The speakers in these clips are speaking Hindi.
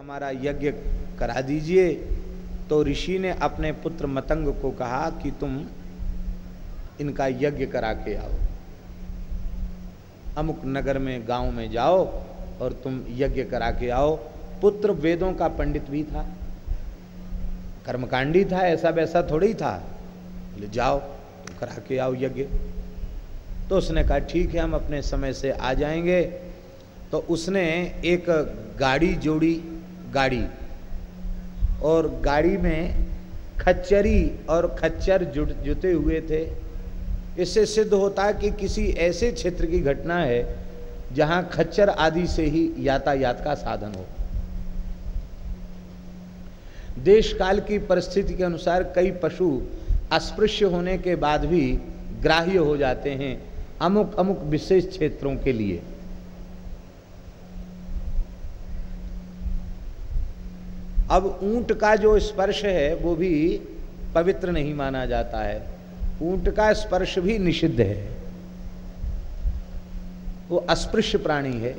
हमारा यज्ञ करा दीजिए। तो ऋषि ने अपने पुत्र मतंग को कहा कि तुम इनका यज्ञ करा के आओ। अमुक नगर में, गाँव में जाओ और तुम यज्ञ करा के आओ। पुत्र वेदों का पंडित भी था। कर्मकांडी था ऐसा वैसा थोड़ी था। बोले, जाओ, तुम करा के आओ यज्ञ। तो उसने कहा, ठीक है, हम अपने समय से आ जाएँगे। तो उसने एक गाड़ी जोड़ी, गाड़ी। और गाड़ी में खच्चरी और खच्चर जुट, जुटे हुए थे। इससे सिद्ध होता है कि किसी ऐसे क्षेत्र की घटना है जहाँ खच्चर आदि से ही यातायात का साधन हो। देश काल की परिस्थिति के अनुसार कई पशु अस्पृश्य होने के बाद भी ग्राह्य हो जाते हैं अमुक अमुक विशेष क्षेत्रों के लिए। अब ऊँट का जो स्पर्श है, वो भी पवित्र नहीं माना जाता है। ऊँट का स्पर्श भी निषिद्ध है। वो अस्पृश्य प्राणी है।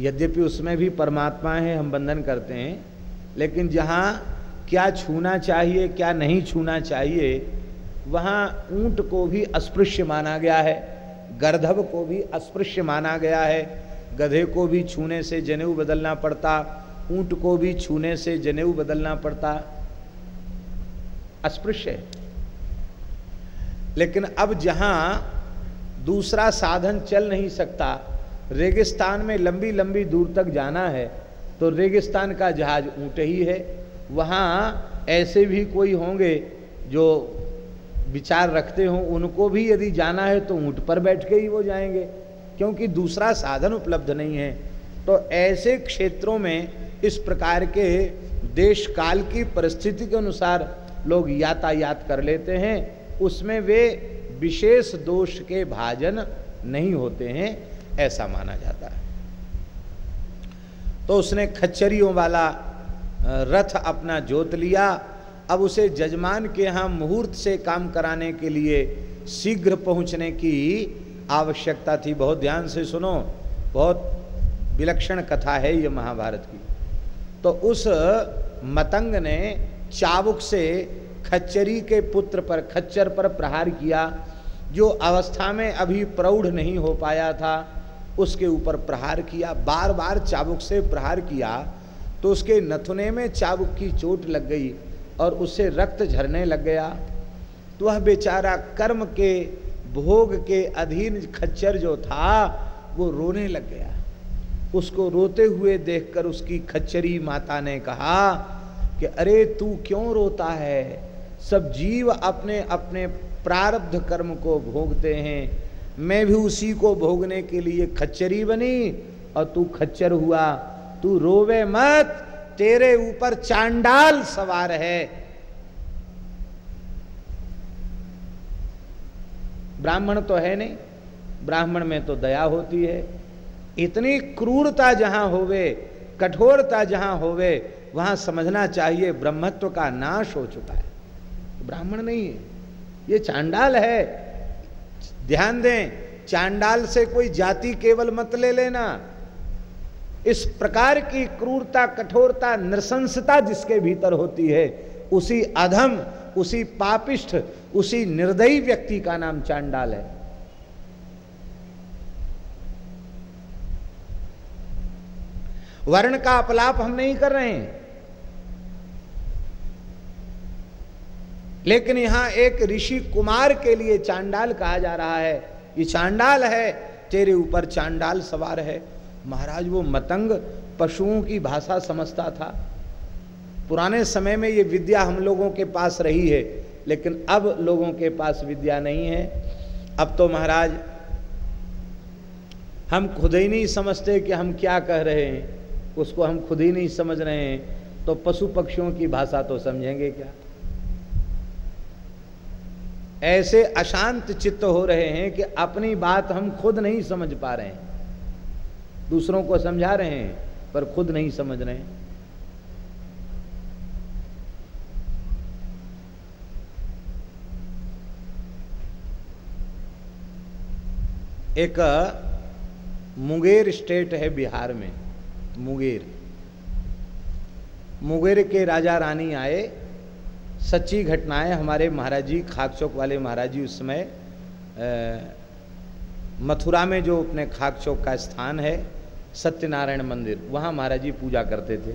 यद्यपि उसमें भी परमात्मा है, हम बंधन करते हैं, लेकिन जहाँ क्या छूना चाहिए, क्या नहीं छूना चाहिए, वहाँ ऊँट को भी अस्पृश्य माना गया है, गर्धव को भी अस्पृश्य माना गया है। गधे को भी छूने से जनेऊ बदलना पड़ता, ऊँट को भी छूने से जनेऊ बदलना पड़ता। अस्पृश्य है। लेकिन अब जहाँ दूसरा साधन चल नहीं सकता, रेगिस्तान में लंबी लंबी दूर तक जाना है तो रेगिस्तान का जहाज़ ऊँट ही है। वहाँ ऐसे भी कोई होंगे जो विचार रखते हों, उनको भी यदि जाना है तो ऊँट पर बैठ के ही वो जाएँगे, क्योंकि दूसरा साधन उपलब्ध नहीं है। तो ऐसे क्षेत्रों में इस प्रकार के देश काल की परिस्थिति के अनुसार लोग यातायात कर लेते हैं। उसमें वे विशेष दोष के भाजन नहीं होते हैं, ऐसा माना जाता है। तो उसने खच्चरियों वाला रथ अपना जोत लिया। अब उसे जजमान के यहाँ मुहूर्त से काम कराने के लिए शीघ्र पहुँचने की आवश्यकता थी। बहुत ध्यान से सुनो, बहुत विलक्षण कथा है ये महाभारत की। तो उस मतंग ने चाबुक से खच्चरी के पुत्र पर खच्चर पर प्रहार किया, जो अवस्था में अभी प्रौढ़ नहीं हो पाया था, उसके ऊपर प्रहार किया बार बार चाबुक से प्रहार किया तो उसके नथुने में चाबुक की चोट लग गई और उससे रक्त झरने लग गया। तो वह बेचारा कर्म के, भोग के अधीन खच्चर जो था, वो रोने लग गया। उसको रोते हुए देखकर उसकी खच्चरी माता ने कहा कि, अरे तू क्यों रोता है? सब जीव अपने अपने प्रारब्ध कर्म को भोगते हैं। मैं भी उसी को भोगने के लिए खच्चरी बनी, और तू खच्चर हुआ। तू रोवे मत, तेरे ऊपर चांडाल सवार है। ब्राह्मण तो है नहीं, ब्राह्मण में तो दया होती है। इतनी क्रूरता जहाँ होवे, कठोरता जहाँ होवे, वहाँ समझना चाहिए, ब्रह्मत्व का नाश हो चुका है। ब्राह्मण नहीं है। ये चांडाल है। ध्यान दें, चांडाल से कोई जाति केवल मत ले लेना। इस प्रकार की क्रूरता, कठोरता, नृशंसता जिसके भीतर होती है, उसी अधम, उसी पापिष्ठ, उसी निर्दयी व्यक्ति का नाम चांडाल है। वर्ण का अपलाप हम नहीं कर रहे हैं। लेकिन यहाँ एक ऋषि कुमार के लिए चांडाल कहा जा रहा है। ये चांडाल है, तेरे ऊपर चांडाल सवार है। महाराज, वो मतंग पशुओं की भाषा समझता था। पुराने समय में ये विद्या हम लोगों के पास रही है, लेकिन अब लोगों के पास विद्या नहीं है। अब तो महाराज, हम खुद ही नहीं समझते कि हम क्या कह रहे हैं। उसको हम खुद ही नहीं समझ रहे हैं तो पशु पक्षियों की भाषा तो समझेंगे क्या? ऐसे अशांत चित्त हो रहे हैं कि अपनी बात हम खुद नहीं समझ पा रहे हैं। दूसरों को समझा रहे हैं, पर खुद नहीं समझ रहे हैं। एक मुंगेर स्टेट है बिहार में, मुंगेर। मुंगेर के राजा रानी आए सच्ची घटनाएँ हमारे महाराज जी खाक चौक वाले महाराज जी उस समय मथुरा में जो अपने खाक चौक का स्थान है, सत्यनारायण मंदिर, वहाँ महाराज जी पूजा करते थे।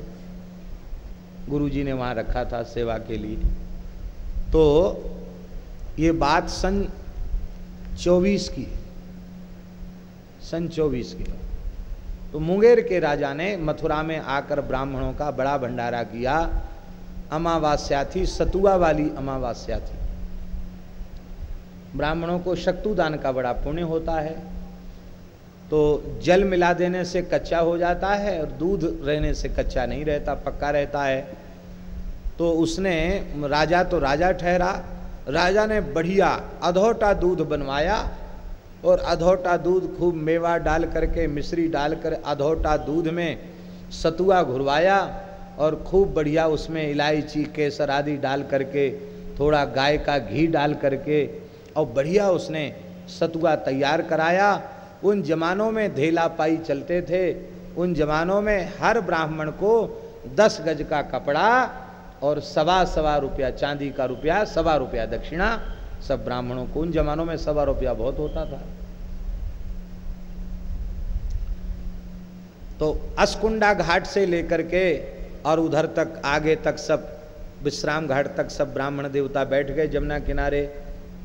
गुरु जी ने वहाँ रखा था सेवा के लिए। तो ये बात सन चौबीस की सन चौबीस की तो मुंगेर के राजा ने मथुरा में आकर ब्राह्मणों का बड़ा भंडारा किया। अमावास्या थी सतुआ वाली अमावास्या थी ब्राह्मणों को शक्तुदान का बड़ा पुण्य होता है। तो जल मिला देने से कच्चा हो जाता है और दूध रहने से कच्चा नहीं रहता, पक्का रहता है। तो उसने, राजा तो राजा ठहरा। राजा ने बढ़िया अधोटा दूध बनवाया और अधोटा दूध खूब मेवा डाल करके, मिश्री डालकर अधोटा दूध में सतुआ घुरवाया और खूब बढ़िया उसमें इलायची, केसर आदि डाल करके, थोड़ा गाय का घी डाल करके, और बढ़िया उसने सतुआ तैयार कराया। उन जमानों में धेला पाई चलते थे। उन जमानों में हर ब्राह्मण को दस गज का कपड़ा और सवा सवा रुपया, चांदी का रुपया, सवा रुपया दक्षिणा, सब ब्राह्मणों को उन जमानों में सवा रुपया बहुत होता था। तो अस्कुंडा घाट से लेकर के और उधर तक, आगे तक सब, विश्राम घाट तक सब ब्राह्मण देवता बैठ गए। जमुना किनारे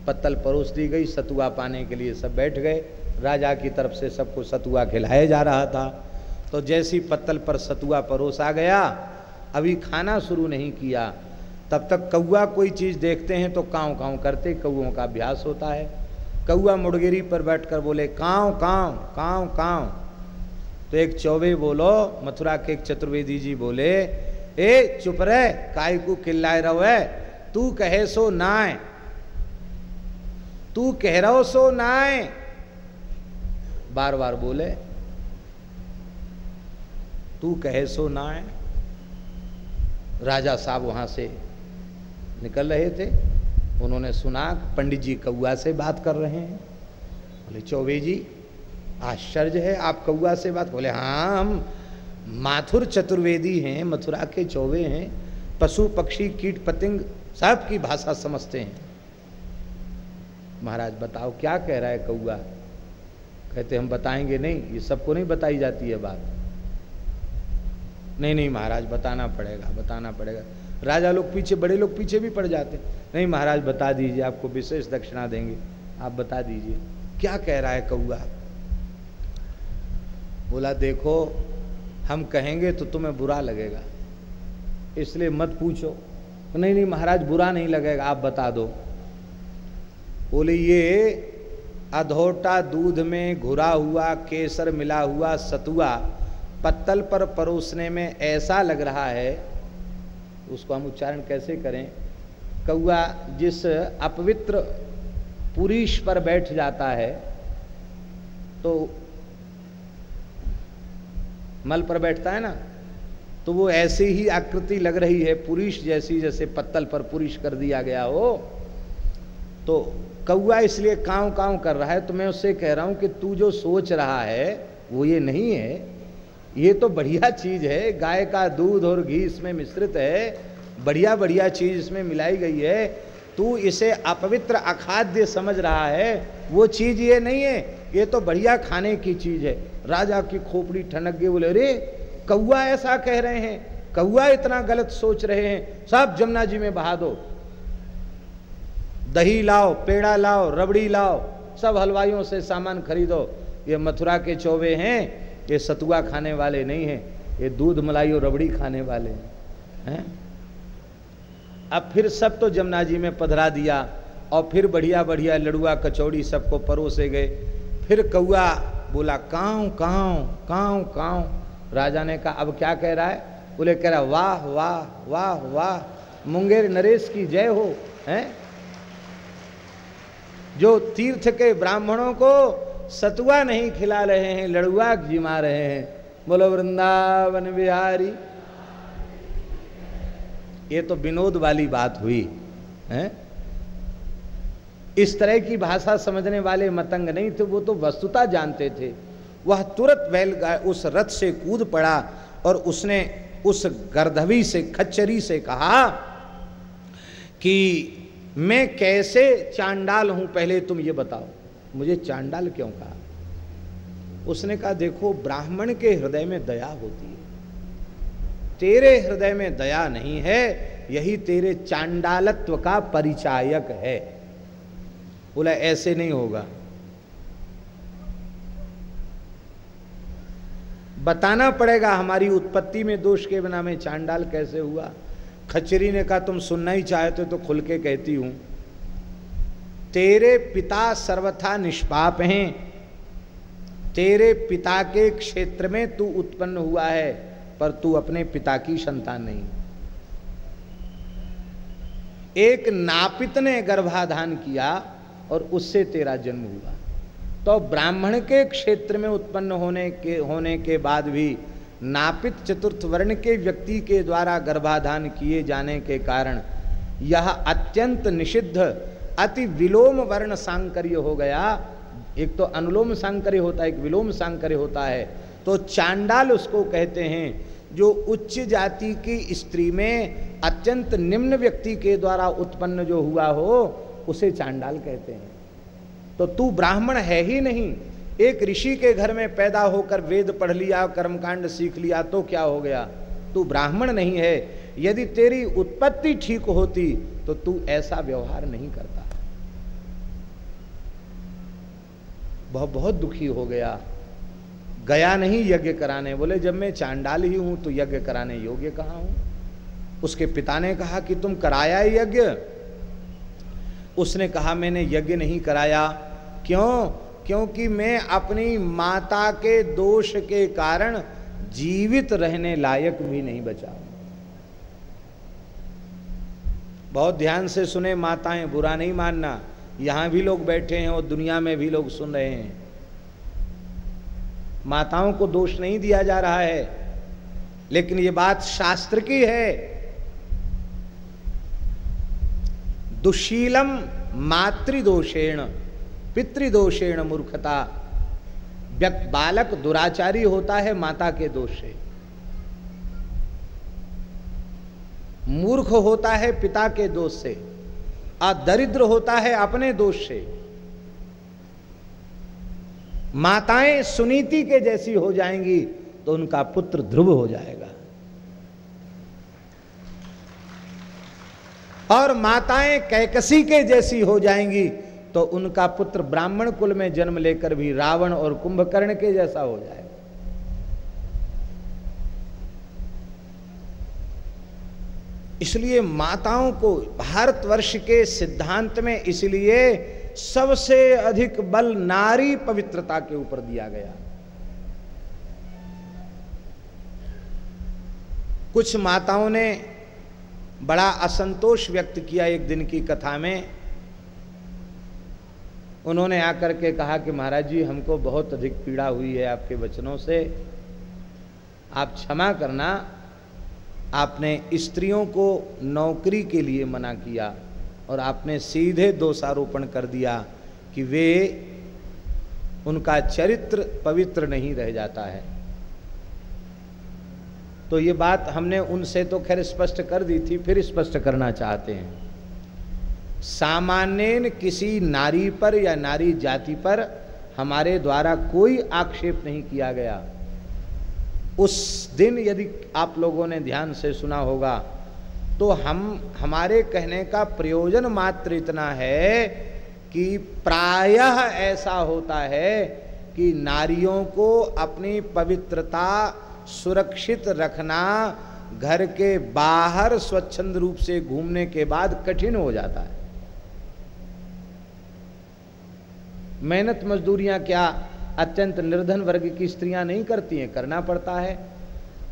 पत्तल परोस दी गई, सतुआ पाने के लिए सब बैठ गए। राजा की तरफ़ से सबको सतुआ खिलाया जा रहा था। तो जैसी पत्तल पर सतुआ परोस आ गया, अभी खाना शुरू नहीं किया। तब तक कौआ कोई चीज़ देखते हैं तो काँव काँव करते कौओं का अभ्यास होता है। कौआ मुड़गेरी पर बैठकर बोले, काँव काँव काँव काँव। तो एक चौबे बोलो, मथुरा के एक चतुर्वेदी जी बोले, ए, चुप रहे, काय को किल्लाए रहो है? तू कहे सो नाय। तू कह रहो सो नाय। बार बार बोले, तू कहे सो नाय। राजा साहब वहाँ से निकल रहे थे। उन्होंने सुना, पंडित जी कौआ से बात कर रहे हैं। बोले चौबे जी आश्चर्य है, आप कौआ से बात बोले हाँ हम माथुर चतुर्वेदी हैं, मथुरा के चौबे हैं, पशु, पक्षी, कीट, पतंग, सब की भाषा समझते हैं। महाराज, बताओ, क्या कह रहा है कौआ कहते, हम बताएँगे नहीं, ये सबको नहीं बताई जाती है बात। नहीं नहीं महाराज, बताना पड़ेगा बताना पड़ेगा। राजा लोग पीछे, बड़े लोग पीछे भी पड़ जाते नहीं महाराज, बता दीजिए, आपको विशेष दक्षिणा देंगे, आप बता दीजिए। क्या कह रहा है कौआ बोला, देखो, हम कहेंगे तो तुम्हें बुरा लगेगा। इसलिए मत पूछो। नहीं नहीं, महाराज, बुरा नहीं लगेगा, आप बता दो। बोले, ये अधोटा दूध में घुरा हुआ, केसर मिला हुआ सतुआ पत्तल पर परोसने में ऐसा लग रहा है। उसको हम उच्चारण कैसे करें? कौआ, जिस अपवित्र पुरुष पर बैठ जाता है तो मल पर बैठता है ना तो वो ऐसी ही आकृति लग रही है पुरुष जैसी जैसे पत्तल पर पुरुष कर दिया गया हो। तो कौआ इसलिए काव काव कर रहा है तो मैं उससे कह रहा हूँ कि तू जो सोच रहा है, वो ये नहीं है। ये तो बढ़िया चीज़ है, गाय का दूध और घी इसमें मिश्रित है, बढ़िया बढ़िया चीज़ इसमें मिलाई गई है। तू इसे अपवित्र अखाद्य समझ रहा है, वो चीज़ ये नहीं है ये तो बढ़िया खाने की चीज़ है। राजा की खोपड़ी ठनक गई, बोले, अरे कौआ ऐसा कह रहे हैं कौआ इतना गलत सोच रहे हैं सब जमुना जी में बहा दो। दही लाओ, पेड़ा लाओ, रबड़ी लाओ, सब हलवाइयों से सामान खरीदो। ये मथुरा के चौबे हैं, ये सतुआ खाने वाले नहीं हैं, ये दूध मलाई और रबड़ी खाने वाले हैं अब फिर सब तो जमुना जी में पधरा दिया, और फिर बढ़िया बढ़िया लड़ुआ कचौड़ी सबको परोसे गए। फिर कौआ बोला, काव काव काव काव। राजा ने कहा, अब क्या कह रहा है? बोले, कह रहा वाह वाह वाह वाह, मुंगेर नरेश की जय हो, हैं? जो तीर्थ के ब्राह्मणों को सतुआ नहीं खिला रहे हैं, लड़ुआ जिमा रहे हैं, बोलो, वृंदावन बिहारी। ये तो विनोद वाली बात हुई, है? इस तरह की भाषा समझने वाले मतंग नहीं थे, वो तो वस्तुता जानते थे। वह तुरंत बैल उस रथ से कूद पड़ा और उसने उस गर्दवी से, खच्चरी से कहा कि, मैं कैसे चांडाल हूँ? पहले तुम ये बताओ। मुझे चांडाल क्यों कहा? उसने कहा, देखो, ब्राह्मण के हृदय में दया होती है। तेरे हृदय में दया नहीं है, यही तेरे चांडालत्व का परिचायक है। बोला, ऐसे नहीं होगा। बताना पड़ेगा, हमारी उत्पत्ति में दोष के बिना में चांडाल कैसे हुआ? खचरी ने कहा, तुम सुनना ही चाहते तो खुल के कहती हूँ। तेरे पिता सर्वथा निष्पाप हैं। तेरे पिता के क्षेत्र में तू उत्पन्न हुआ है, पर तू अपने पिता की संतान नहीं। एक नापित ने गर्भाधान किया और उससे तेरा जन्म हुआ। तो ब्राह्मण के क्षेत्र में उत्पन्न होने के होने के बाद भी नापित चतुर्थ वर्ण के व्यक्ति के द्वारा गर्भाधान किए जाने के कारण यह अत्यंत निषिद्ध, अति विलोम वर्ण सांकर्य हो गया। एक तो अनुलोम सांकर्य होता है, एक विलोम सांकर्य होता है। तो चांडाल उसको कहते हैं, जो उच्च जाति की स्त्री में अत्यंत निम्न व्यक्ति के द्वारा उत्पन्न जो हुआ हो उसे चांडाल कहते हैं। तो तू ब्राह्मण है ही नहीं। एक ऋषि के घर में पैदा होकर वेद पढ़ लिया, कर्मकांड सीख लिया तो क्या हो गया? तू ब्राह्मण नहीं है। यदि तेरी उत्पत्ति ठीक होती तो तू ऐसा व्यवहार नहीं करता। बहुत बहुत दुखी हो गया। गया नहीं यज्ञ कराने। बोले, जब मैं चांडाल ही हूँ तो यज्ञ कराने योग्य कहा हूँ? उसके पिता ने कहा कि तुम कराया यज्ञ। उसने कहा, मैंने यज्ञ नहीं कराया। क्यों? क्योंकि मैं अपनी माता के दोष के कारण जीवित रहने लायक भी नहीं बचा। बहुत ध्यान से सुने माताएँ, बुरा नहीं मानना। यहाँ भी लोग बैठे हैं और दुनिया में भी लोग सुन रहे हैं। माताओं को दोष नहीं दिया जा रहा है, लेकिन ये बात शास्त्र की है। दुशीलम मातृदोषेण, पितृदोषेण मूर्खता। बालक दुराचारी होता है, माता के दोष से। मूर्ख होता है, पिता के दोष से। और दरिद्र होता है, अपने दोष से। माताएँ सुनीति के जैसी हो जाएँगी तो उनका पुत्र ध्रुव हो जाएगा। और माताएँ कैकसी के जैसी हो जाएँगी तो उनका पुत्र ब्राह्मण कुल में जन्म लेकर भी रावण और कुंभकर्ण के जैसा हो जाएगा। इसलिए माताओं को भारतवर्ष के सिद्धांत में इसलिए सबसे अधिक बल नारी पवित्रता के ऊपर दिया गया। कुछ माताओं ने बड़ा असंतोष व्यक्त किया एक दिन की कथा में। उन्होंने आकर के कहा कि महाराज जी, हमको बहुत अधिक पीड़ा हुई है आपके वचनों से। आप क्षमा करना, आपने स्त्रियों को नौकरी के लिए मना किया और आपने सीधे दोषारोपण कर दिया कि वे उनका चरित्र पवित्र नहीं रह जाता है। तो ये बात हमने उनसे तो खैर स्पष्ट कर दी थी, फिर स्पष्ट करना चाहते हैं। सामान्य किसी नारी पर या नारी जाति पर हमारे द्वारा कोई आक्षेप नहीं किया गया। उस दिन यदि आप लोगों ने ध्यान से सुना होगा तो हम, हमारे कहने का प्रयोजन मात्र इतना है कि प्रायः ऐसा होता है कि नारियों को अपनी पवित्रता सुरक्षित रखना घर के बाहर स्वच्छंद रूप से घूमने के बाद कठिन हो जाता है। मेहनत मजदूरियाँ क्या अत्यंत निर्धन वर्ग की स्त्रियाँ नहीं करती हैं? करना पड़ता है।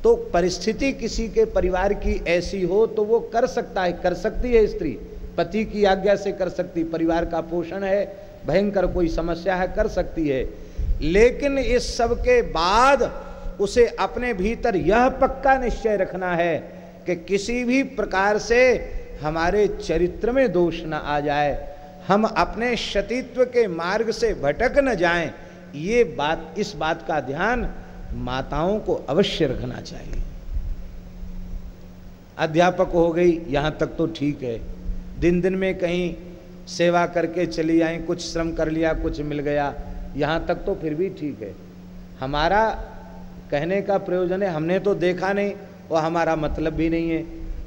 तो परिस्थिति किसी के परिवार की ऐसी हो तो वो कर सकता है, कर सकती है स्त्री। पति की आज्ञा से कर सकती, परिवार का पोषण है, भयंकर कोई समस्या है, कर सकती है। लेकिन इस सब के बाद उसे अपने भीतर यह पक्का निश्चय रखना है कि किसी भी प्रकार से हमारे चरित्र में दोष न आ जाए। हम अपने शतित्व के मार्ग से भटक न जाएँ। ये बात, इस बात का ध्यान माताओं को अवश्य रखना चाहिए। अध्यापक हो गई, यहाँ तक तो ठीक है। दिन दिन में कहीं सेवा करके चली आई, कुछ श्रम कर लिया, कुछ मिल गया। यहाँ तक तो फिर भी ठीक है। हमारा कहने का प्रयोजन है, हमने तो देखा नहीं और हमारा मतलब भी नहीं है।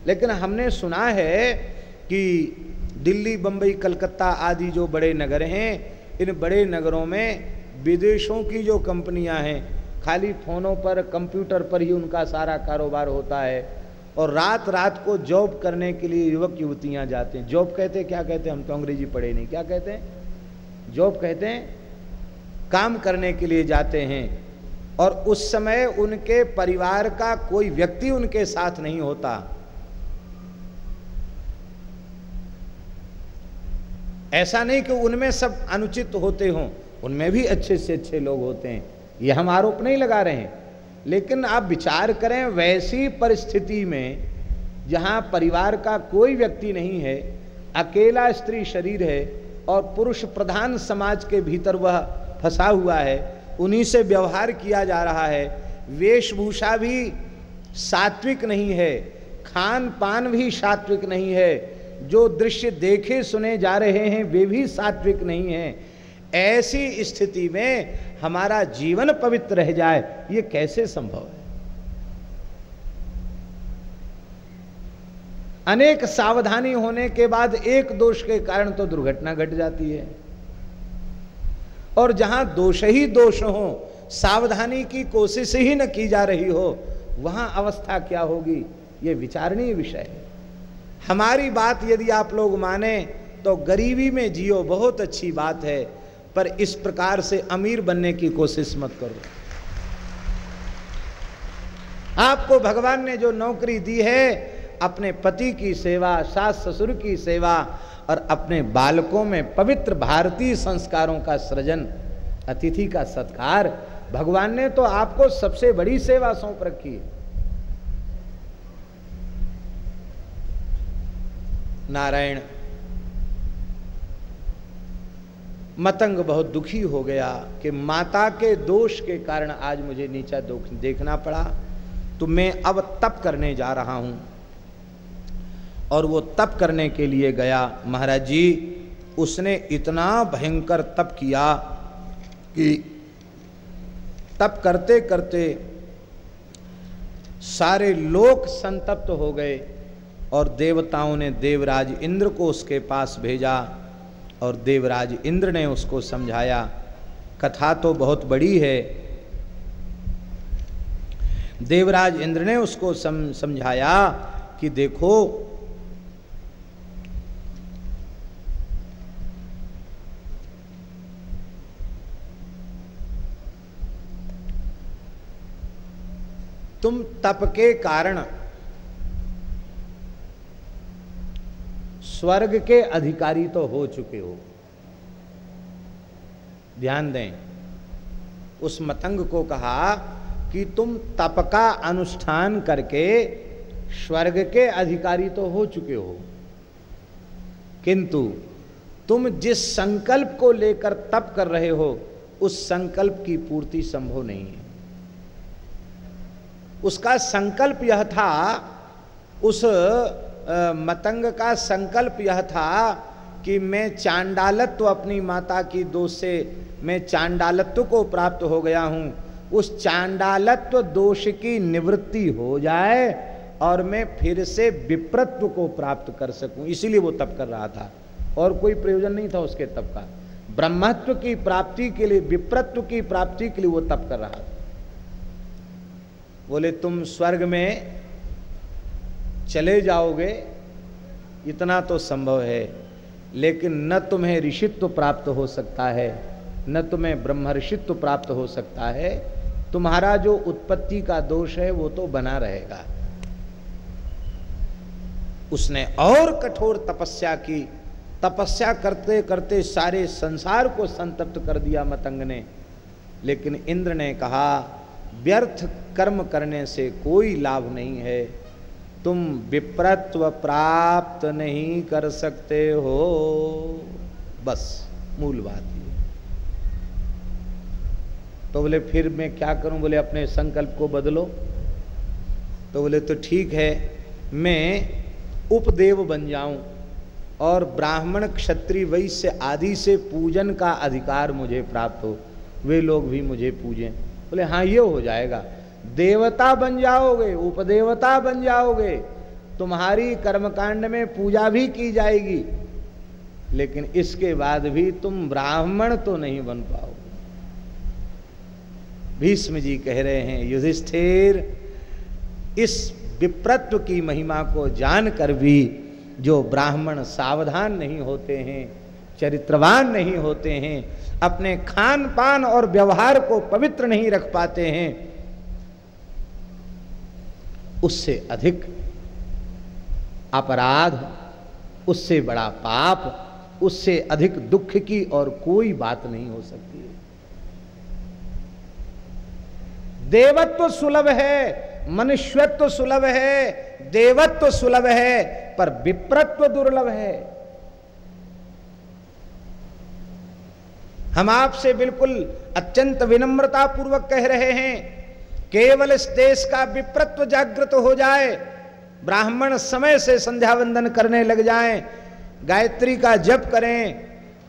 लेकिन हमने सुना है कि दिल्ली बम्बई कलकत्ता आदि जो बड़े नगर हैं, इन बड़े नगरों में विदेशों की जो कंपनियाँ हैं, खाली फ़ोनों पर, कंप्यूटर पर ही उनका सारा कारोबार होता है। और रात रात को जॉब करने के लिए युवक, युवतियाँ जाते हैं। जॉब कहते क्या कहते हैं? हम तो अंग्रेज़ी पढ़े नहीं। क्या कहते हैं? जॉब कहते हैं, काम करने के लिए जाते हैं। और उस समय उनके परिवार का कोई व्यक्ति उनके साथ नहीं होता। ऐसा नहीं कि उनमें सब अनुचित होते हों, उनमें भी अच्छे से अच्छे लोग होते हैं, ये हम आरोप नहीं लगा रहे हैं। लेकिन आप विचार करें, वैसी परिस्थिति में जहाँ परिवार का कोई व्यक्ति नहीं है, अकेला स्त्री शरीर है और पुरुष प्रधान समाज के भीतर वह फंसा हुआ है उन्हीं से व्यवहार किया जा रहा है। वेशभूषा भी सात्विक नहीं है खान पान भी सात्विक नहीं है। जो दृश्य देखे, सुने जा रहे हैं, वे भी सात्विक नहीं हैं। ऐसी स्थिति में हमारा जीवन पवित्र रह जाए, ये कैसे संभव है? अनेक सावधानी होने के बाद एक दोष के कारण तो दुर्घटना घट जाती है। और जहाँ दोष ही दोष हो, सावधानी की कोशिश ही न की जा रही हो, वहाँ अवस्था क्या होगी? ये विचारणीय विषय है। हमारी बात यदि आप लोग माने तो गरीबी में जियो बहुत अच्छी बात है, पर इस प्रकार से अमीर बनने की कोशिश मत करो। आपको भगवान ने जो नौकरी दी है, अपने पति की सेवा, सास ससुर की सेवा और अपने बालकों में पवित्र भारतीय संस्कारों का सृजन, अतिथि का सत्कार, भगवान ने तो आपको सबसे बड़ी सेवा सौंप रखी है। नारायण, मतंग बहुत दुखी हो गया कि माता के दोष के कारण आज मुझे नीचा देखना पड़ा तो मैं अब तप करने जा रहा हूँ। और वो तप करने के लिए गया। महाराज जी उसने इतना भयंकर तप किया कि तप करते करते सारे लोग संतप्त तो हो गए और देवताओं ने देवराज इंद्र को उसके पास भेजा और देवराज इंद्र ने उसको समझाया। कथा तो बहुत बड़ी है। देवराज इंद्र ने उसको सम, समझाया कि देखो तुम तप के कारण स्वर्ग के अधिकारी तो हो चुके हो। ध्यान दें, उस मतंग को कहा कि तुम तप का अनुष्ठान करके स्वर्ग के अधिकारी तो हो चुके हो। किंतु तुम जिस संकल्प को लेकर तप कर रहे हो, उस संकल्प की पूर्ति संभव नहीं है। उसका संकल्प यह था, उस मतंग का संकल्प यह था कि मैं चांडालत्व अपनी माता की दोष से, मैं चांडालत्व को प्राप्त हो गया हूँ। उस चांडालत्व दोष की निवृत्ति हो जाए और मैं फिर से विप्रत्व को प्राप्त कर सकूँ। इसीलिए वो तप कर रहा था। और कोई प्रयोजन नहीं था उसके तप का। ब्रह्मत्व की प्राप्ति के लिए, विप्रत्व की प्राप्ति के लिए वो तप कर रहा था। बोले, तुम स्वर्ग में चले जाओगे, इतना तो संभव है, लेकिन न तुम्हें ऋषित्व प्राप्त हो सकता है, न तुम्हें ब्रह्मर्षित्व प्राप्त हो सकता है। तुम्हारा जो उत्पत्ति का दोष है, वो तो बना रहेगा। उसने और कठोर तपस्या की। तपस्या करते करते सारे संसार को संतप्त कर दिया मतंग ने। लेकिन इंद्र ने कहा व्यर्थ कर्म करने से कोई लाभ नहीं है। तुम विप्रत्व प्राप्त नहीं कर सकते हो। बस, मूल बात ये। तो बोले, फिर मैं क्या करूँ? बोले, अपने संकल्प को बदलो। तो बोले तो ठीक है, मैं उपदेव बन जाऊँ और ब्राह्मण क्षत्रिय वैश्य आदि से पूजन का अधिकार मुझे प्राप्त हो। वे लोग भी मुझे पूजें। बोले हाँ ये हो जाएगा। देवता बन जाओगे, उपदेवता बन जाओगे। तुम्हारी कर्मकांड में पूजा भी की जाएगी। लेकिन इसके बाद भी तुम ब्राह्मण तो नहीं बन पाओगे। भीष्म जी कह रहे हैं, युधिष्ठिर, इस विप्रत्व की महिमा को जानकर भी जो ब्राह्मण सावधान नहीं होते हैं चरित्रवान नहीं होते हैं, अपने खान पान और व्यवहार को पवित्र नहीं रख पाते हैं, उससे अधिक अपराध, उससे बड़ा पाप, उससे अधिक दुख की और कोई बात नहीं हो सकती देवत्व सुलभ है, मनुष्यत्व सुलभ है, देवत्व सुलभ है, पर विप्रत्व दुर्लभ है। हम आपसे बिल्कुल अत्यंत विनम्रता पूर्वक कह रहे हैं केवल इस देश का विप्रत्व जागृत हो जाए ब्राह्मण समय से संध्या वंदन करने लग जाएँ, गायत्री का जप करें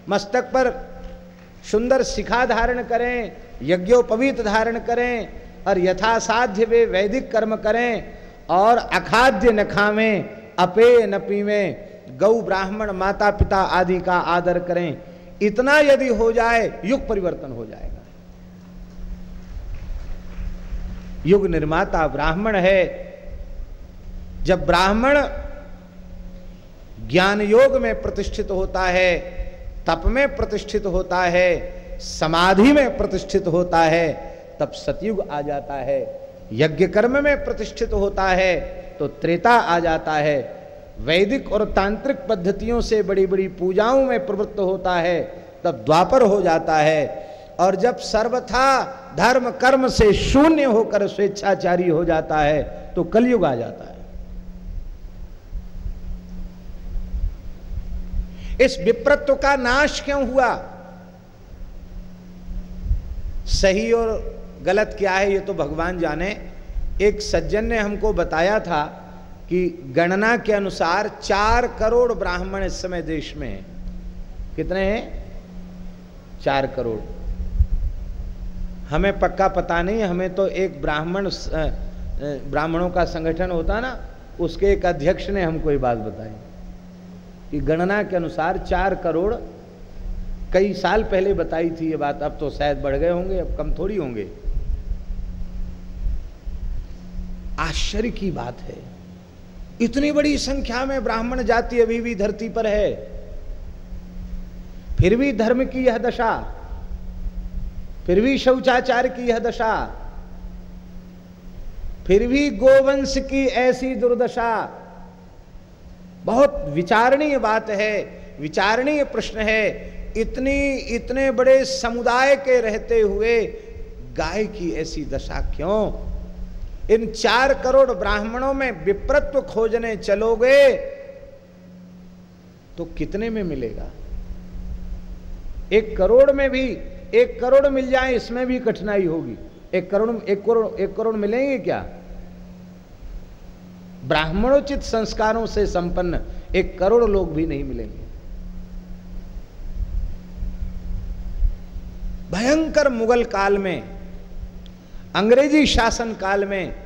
मस्तक पर सुंदर शिखा धारण करें यज्ञोपवीत धारण करें और यथासाध्य वे वैदिक कर्म करें और अखाद्य न खावें अपे न पीवें गौ ब्राह्मण माता पिता आदि का आदर करें। इतना यदि हो जाए, युग परिवर्तन हो जाएगा। युग निर्माता ब्राह्मण है। जब ब्राह्मण ज्ञान योग में प्रतिष्ठित होता है, तप में प्रतिष्ठित होता है, समाधि में प्रतिष्ठित होता है, तब सतयुग आ जाता है यज्ञ कर्म में प्रतिष्ठित होता है तो त्रेता आ जाता है वैदिक और तांत्रिक पद्धतियों से बड़ी बड़ी पूजाओं में प्रवृत्त होता है, तब द्वापर हो जाता है। और जब सर्वथा धर्म कर्म से शून्य होकर स्वेच्छाचारी हो जाता है तो कलयुग आ जाता है। इस विप्रत्व का नाश क्यों हुआ? सही और गलत क्या है, ये तो भगवान जाने। एक सज्जन ने हमको बताया था कि गणना के अनुसार चार करोड़ ब्राह्मण इस समय देश में है। कितने हैं? चार करोड़। हमें पक्का पता नहीं, हमें तो एक ब्राह्मण ब्राह्मणों का संगठन होता ना, उसके एक अध्यक्ष ने हमको ये बात बताई कि गणना के अनुसार चार करोड़, कई साल पहले बताई थी ये बात, अब तो शायद बढ़ गए होंगे, अब कम थोड़ी होंगे। आश्चर्य की बात है। इतनी बड़ी संख्या में ब्राह्मण जाति अभी भी धरती पर है। फिर भी धर्म की यह दशा, फिर भी शौचाचार की यह दशा, फिर भी गोवंश की ऐसी दुर्दशा। बहुत विचारणीय बात है, विचारणीय प्रश्न है। इतनी, इतने बड़े समुदाय के रहते हुए गाय की ऐसी दशा क्यों? इन चार करोड़ ब्राह्मणों में विप्रत्व खोजने चलोगे तो कितने में मिलेगा? एक करोड़ में भी, एक करोड़ मिल जाए, इसमें भी कठिनाई होगी। एक करोड़ एक करोड़ एक करोड़ मिलेंगे क्या? ब्राह्मणोचित संस्कारों से संपन्न एक करोड़ लोग भी नहीं मिलेंगे। भयंकर मुगल काल में, अंग्रेज़ी शासन काल में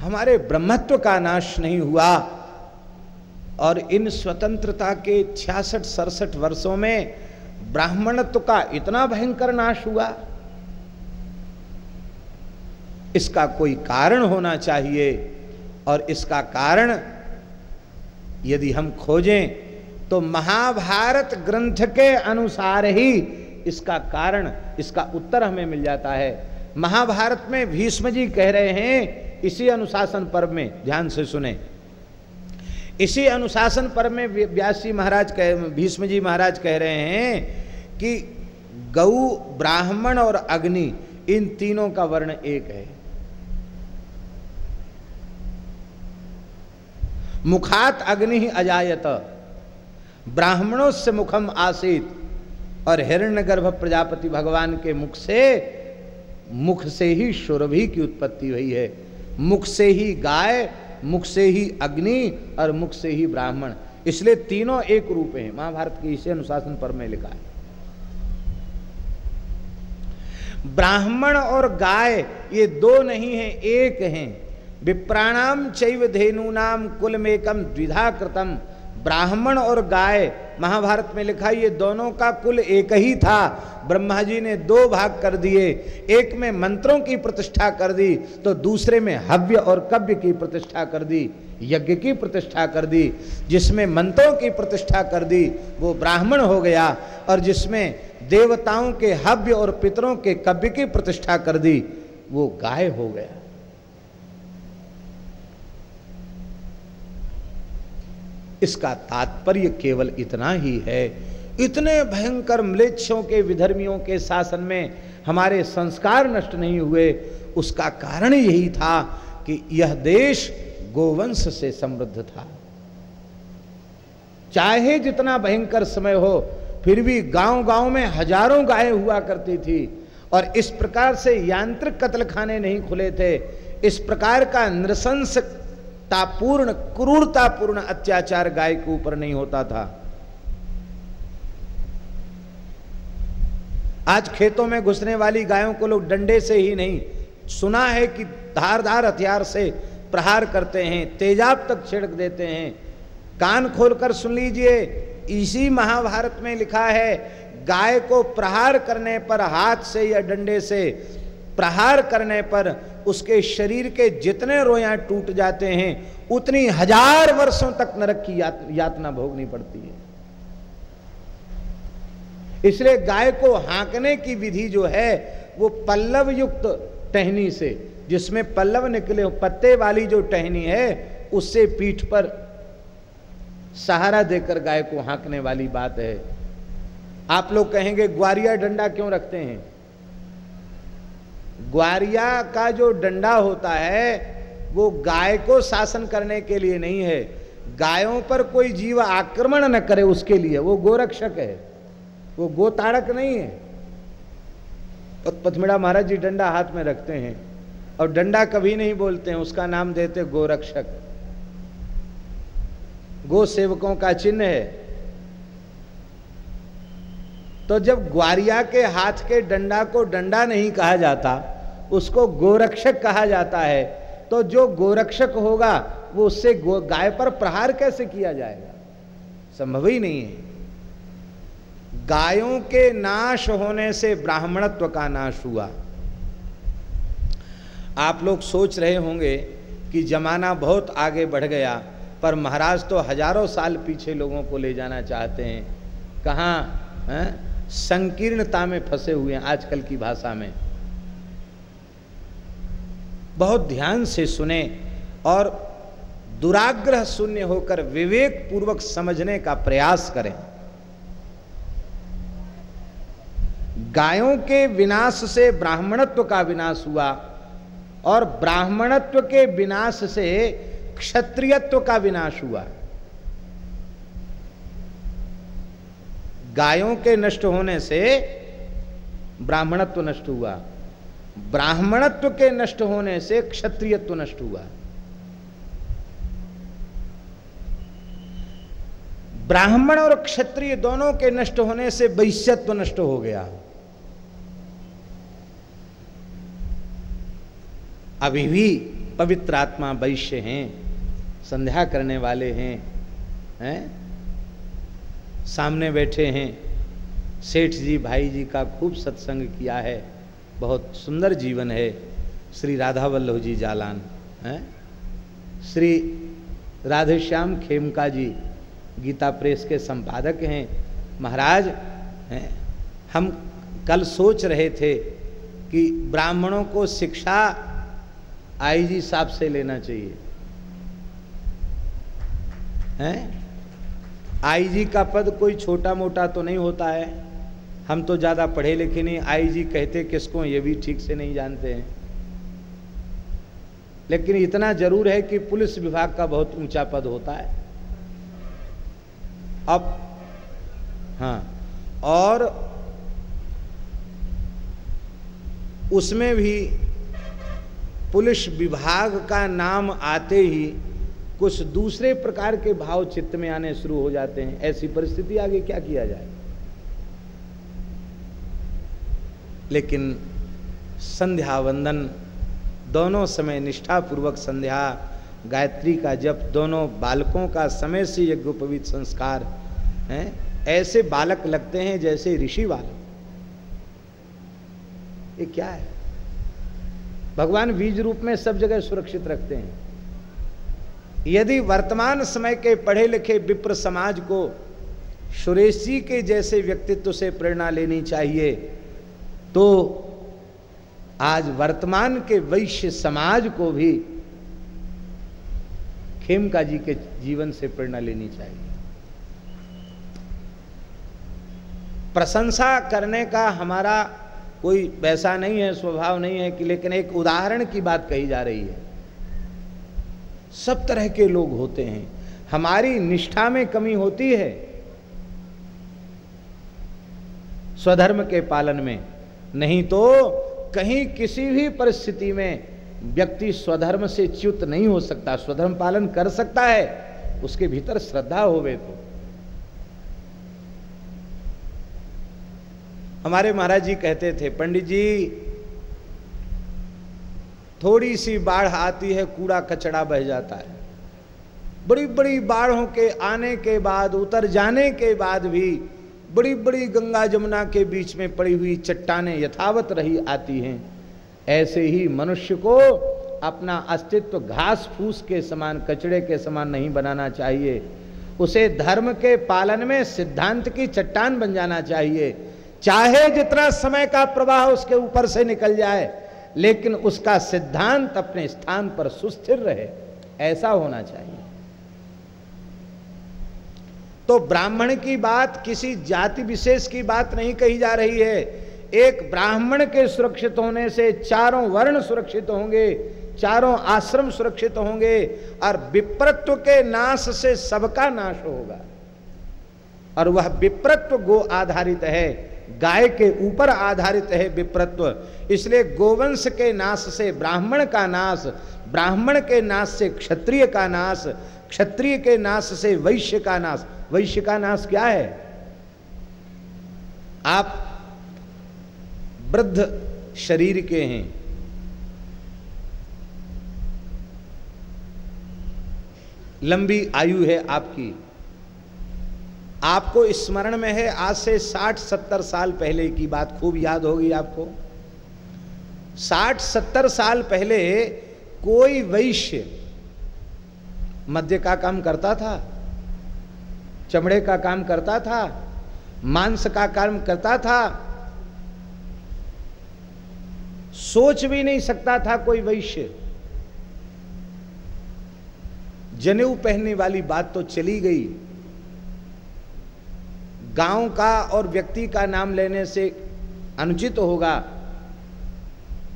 हमारे ब्रह्मत्व का नाश नहीं हुआ। और इन स्वतंत्रता के छियासठ, सड़सठ वर्षों में ब्राह्मणत्व का इतना भयंकर नाश हुआ। इसका कोई कारण होना चाहिए और इसका कारण यदि हम खोजें तो महाभारत ग्रंथ के अनुसार ही इसका कारण, इसका उत्तर हमें मिल जाता है। महाभारत में भीष्म जी कह रहे हैं इसी अनुशासन पर्व में, ध्यान से सुने। इसी अनुशासन पर्व में व्यास जी महाराज कह, भीष्म जी महाराज कह रहे हैं कि गौ, ब्राह्मण और अग्नि, इन तीनों का वर्ण एक है। मुखात अग्नि ही अजायत, ब्राह्मणों से मुखम आसित, और हिरण्य गर्भ प्रजापति भगवान के मुख से मुख से ही शोरभी की उत्पत्ति हुई है। मुख से ही गाय, मुख से ही अग्नि और मुख से ही ब्राह्मण। इसलिए तीनों एक रूप हैं। महाभारत के इसे अनुशासन पर में लिखा है। ब्राह्मण और गाय, ये दो नहीं है, एक हैं। विप्राणाम चैव धेनु नाम कुल मेकम द्विधा कृतम। ब्राह्मण और गाय, महाभारत में लिखा ये दोनों का कुल एक ही था। ब्रह्मा जी ने दो भाग कर दिए। एक में मंत्रों की प्रतिष्ठा कर दी तो दूसरे में हव्य और कव्य की प्रतिष्ठा कर दी, यज्ञ की प्रतिष्ठा कर दी। जिसमें मंत्रों की प्रतिष्ठा कर दी, वो ब्राह्मण हो गया। और जिसमें देवताओं के हव्य और पितरों के कव्य की प्रतिष्ठा कर दी, वो गाय हो गया। इसका तात्पर्य केवल इतना ही है। इतने भयंकर मलेच्छों के, विधर्मियों के शासन में हमारे संस्कार नष्ट नहीं हुए। उसका कारण यही था कि यह देश गोवंश से समृद्ध था। चाहे जितना भयंकर समय हो, फिर भी गाँव गाँव में हज़ारों गायें हुआ करती थी और इस प्रकार से यांत्रिक कत्ल खाने नहीं खुले थे। इस प्रकार का नृशंस तापूर्ण क्रूरतापूर्ण अत्याचार गाय के ऊपर नहीं होता था। आज खेतों में घुसने वाली गायों को लोग डंडे से ही नहीं, सुना है कि धारदार हथियार से प्रहार करते हैं, तेजाब तक छिड़क देते हैं। कान खोलकर सुन लीजिए, इसी महाभारत में लिखा है, गाय को प्रहार करने पर हाथ से या डंडे से प्रहार करने पर उसके शरीर के जितने रोया टूट जाते हैं उतनी हज़ार वर्षों तक नरक की यात, यातना भोगनी पड़ती है। इसलिए गाय को हांकने की विधि जो है वो पल्लव युक्त टहनी से जिसमें पल्लव निकले पत्ते वाली जो टहनी है उससे पीठ पर सहारा देकर गाय को हांकने वाली बात है। आप लोग कहेंगे ग्वारिया डंडा क्यों रखते हैं? ग्वारिया का जो डंडा होता है, वो गाय को शासन करने के लिए नहीं है। गायों पर कोई जीव आक्रमण न करे उसके लिए। वो गोरक्षक है। वो गोताड़क नहीं है। पथमिड़ा महाराज जी डंडा हाथ में रखते हैं और डंडा कभी नहीं बोलते हैं। उसका नाम देते गोरक्षक। गो सेवकों का चिन्ह है। तो जब ग्वारिया के हाथ के डंडा को डंडा नहीं कहा जाता, उसको गोरक्षक कहा जाता है तो जो गोरक्षक होगा, वो उससे गाय पर प्रहार कैसे किया जाएगा? संभव ही नहीं है। गायों के नाश होने से ब्राह्मणत्व का नाश हुआ। आप लोग सोच रहे होंगे कि जमाना बहुत आगे बढ़ गया, पर महाराज तो हज़ारों साल पीछे लोगों को ले जाना चाहते हैं। कहाँ संकीर्णता में फंसे हुए हैं आजकल की भाषा में। बहुत ध्यान से सुने और दुराग्रह शून्य होकर विवेक पूर्वक समझने का प्रयास करें। गायों के विनाश से ब्राह्मणत्व का विनाश हुआ और ब्राह्मणत्व के विनाश से क्षत्रियत्व का विनाश हुआ। गायों के नष्ट होने से ब्राह्मणत्व नष्ट हुआ। ब्राह्मणत्व के नष्ट होने से क्षत्रियत्व नष्ट हुआ। ब्राह्मण और क्षत्रिय दोनों के नष्ट होने से वैश्यत्व नष्ट हो गया। अभी भी पवित्र आत्मा वैश्य हैं, संध्या करने वाले हैं हैं? सामने बैठे हैं। सेठ जी, भाई जी का खूब सत्संग किया है। बहुत सुंदर जीवन है। श्री राधा वल्लभ जी जालान, हैं? श्री राधेश्याम खेमका जी, गीता प्रेस के संपादक हैं। महाराज, हैं? हम कल सोच रहे थे कि ब्राह्मणों को शिक्षा आईजी साहब से लेना चाहिए। हैं? आईजी का पद कोई छोटा मोटा तो नहीं होता है। हम तो ज़्यादा पढ़े लिखे नहीं। आईजी कहते किसको, ये भी ठीक से नहीं जानते हैं। लेकिन इतना ज़रूर है कि पुलिस विभाग का बहुत ऊँचा पद होता है। अब हाँ और उसमें भी पुलिस विभाग का नाम आते ही कुछ दूसरे प्रकार के भाव चित्त में आने शुरू हो जाते हैं। ऐसी परिस्थिति आगे क्या किया जाए? लेकिन संध्या वंदन, दोनों समय निष्ठापूर्वक संध्या, गायत्री का जप, दोनों बालकों का समय से यज्ञोपवीत संस्कार, हैं, ऐसे बालक लगते हैं जैसे ऋषि बालक। ये क्या है? भगवान बीज रूप में सब जगह सुरक्षित रखते हैं। यदि वर्तमान समय के पढ़े लिखे विप्र समाज को सुरेश जी के जैसे व्यक्तित्व से प्रेरणा लेनी चाहिए तो आज वर्तमान के वैश्य समाज को भी खेमका जी के जीवन से प्रेरणा लेनी चाहिए। प्रशंसा करने का हमारा कोई वैसा नहीं है, स्वभाव नहीं है कि लेकिन एक उदाहरण की बात कही जा रही है। सब तरह के लोग होते हैं। हमारी निष्ठा में कमी होती है। स्वधर्म के पालन में। नहीं तो कहीं किसी भी परिस्थिति में व्यक्ति स्वधर्म से च्युत नहीं हो सकता। स्वधर्म पालन कर सकता है, उसके भीतर श्रद्धा होवे तो हमारे महाराज जी कहते थे, पंडित जी थोड़ी सी बाढ़ आती है, कूड़ा कचड़ा बह जाता है। बड़ी बड़ी बाढ़ों के आने के बाद, उतर जाने के बाद भी बड़ी बड़ी गंगा जमुना के बीच में पड़ी हुई चट्टाने यथावत रही आती हैं। ऐसे ही मनुष्य को अपना अस्तित्व घास फूस के समान, कचड़े के समान नहीं बनाना चाहिए। उसे धर्म के पालन में सिद्धांत की चट्टान बन जाना चाहिए। चाहे जितना समय का प्रवाह उसके ऊपर से निकल जाए लेकिन उसका सिद्धांत अपने स्थान पर सुस्थिर रहे, ऐसा होना चाहिए। तो ब्राह्मण की बात किसी जाति विशेष की बात नहीं कही जा रही है। एक ब्राह्मण के सुरक्षित होने से चारों वर्ण सुरक्षित होंगे, चारों आश्रम सुरक्षित होंगे, और विप्रत्व के नाश से सबका नाश होगा। और वह विप्रत्व गो आधारित है। गाय के ऊपर आधारित है विप्रत्व। इसलिए गोवंश के नाश से, ब्राह्मण का नाश, ब्राह्मण के नाश से क्षत्रिय का नाश, क्षत्रिय के नाश से वैश्य का नाश। वैश्य का नाश क्या है? आप वृद्ध शरीर के हैं। लंबी आयु है आपकी। आपको स्मरण में है, आज से 60-70 साल पहले की बात खूब याद होगी आपको। 60-70 साल पहले कोई वैश्य मध्य का काम करता था, चमड़े का काम करता था, मांस का काम करता था, सोच भी नहीं सकता था कोई वैश्य। जनेऊ पहनने वाली बात तो चली गई। गाँव का और व्यक्ति का नाम लेने से अनुचित होगा।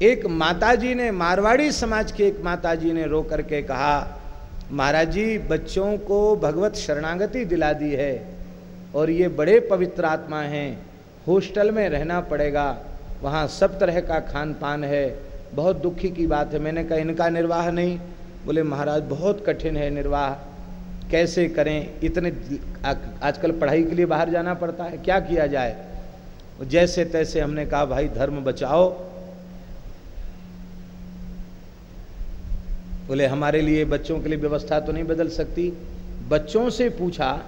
एक माताजी ने, मारवाड़ी समाज की एक माताजी ने रो करके कहा, महाराज जी बच्चों को भगवत शरणागति दिला दी है और ये बड़े पवित्र आत्मा हैं। हॉस्टल में रहना पड़ेगा। वहाँ सब तरह का खान पान है। बहुत दुखी की बात है। मैंने कहा, इनका निर्वाह नहीं। बोले, महाराज, बहुत कठिन है निर्वाह। कैसे करें? इतने आजकल पढ़ाई के लिए बाहर जाना पड़ता है। क्या किया जाए? जैसे तैसे हमने कहा, भाई, धर्म बचाओ। बोले, हमारे लिए बच्चों के लिए व्यवस्था तो नहीं बदल सकती। बच्चों से पूछा,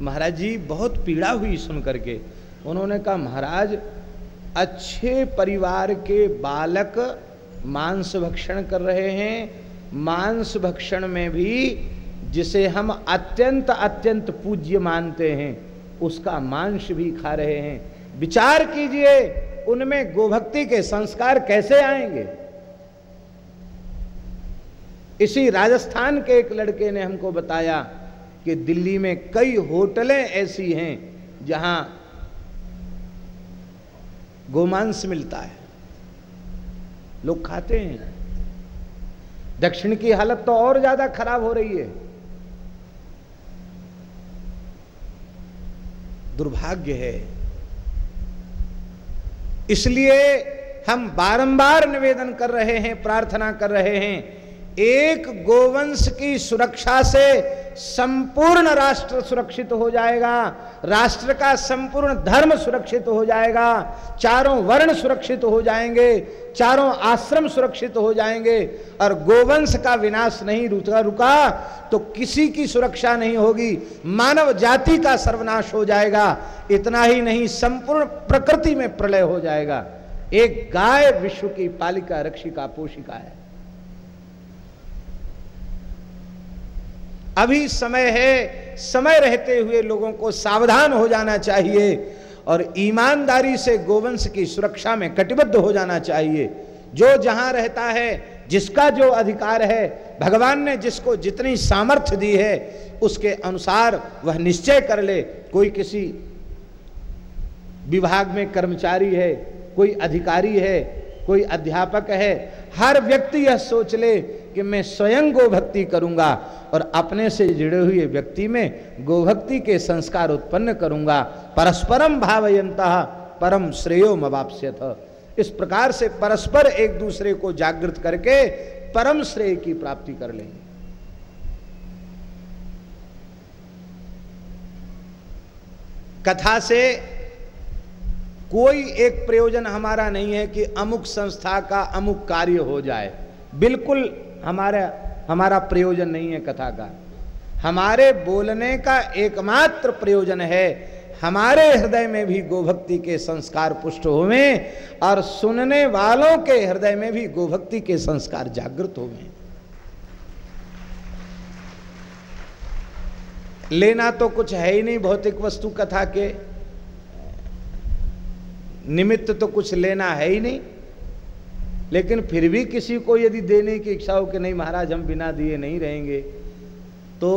महाराज जी, बहुत पीड़ा हुई सुन करके। उन्होंने कहा, महाराज, अच्छे परिवार के बालक मांस भक्षण कर रहे हैं। मांस भक्षण में भी जिसे हम अत्यंत अत्यंत पूज्य मानते हैं, उसका मांस भी खा रहे हैं। विचार कीजिए, उनमें गोभक्ति के संस्कार कैसे आएँगे? इसी राजस्थान के एक लड़के ने हमको बताया कि दिल्ली में कई होटलें ऐसी हैं, जहाँ गोमांस मिलता है। लोग खाते हैं। दक्षिण की हालत तो और ज़्यादा खराब हो रही है। दुर्भाग्य है। इसलिए हम बारंबार निवेदन कर रहे हैं प्रार्थना कर रहे हैं एक गोवंश की सुरक्षा से संपूर्ण राष्ट्र सुरक्षित हो जाएगा, राष्ट्र का संपूर्ण धर्म सुरक्षित हो जाएगा, चारों वर्ण सुरक्षित हो जाएँगे, चारों आश्रम सुरक्षित हो जाएँगे, और गोवंश का विनाश नहीं रुका रुका तो किसी की सुरक्षा नहीं होगी, मानव जाति का सर्वनाश हो जाएगा, इतना ही नहीं, संपूर्ण प्रकृति में प्रलय हो जाएगा। एक गाय विश्व की पालिका रक्षिका पोषिका है। अभी समय है, समय रहते हुए लोगों को सावधान हो जाना चाहिए और ईमानदारी से गोवंश की सुरक्षा में कटिबद्ध हो जाना चाहिए। जो जहाँ रहता है, जिसका जो अधिकार है, भगवान ने जिसको जितनी सामर्थ्य दी है, उसके अनुसार वह निश्चय कर ले। कोई किसी विभाग में कर्मचारी है, कोई अधिकारी है कोई अध्यापक है, हर व्यक्ति यह सोच ले कि मैं स्वयं गोभक्ति करूँगा और अपने से जुड़े हुए व्यक्ति में गोभक्ति के संस्कार उत्पन्न करूँगा। परस्परम भावयंत परम श्रेयो मवाप्स्यथ इस प्रकार से परस्पर एक दूसरे को जागृत करके परम श्रेय की प्राप्ति कर लेंगे। कथा से कोई एक प्रयोजन हमारा नहीं है कि अमुक संस्था का अमुक कार्य हो जाए। बिल्कुल हमारा हमारा प्रयोजन नहीं है कथा का हमारे बोलने का एकमात्र प्रयोजन है हमारे हृदय में भी गोभक्ति के संस्कार पुष्ट होवे और सुनने वालों के हृदय में भी गोभक्ति के संस्कार जागृत होवे। लेना तो कुछ है ही नहीं भौतिक वस्तु कथा के। निमित्त तो कुछ लेना है ही नहीं। लेकिन फिर भी किसी को यदि देने की इच्छा हो कि नहीं महाराज, हम बिना दिए नहीं रहेंगे तो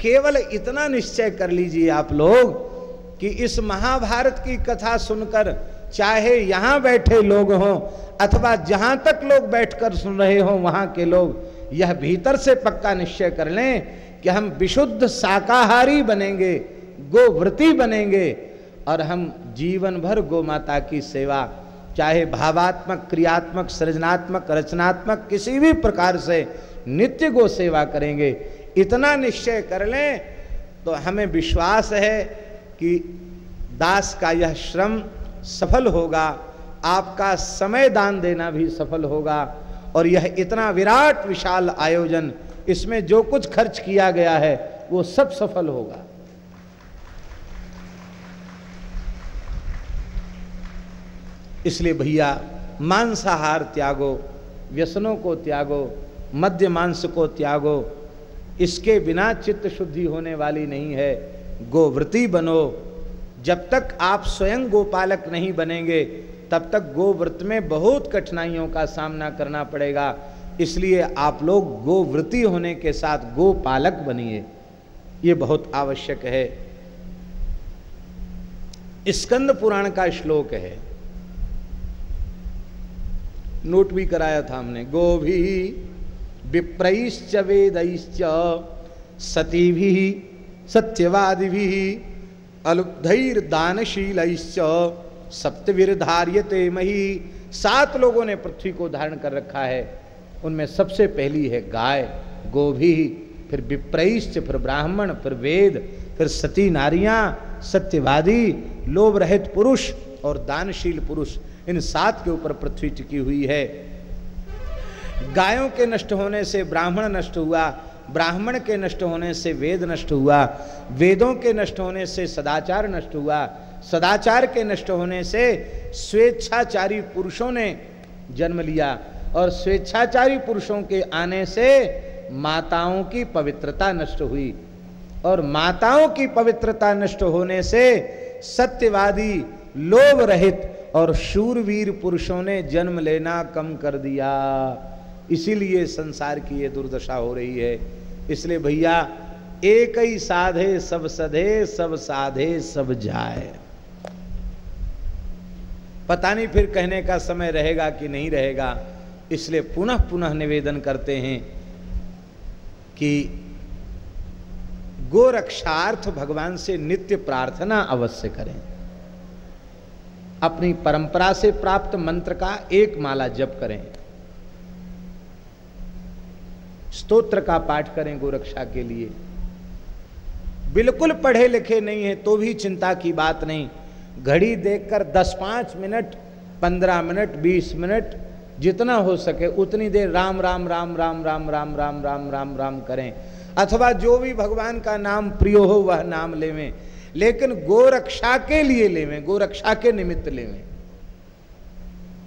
केवल इतना निश्चय कर लीजिए आप लोग कि इस महाभारत की कथा सुनकर, चाहे यहाँ बैठे लोग हों अथवा जहाँ तक लोग बैठकर सुन रहे हों, वहाँ के लोग, यह भीतर से पक्का निश्चय कर लें कि हम विशुद्ध शाकाहारी बनेंगे गोव्रती बनेंगे और हम जीवन भर गो माता की सेवा, चाहे भावात्मक, क्रियात्मक, सृजनात्मक, रचनात्मक, किसी भी प्रकार से नित्य गो सेवा करेंगे। इतना निश्चय कर लें तो हमें विश्वास है कि दास का यह श्रम सफल होगा, आपका समय दान देना भी सफल होगा, और यह इतना विराट, विशाल आयोजन, इसमें जो कुछ खर्च किया गया है, वो सब सफल होगा। इसलिए भैया, मांसाहार त्यागो, व्यसनों को त्यागो मध्य मांस को त्यागो, इसके बिना चित्त शुद्धि होने वाली नहीं है। गोव्रती बनो। जब तक आप स्वयं गोपालक नहीं बनेंगे, तब तक गोव्रत में बहुत कठिनाइयों का सामना करना पड़ेगा। इसलिए आप लोग गोव्रती होने के साथ गोपालक बनिए। ये बहुत आवश्यक है। स्कंद पुराण का श्लोक है। नोट भी कराया था हमने। गो भी विप्रैश्च वेदैश्च सती भी सत्यवादि भी अलुब्धैर दानशील सप्तवीर धार्यते मही। सात लोगों ने पृथ्वी को धारण कर रखा है। उनमें सबसे पहली है गाय, गोभी, फिर विप्रैश्च, फिर ब्राह्मण, फिर वेद, फिर सती नारियाँ, सत्यवादी लोभ रहित पुरुष और दानशील पुरुष। इन सात के ऊपर पृथ्वी टिकी हुई है। गायों के नष्ट होने से ब्राह्मण नष्ट हुआ, ब्राह्मण के नष्ट होने से वेद नष्ट हुआ, वेदों के नष्ट होने से सदाचार नष्ट हुआ, सदाचार के नष्ट होने से स्वेच्छाचारी पुरुषों ने जन्म लिया और स्वेच्छाचारी पुरुषों के आने से माताओं की पवित्रता नष्ट हुई और माताओं की पवित्रता नष्ट होने से सत्यवादी लोभ रहित और शूरवीर पुरुषों ने जन्म लेना कम कर दिया। इसीलिए संसार की ये दुर्दशा हो रही है। इसलिए भैया, एक ही साधे सब सधे, सब साधे, सब जाए। पता नहीं फिर कहने का समय रहेगा कि नहीं रहेगा। इसलिए पुनः पुनः निवेदन करते हैं कि गोरक्षार्थ भगवान से नित्य प्रार्थना अवश्य करें। अपनी परंपरा से प्राप्त मंत्र का एक माला जप करें। स्तोत्र का पाठ करें गोरक्षा के लिए। बिल्कुल पढ़े लिखे नहीं है तो भी चिंता की बात नहीं। घड़ी देखकर दस पाँच मिनट, पंद्रह मिनट, बीस मिनट, जितना हो सके उतनी देर राम राम राम राम राम राम राम राम राम राम करें। अथवा जो भी भगवान का नाम प्रिय हो, वह नाम लेवें। लेकिन गोरक्षा के लिए लेवें, गोरक्षा के निमित्त लेवें।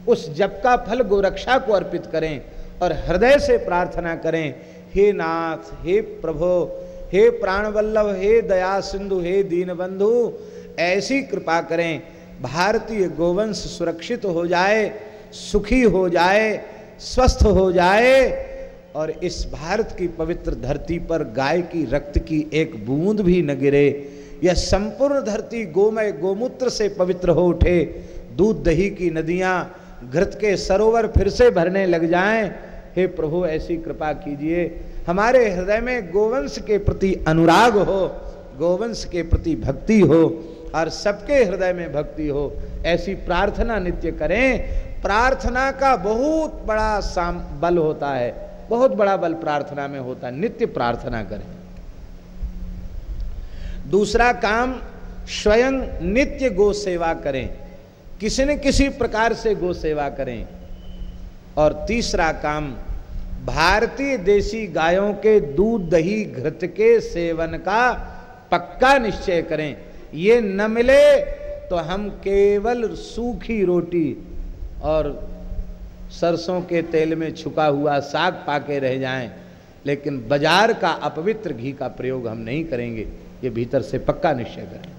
उस जप का फल गोरक्षा को अर्पित करें और हृदय से प्रार्थना करें, हे नाथ, हे प्रभो, हे प्राणवल्लभ, हे दया सिंधु, हे दीनबंधु, ऐसी कृपा करें, भारतीय गोवंश सुरक्षित हो जाए, सुखी हो जाए, स्वस्थ हो जाए और इस भारत की पवित्र धरती पर गाय की रक्त की एक बूंद भी न गिरे। यह संपूर्ण धरती गोमय गोमूत्र से पवित्र हो उठे, दूध दही की नदियाँ घृत के सरोवर फिर से भरने लग जाएँ। हे प्रभु, ऐसी कृपा कीजिए, हमारे हृदय में गोवंश के प्रति अनुराग हो, गोवंश के प्रति भक्ति हो, और सबके हृदय में भक्ति हो। ऐसी प्रार्थना नित्य करें। प्रार्थना का बहुत बड़ा साम बल होता है, बहुत बड़ा बल प्रार्थना में होता है। नित्य प्रार्थना करें। दूसरा काम स्वयं नित्य गो सेवा करें। किसी न किसी प्रकार से गो सेवा करें। और तीसरा काम, भारतीय देसी गायों के दूध दही घृत के सेवन का पक्का निश्चय करें। ये न मिले तो हम केवल सूखी रोटी और सरसों के तेल में छुका हुआ साग पाके रह जाएँ, लेकिन बाज़ार का अपवित्र घी का प्रयोग हम नहीं करेंगे। ये भीतर से पक्का निश्चय करें।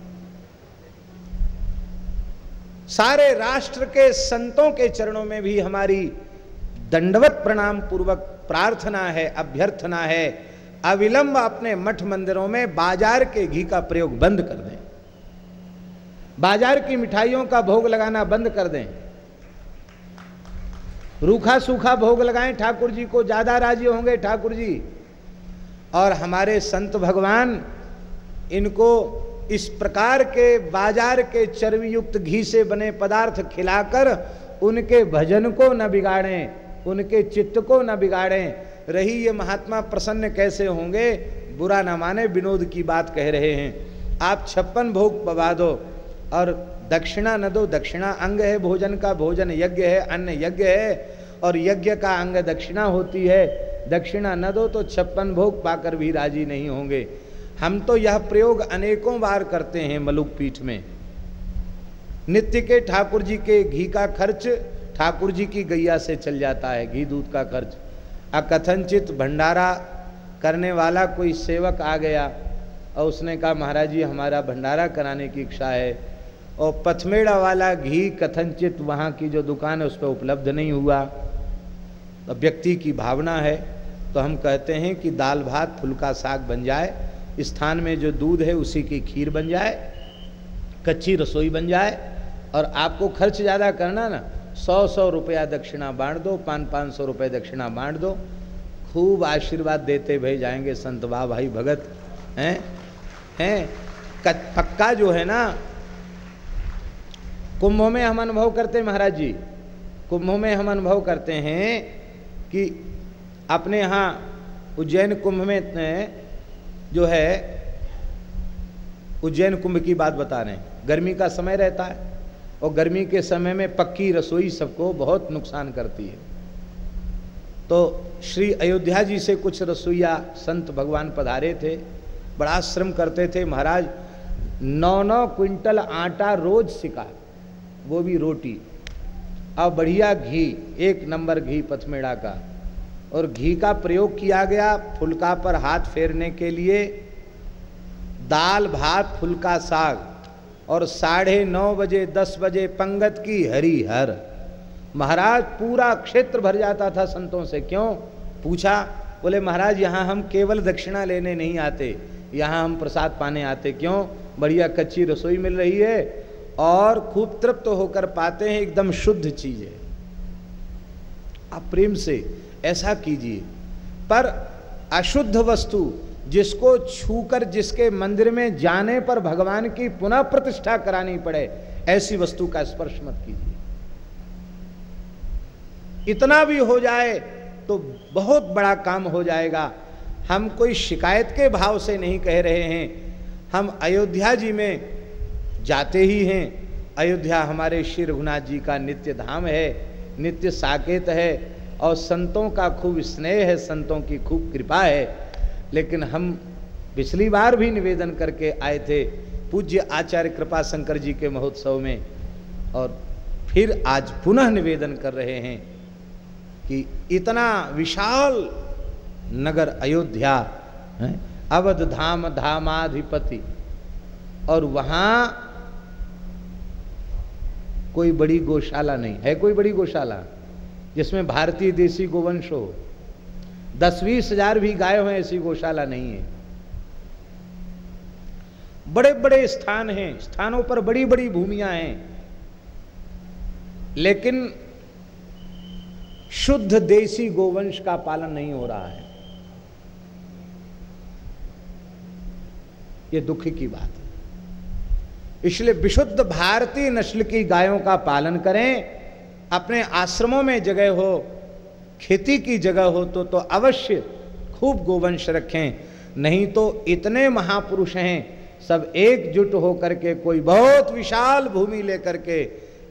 सारे राष्ट्र के संतों के चरणों में भी हमारी दंडवत प्रणाम पूर्वक प्रार्थना है, अभ्यर्थना है, अविलंब अपने मठ मंदिरों में बाज़ार के घी का प्रयोग बंद कर दें। बाज़ार की मिठाइयों का भोग लगाना बंद कर दें। रूखा सूखा भोग लगाएँ, ठाकुर जी को ज़्यादा राज़ी होंगे, ठाकुर जी। और हमारे संत भगवान इनको इस प्रकार के बाज़ार के चर्बी युक्त घी से बने पदार्थ खिलाकर उनके भजन को न बिगाड़ें, उनके चित्त को न बिगाड़ें। रही ये महात्मा प्रसन्न कैसे होंगे? बुरा न माने, विनोद की बात कह रहे हैं। आप छप्पन भोग पवा दो और दक्षिणा न दो, दक्षिणा अंग है, भोजन का भोजन यज्ञ है, अन्न यज्ञ है और यज्ञ का अंग दक्षिणा होती है। दक्षिणा न दो तो छप्पन भोग पाकर भी राज़ी नहीं होंगे। हम तो यह प्रयोग अनेकों बार करते हैं मलुक पीठ में। नित्य के ठाकुर जी के घी का खर्च ठाकुर जी की गैया से चल जाता है, घी दूध का खर्च। अकथनचित भंडारा करने वाला कोई सेवक आ गया और उसने कहा, महाराज जी, हमारा भंडारा कराने की इच्छा है। और पथमेड़ा वाला घी कथनचित वहाँ की जो दुकान है, उस पर उपलब्ध नहीं हुआ। तो व्यक्ति की भावना है तो हम कहते हैं कि दाल भात फुलका, साग बन जाए स्थान में जो दूध है, उसी की खीर बन जाए, कच्ची रसोई बन जाए, और आपको खर्च ज़्यादा करना ना सौ सौ रुपया दक्षिणा बांट दो पाँच पाँच सौ रुपये दक्षिणा बांट दो। खूब आशीर्वाद देते भाई जाएँगे संत वाह भाई भगत, हैं? हैं? पक्का जो है ना, कुंभों में हम अनुभव करते हैं महाराज जी। कुंभों में हम अनुभव करते हैं कि अपने यहाँ उज्जैन कुंभ में जो है, उज्जैन कुंभ की बात बता रहे हैं। गर्मी का समय रहता है और गर्मी के समय में पक्की रसोई सबको बहुत नुकसान करती है। तो श्री अयोध्या जी से कुछ रसोईया संत भगवान पधारे थे, बड़ा श्रम करते थे। महाराज नौ नौ क्विंटल आटा रोज सिका, वो भी रोटी। अब बढ़िया घी, एक नंबर घी पथमेड़ा का। और घी का प्रयोग किया गया फुलका पर हाथ फेरने के लिए। दाल, भात, फुलका, साग और साढ़े नौ बजे, दस बजे पंगत की हरी हर। महाराज, पूरा क्षेत्र भर जाता था संतों से। क्यों? पूछा, बोले, महाराज, यहाँ हम केवल दक्षिणा लेने नहीं आते, यहाँ हम प्रसाद पाने आते। क्यों? बढ़िया कच्ची रसोई मिल रही है और खूब तृप्त होकर पाते हैं, एकदम शुद्ध चीज़। है आप प्रेम से ऐसा कीजिए। पर अशुद्ध वस्तु जिसको छूकर जिसके मंदिर में जाने पर भगवान की पुनः प्रतिष्ठा करानी पड़े, ऐसी वस्तु का स्पर्श मत कीजिए। इतना भी हो जाए तो बहुत बड़ा काम हो जाएगा। हम कोई शिकायत के भाव से नहीं कह रहे हैं। हम अयोध्या जी में जाते ही हैं। अयोध्या हमारे श्री रघुनाथ जी का नित्य धाम है, नित्य साकेत है। और संतों का खूब स्नेह है, संतों की खूब कृपा है। लेकिन हम पिछली बार भी निवेदन करके आए थे, पूज्य आचार्य कृपा शंकर जी के महोत्सव में, और फिर आज पुनः निवेदन कर रहे हैं कि इतना विशाल नगर अयोध्या, है, अवध धाम, धामाधिपति, और वहाँ कोई बड़ी गौशाला नहीं, है कोई बड़ी गौशाला? जिसमें भारतीय देसी गोवंश हो। दस बीस हज़ार भी गाय हो ऐसी गौशाला नहीं है। बड़े बड़े स्थान हैं, स्थानों पर बड़ी बड़ी भूमियाँ हैं। लेकिन शुद्ध देसी गोवंश का पालन नहीं हो रहा है। यह दुख की बात है। इसलिए विशुद्ध भारतीय नस्ल की गायों का पालन करें अपने आश्रमों में जगह हो, खेती की जगह हो तो तो अवश्य खूब गोवंश रखें। नहीं तो इतने महापुरुष हैं, सब एकजुट होकर के कोई बहुत विशाल भूमि लेकर के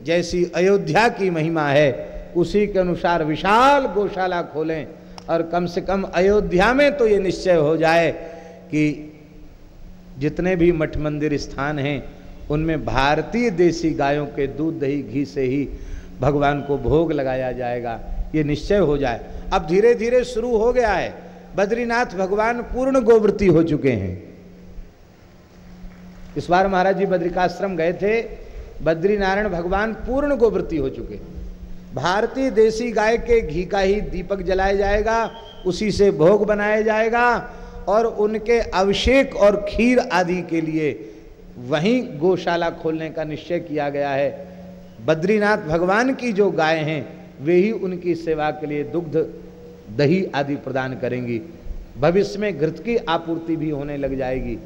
जैसी अयोध्या की महिमा है, उसी के अनुसार विशाल गौशाला खोलें। और कम से कम अयोध्या में तो ये निश्चय हो जाए कि जितने भी मठ मंदिर स्थान हैं, उनमें भारतीय देसी गायों के दूध, दही, घी से ही भगवान को भोग लगाया जाएगा, ये निश्चय हो जाए। अब धीरे धीरे शुरू हो गया है। बद्रीनाथ भगवान पूर्ण गोवृत्ति हो चुके हैं। इस बार महाराज जी बद्रिकाश्रम गए थे, बद्रीनारायण भगवान पूर्ण गोवृत्ति हो चुके। भारतीय देसी गाय के घी का ही दीपक जलाया जाएगा, उसी से भोग बनाया जाएगा, और उनके अभिषेक और खीर आदि के लिए वहीं गौशाला खोलने का निश्चय किया गया है। बद्रीनाथ भगवान की जो गाय हैं, वे ही उनकी सेवा के लिए दुग्ध, दही आदि प्रदान करेंगी। भविष्य में घृत की आपूर्ति भी होने लग जाएगी।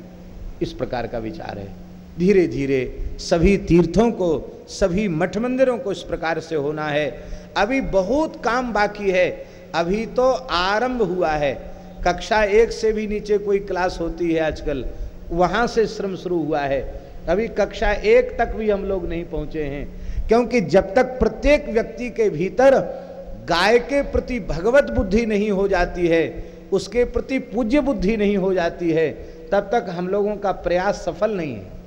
इस प्रकार का विचार है। धीरे धीरे सभी तीर्थों को, सभी मठ मंदिरों को इस प्रकार से होना है। अभी बहुत काम बाकी है। अभी तो आरंभ हुआ है। कक्षा एक से भी नीचे कोई क्लास होती है आजकल। वहाँ से श्रम शुरू हुआ है। अभी कक्षा एक तक भी हम लोग नहीं पहुँचे हैं। क्योंकि जब तक प्रत्येक व्यक्ति के भीतर गाय के प्रति भगवत बुद्धि नहीं हो जाती है, उसके प्रति पूज्य बुद्धि नहीं हो जाती है, तब तक हम लोगों का प्रयास सफल नहीं है।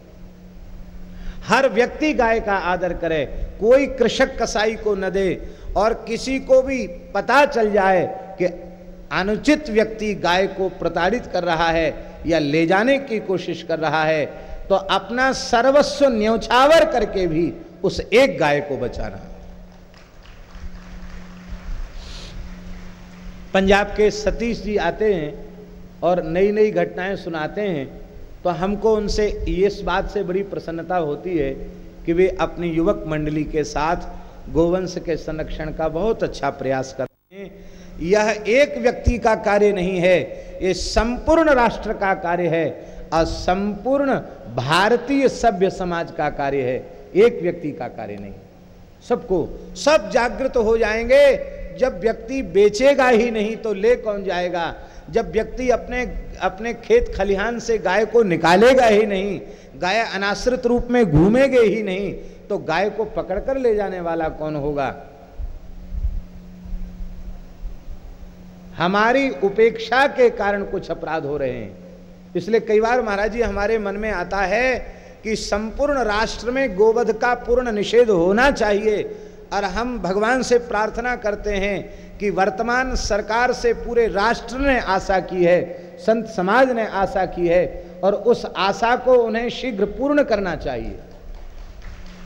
हर व्यक्ति गाय का आदर करे, कोई कृषक कसाई को न दे और किसी को भी पता चल जाए कि अनुचित व्यक्ति गाय को प्रताड़ित कर रहा है या ले जाने की कोशिश कर रहा है तो अपना सर्वस्व न्यौछावर करके भी उस एक गाय को बचाना पंजाब के सतीश जी आते हैं और नई नई घटनाएँ सुनाते हैं तो हमको उनसे इस बात से बड़ी प्रसन्नता होती है कि वे अपनी युवक मंडली के साथ गोवंश के संरक्षण का बहुत अच्छा प्रयास करते हैं। यह एक व्यक्ति का कार्य नहीं है, ये संपूर्ण राष्ट्र का कार्य है, और संपूर्ण भारतीय सभ्य समाज का कार्य है। एक व्यक्ति का कार्य नहीं। सबको, सब जागृत हो जाएँगे। जब व्यक्ति बेचेगा ही नहीं तो ले कौन जाएगा? जब व्यक्ति अपने अपने खेत खलिहान से गाय को निकालेगा ही नहीं, गाय अनाश्रित रूप में घूमेगे ही नहीं तो गाय को पकड़कर ले जाने वाला कौन होगा? हमारी उपेक्षा के कारण कुछ अपराध हो रहे हैं। इसलिए कई बार महाराज जी हमारे मन में आता है कि संपूर्ण राष्ट्र में गोवध का पूर्ण निषेध होना चाहिए। और हम भगवान से प्रार्थना करते हैं कि वर्तमान सरकार से पूरे राष्ट्र ने आशा की है, संत समाज ने आशा की है, और उस आशा को उन्हें शीघ्र पूर्ण करना चाहिए।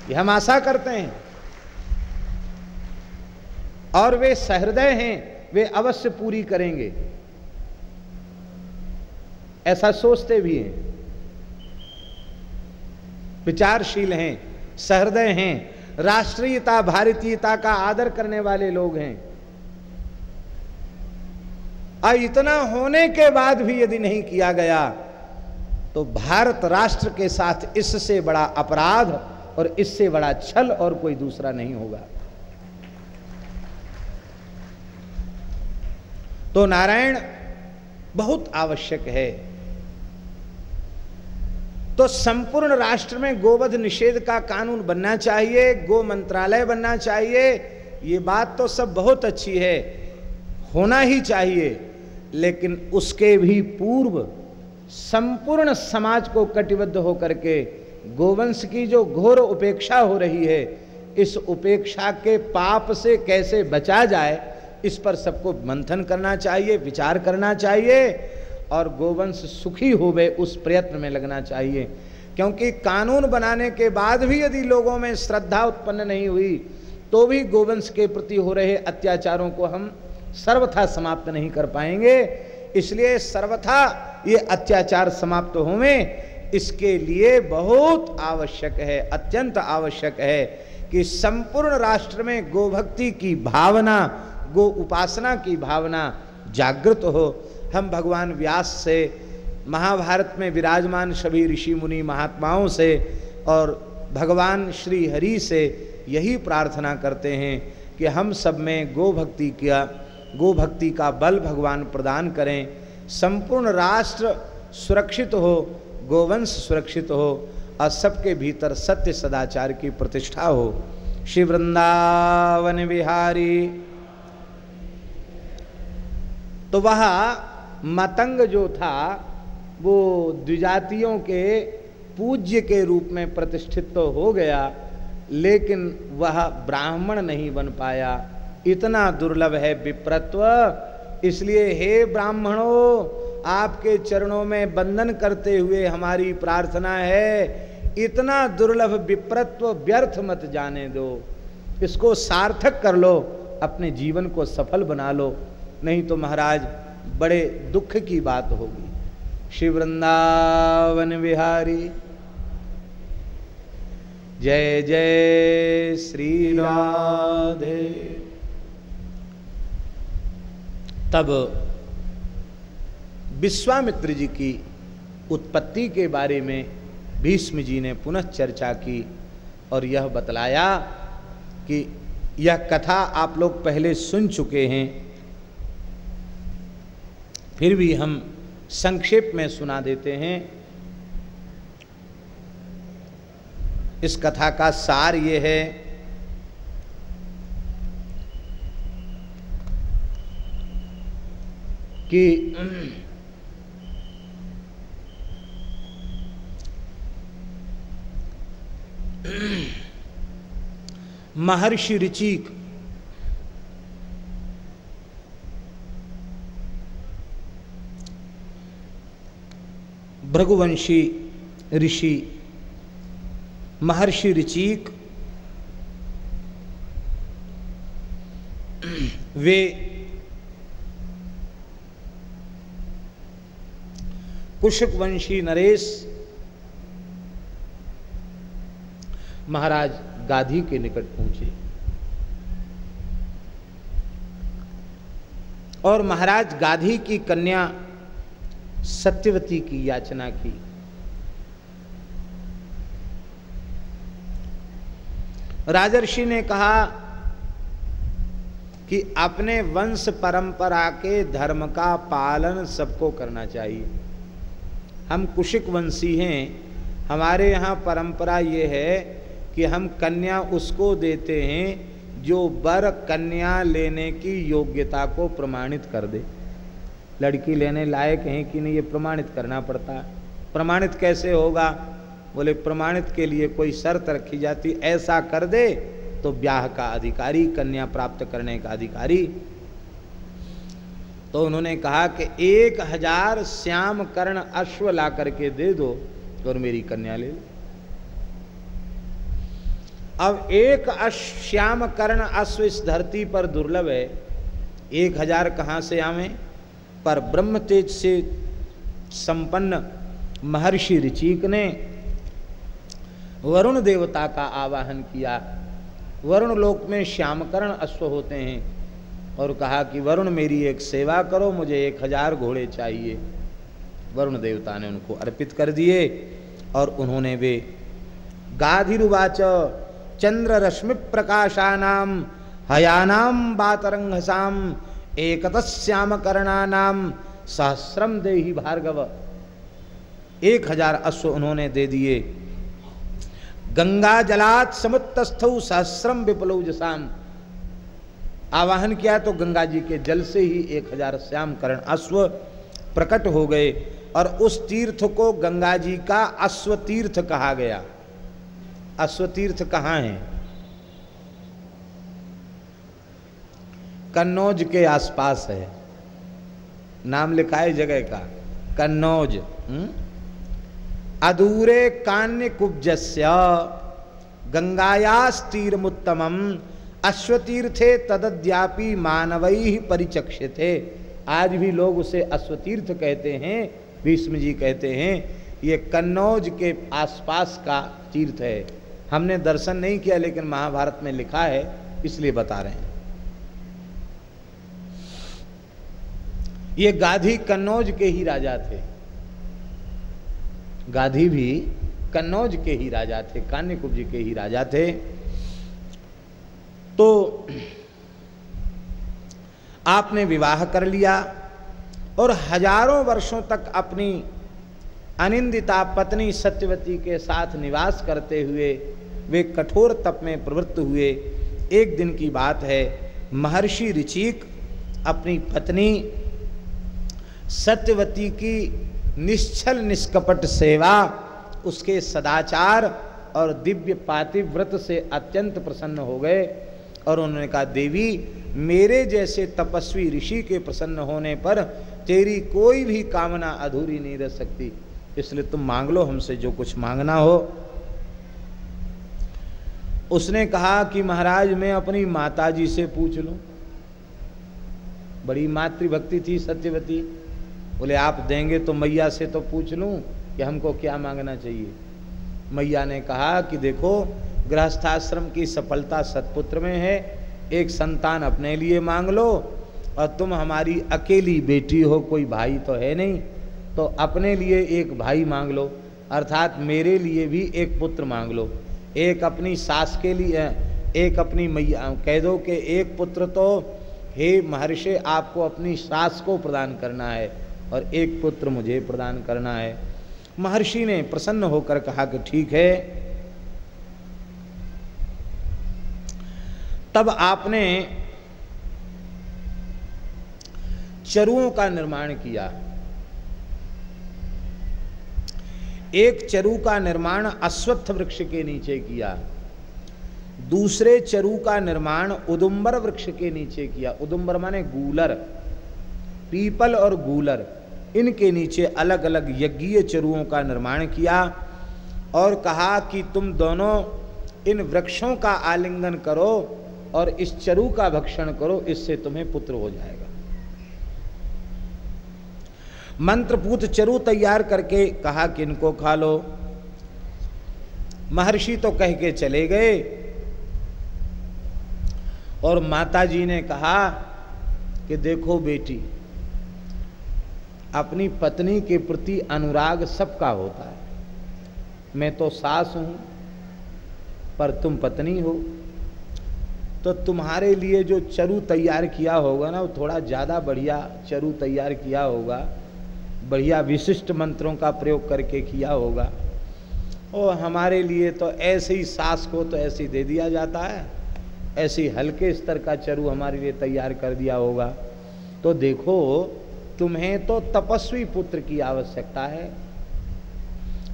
ये हम आशा करते हैं। और वे सहृदय हैं, वे अवश्य पूरी करेंगे। ऐसा सोचते भी हैं। विचारशील हैं, सहृदय हैं, राष्ट्रीयता, भारतीयता का आदर करने वाले लोग हैं। और इतना होने के बाद भी यदि नहीं किया गया तो भारत राष्ट्र के साथ इससे बड़ा अपराध और इससे बड़ा छल और कोई दूसरा नहीं होगा। तो नारायण बहुत आवश्यक है। तो संपूर्ण राष्ट्र में गोवध निषेध का कानून बनना चाहिए, गो मंत्रालय बनना चाहिए। ये बात तो सब बहुत अच्छी है, होना ही चाहिए, लेकिन उसके भी पूर्व संपूर्ण समाज को कटिबद्ध होकर के गोवंश की जो घोर उपेक्षा हो रही है, इस उपेक्षा के पाप से कैसे बचा जाए, इस पर सबको मंथन करना चाहिए, विचार करना चाहिए। और गोवंश सुखी होवे उस प्रयत्न में लगना चाहिए। क्योंकि कानून बनाने के बाद भी यदि लोगों में श्रद्धा उत्पन्न नहीं हुई तो भी गोवंश के प्रति हो रहे अत्याचारों को हम सर्वथा समाप्त नहीं कर पाएँगे। इसलिए सर्वथा ये अत्याचार समाप्त होवे, इसके लिए बहुत आवश्यक है, अत्यंत आवश्यक है कि संपूर्ण राष्ट्र में गोभक्ति की भावना, गो उपासना की भावना जागृत हो। हम भगवान व्यास से, महाभारत में विराजमान सभी ऋषि मुनि महात्माओं से और भगवान श्री हरि से यही प्रार्थना करते हैं कि हम सब में गो भक्ति का गो भक्ति का बल भगवान प्रदान करें। संपूर्ण राष्ट्र सुरक्षित हो, गोवंश सुरक्षित हो और सबके भीतर सत्य सदाचार की प्रतिष्ठा हो। श्री वृंदावन बिहारी। तो वह मतंग जो था, वो द्विजातियों के पूज्य के रूप में प्रतिष्ठित तो हो गया, लेकिन वह ब्राह्मण नहीं बन पाया। इतना दुर्लभ है विप्रत्व। इसलिए हे ब्राह्मणों, आपके चरणों में बंधन करते हुए हमारी प्रार्थना है, इतना दुर्लभ विप्रत्व व्यर्थ मत जाने दो। इसको सार्थक कर लो, अपने जीवन को सफल बना लो। नहीं तो महाराज बड़े दुख की बात होगी। शिव वृंदावन बिहारी। जय जय श्री राधे। तब विश्वामित्र जी की उत्पत्ति के बारे में भीष्म जी ने पुनः चर्चा की और यह बतलाया कि यह कथा आप लोग पहले सुन चुके हैं। फिर भी हम संक्षेप में सुना देते हैं। इस कथा का सार ये है। कि महर्षि ऋचिक भृगुवंशी ऋषि, महर्षि ऋचिक, वे कुशक वंशी नरेश महाराज गाधी के निकट पहुँचे। और महाराज गाधी की कन्या सत्यवती की याचना की। राजर्षि ने कहा कि अपने वंश परंपरा के धर्म का पालन सबको करना चाहिए। हम कुशिक वंशी हैं। हमारे यहाँ परंपरा ये है कि हम कन्या उसको देते हैं जो बर कन्या लेने की योग्यता को प्रमाणित कर दे। लड़की लेने लायक हैं कि नहीं, ये प्रमाणित करना पड़ता है। प्रमाणित कैसे होगा? बोले, प्रमाणित के लिए कोई शर्त रखी जाती, ऐसा कर दे तो ब्याह का अधिकारी, कन्या प्राप्त करने का अधिकारी। तो उन्होंने कहा कि एक हज़ार श्याम कर्ण अश्व ला करके दे दो और मेरी कन्या ले लो। अब एक श्याम कर्ण अश्व इस धरती पर दुर्लभ है। एक हज़ार कहाँ से आवे? पर ब्रह्म तेज से संपन्न महर्षि ऋचिक ने वरुण देवता का आवाहन किया। वरुण लोक में श्यामकरण अश्व होते हैं और कहा कि, वरुण, मेरी एक सेवा करो, मुझे एक हज़ार घोड़े चाहिए। वरुण देवता ने उनको अर्पित कर दिए और उन्होंने वे गाधिरुवाच चंद्र रश्मि प्रकाशानाम, हयानाम, बातरंगसाम एकतश्याम करणानाम सहस्रम देही भार्गव। एक हज़ार अश्व उन्होंने दे दिए। गंगा जलात समुत्तस्थ सहस्रम विपलौ जसाम। आवाहन किया तो गंगा जी के जल से ही एक हज़ार श्याम करण अश्व प्रकट हो गए और उस तीर्थ को गंगा जी का अश्व तीर्थ कहा गया। अश्व तीर्थ कहाँ है? कन्नौज के आसपास है। नाम लिखा है जगह का। कन्नौज हम्म? अधूरे कान्य कुब्जस्य गंगायास्तीरमुत्तम अश्वतीर्थे तदद्यापि मानवई परिचक्षिते। आज भी लोग उसे अश्वतीर्थ कहते हैं भीष्म जी कहते हैं। ये कन्नौज के आसपास का तीर्थ है। हमने दर्शन नहीं किया, लेकिन महाभारत में लिखा है, इसलिए बता रहे हैं। ये गाधी कन्नौज के ही राजा थे। गाधी भी कन्नौज के ही राजा थे कान्यकुब जी के ही राजा थे। तो आपने विवाह कर लिया और हज़ारों वर्षों तक अपनी अनिंदिता पत्नी सत्यवती के साथ निवास करते हुए, वे कठोर तप में प्रवृत्त हुए। एक दिन की बात है, महर्षि ऋचिक अपनी पत्नी सत्यवती की निश्चल निष्कपट सेवा, उसके सदाचार और दिव्य पातिव्रत से अत्यंत प्रसन्न हो गए और उन्होंने कहा, देवी, मेरे जैसे तपस्वी ऋषि के प्रसन्न होने पर तेरी कोई भी कामना अधूरी नहीं रह सकती। इसलिए तुम मांग लो हमसे जो कुछ मांगना हो। उसने कहा कि, महाराज, मैं अपनी माता जी से पूछ लूँ। बड़ी मातृभक्ति थी सत्यवती। बोले, आप देंगे तो मैया से तो पूछ लूँ कि हमको क्या मांगना चाहिए। मैया ने कहा कि देखो, गृहस्थाश्रम की सफलता सतपुत्र में है, एक संतान अपने लिए मांग लो, और तुम हमारी अकेली बेटी हो, कोई भाई तो है नहीं तो अपने लिए एक भाई मांग लो, अर्थात मेरे लिए भी एक पुत्र मांग लो। एक अपनी सास के लिए, एक अपनी मैया, कह दो कि एक पुत्र तो हे महर्षि, आपको अपनी सास को प्रदान करना है। और एक पुत्र मुझे प्रदान करना है। महर्षि ने प्रसन्न होकर कहा कि ठीक है। तब आपने चरुओं का निर्माण किया। एक चरु का निर्माण अश्वत्थ वृक्ष के नीचे किया। दूसरे चरु का निर्माण उदुम्बर वृक्ष के नीचे किया। उदुम्बर माने गूलर, पीपल और गूलर। इनके नीचे अलग अलग यज्ञीय चरुओं का निर्माण किया और कहा कि तुम दोनों इन वृक्षों का आलिंगन करो और इस चरु का भक्षण करो, इससे तुम्हें पुत्र हो जाएगा। मंत्रपूत चरु तैयार करके कहा कि इनको खा लो। महर्षि तो कह के चले गए और माता जी ने कहा कि देखो बेटी अपनी पत्नी के प्रति अनुराग सबका होता है। मैं तो सास हूँ, पर तुम पत्नी हो। तो तुम्हारे लिए जो चरु तैयार किया होगा ना, वो थोड़ा ज़्यादा बढ़िया चरु तैयार किया होगा। बढ़िया विशिष्ट मंत्रों का प्रयोग करके किया होगा। और हमारे लिए तो ऐसे ही सास को तो ऐसे ही दे दिया जाता है। ऐसे हल्के स्तर का चरु हमारे लिए तैयार कर दिया होगा। तो देखो तुम्हें तो तपस्वी पुत्र की आवश्यकता है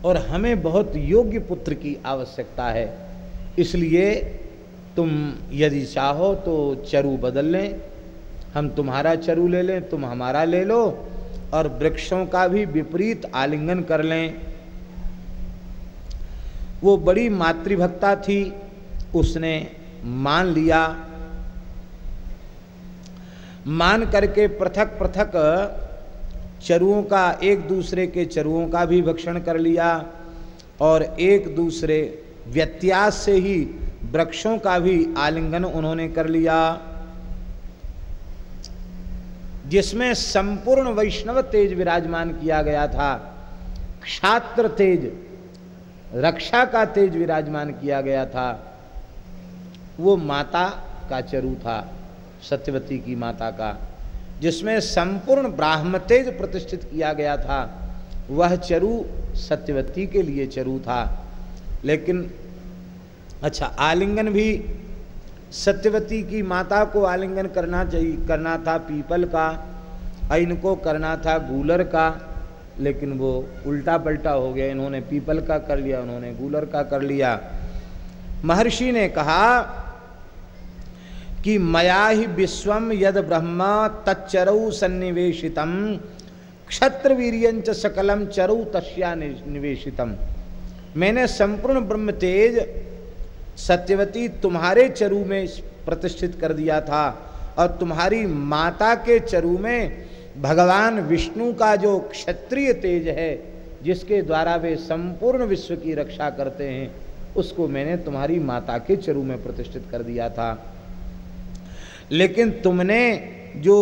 और हमें बहुत योग्य पुत्र की आवश्यकता है। इसलिए तुम यदि चाहो तो चरु बदल लें। हम तुम्हारा चरु ले लें, तुम हमारा ले लो और वृक्षों का भी विपरीत आलिंगन कर लें। वो बड़ी मातृभक्ता थी, उसने मान लिया मान करके पृथक पृथक चरुओं का, एक दूसरे के चरुओं का भी भक्षण कर लिया और एक दूसरे व्यत्यास से ही वृक्षों का भी आलिंगन उन्होंने कर लिया, जिसमें संपूर्ण वैष्णव तेज विराजमान किया गया था। क्षात्र तेज, रक्षा का तेज विराजमान किया गया था। वो माता का चरु था। सत्यवती की माता का, जिसमें संपूर्ण ब्राह्म तेज प्रतिष्ठित किया गया था, वह चरु सत्यवती के लिए चरु था। लेकिन अच्छा आलिंगन भी सत्यवती की माता को आलिंगन करना चाहिए, करना था पीपल का, इनको करना था गूलर का, लेकिन वो उल्टा पलटा हो गया। इन्होंने पीपल का कर लिया, उन्होंने गूलर का कर लिया। महर्षि ने कहा कि मया ही विश्वम यद ब्रह्म तच्चरऊ सन्निवेशितम क्षत्र वीरियंच सकलम चरु तस्या निवेशितम मैंने संपूर्ण ब्रह्म तेज सत्यवती तुम्हारे चरु में प्रतिष्ठित कर दिया था और तुम्हारी माता के चरु में भगवान विष्णु का जो क्षत्रिय तेज है, जिसके द्वारा वे संपूर्ण विश्व की रक्षा करते हैं, उसको मैंने तुम्हारी माता के चरु में प्रतिष्ठित कर दिया था। लेकिन तुमने जो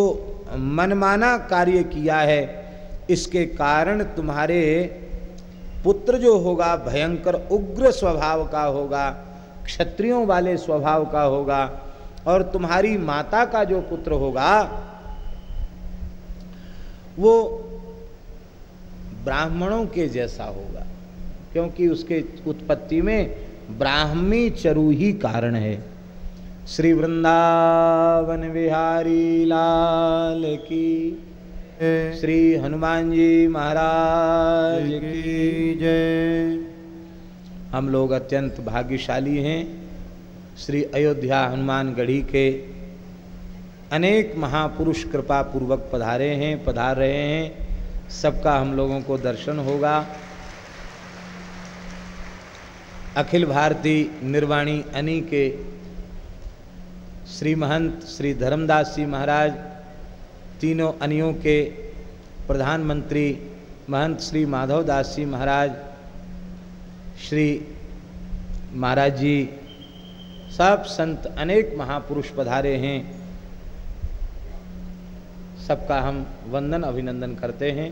मनमाना कार्य किया है, इसके कारण तुम्हारे पुत्र जो होगा भयंकर उग्र स्वभाव का होगा, क्षत्रियों वाले स्वभाव का होगा, और तुम्हारी माता का जो पुत्र होगा, वो ब्राह्मणों के जैसा होगा, क्योंकि उसके उत्पत्ति में ब्राह्मी चरु ही कारण है। श्री वृंदावन विहारी लाल की श्री हनुमान जी महाराज की जय। हम लोग अत्यंत भाग्यशाली हैं। श्री अयोध्या हनुमान गढ़ी के अनेक महापुरुष कृपा पूर्वक पधारे हैं पधार रहे हैं। सबका हम लोगों को दर्शन होगा। अखिल भारतीय निर्वाणी अनी के श्री महंत श्री धर्मदास जी महाराज, तीनों अनियों के प्रधानमंत्री महंत श्री माधव दास जी महाराज, श्री महाराज जी, सब संत अनेक महापुरुष पधारे हैं। सबका हम वंदन अभिनंदन करते हैं।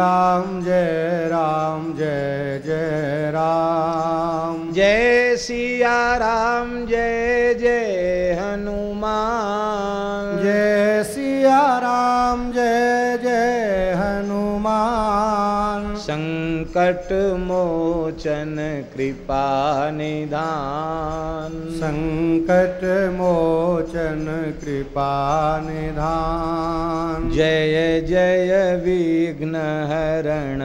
राम जय राम जय जय राम। जय सिया राम जय संकट मोचन कृपा निधान। संकट मोचन कृपा निधान। जय जय विघ्न हरण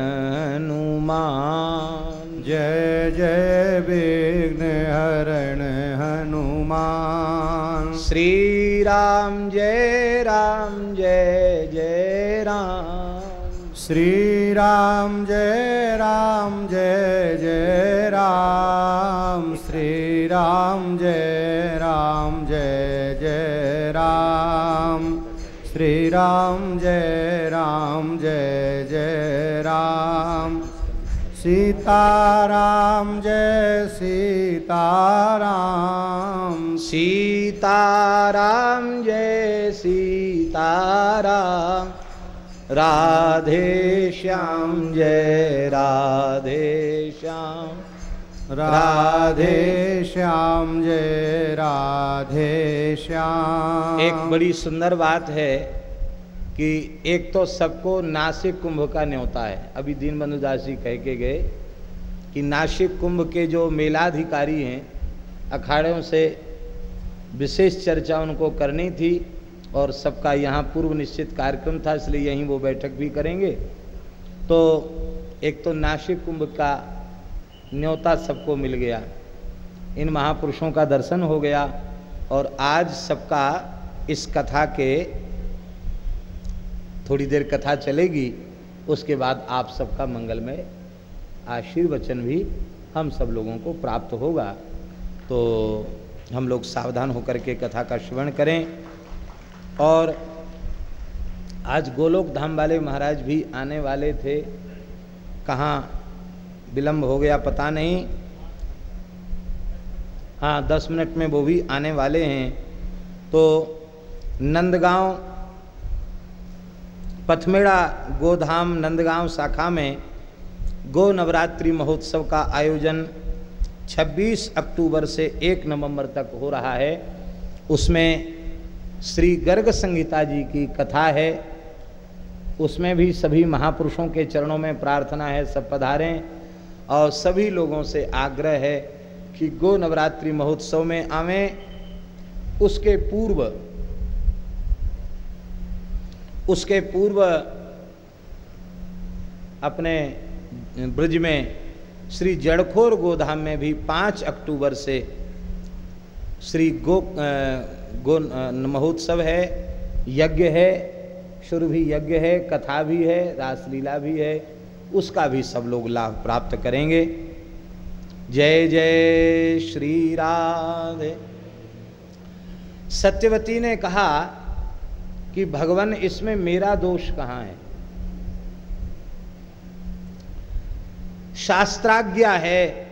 हनुमान। जय जय विघ्न हरण हनुमान। श्री राम जय राम जय जय राम। श्री राम जय राम जय जय राम। श्री राम जय राम जय जय राम। श्री राम जय राम जय जय राम। सीताराम जय सीताराम। सीताराम जय सीताराम। राधे श्याम, जय राधे श्याम। राधे श्याम, जय राधे श्याम। एक बड़ी सुंदर बात है कि एक तो सबको नासिक कुंभ का न्योता है। अभी दीन बंधु दास जी कह के गए कि नासिक कुंभ के जो मेलाधिकारी हैं, अखाड़ों से विशेष चर्चा उनको करनी थी। और सबका यहाँ पूर्व निश्चित कार्यक्रम था, इसलिए यहीं वो बैठक भी करेंगे। तो एक तो नासिक कुंभ का न्योता सबको मिल गया। इन महापुरुषों का दर्शन हो गया और आज सबका इस कथा के थोड़ी देर कथा चलेगी, उसके बाद आप सबका मंगलमय आशीर्वचन भी हम सब लोगों को प्राप्त होगा। तो हम लोग सावधान होकर के कथा का श्रवण करें। और आज गोलोक धाम वाले महाराज भी आने वाले थे। कहाँ विलम्ब हो गया पता नहीं। हाँ दस मिनट में वो भी आने वाले हैं। तो नंदगांव, पथमेड़ा गोधाम नंदगांव शाखा में गो नवरात्रि महोत्सव का आयोजन 26 अक्टूबर से 1 नवंबर तक हो रहा है। उसमें श्री गर्ग संहिता जी की कथा है। उसमें भी सभी महापुरुषों के चरणों में प्रार्थना है, सब पधारें। और सभी लोगों से आग्रह है कि गो नवरात्रि महोत्सव में आवें। उसके पूर्व उसके पूर्व अपने ब्रज में श्री जड़खोर गोधाम में भी पाँच अक्टूबर से श्री गो गो महोत्सव है, यज्ञ है, शुरू भी यज्ञ है, कथा भी है, रासलीला भी है, उसका भी सब लोग लाभ प्राप्त करेंगे। जय जय श्री राधे। सत्यवती ने कहा कि भगवान, इसमें मेरा दोष कहाँ है? शास्त्राज्ञा है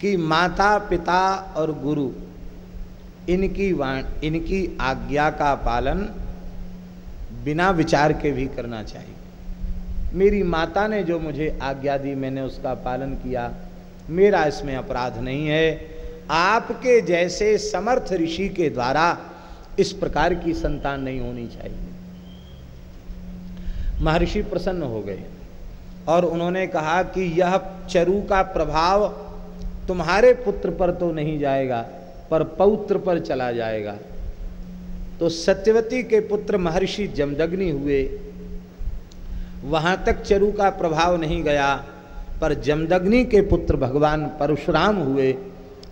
कि माता, पिता और गुरु, इनकी वाण, इनकी आज्ञा का पालन बिना विचार के भी करना चाहिए। मेरी माता ने जो मुझे आज्ञा दी, मैंने उसका पालन किया। मेरा इसमें अपराध नहीं है। आपके जैसे समर्थ ऋषि के द्वारा इस प्रकार की संतान नहीं होनी चाहिए। महर्षि प्रसन्न हो गए और उन्होंने कहा कि यह चरु का प्रभाव तुम्हारे पुत्र पर तो नहीं जाएगा, पर पौत्र पर चला जाएगा। तो सत्यवती के पुत्र महर्षि जमदग्नि हुए। वहाँ तक चरु का प्रभाव नहीं गया, पर जमदग्नि के पुत्र भगवान परशुराम हुए।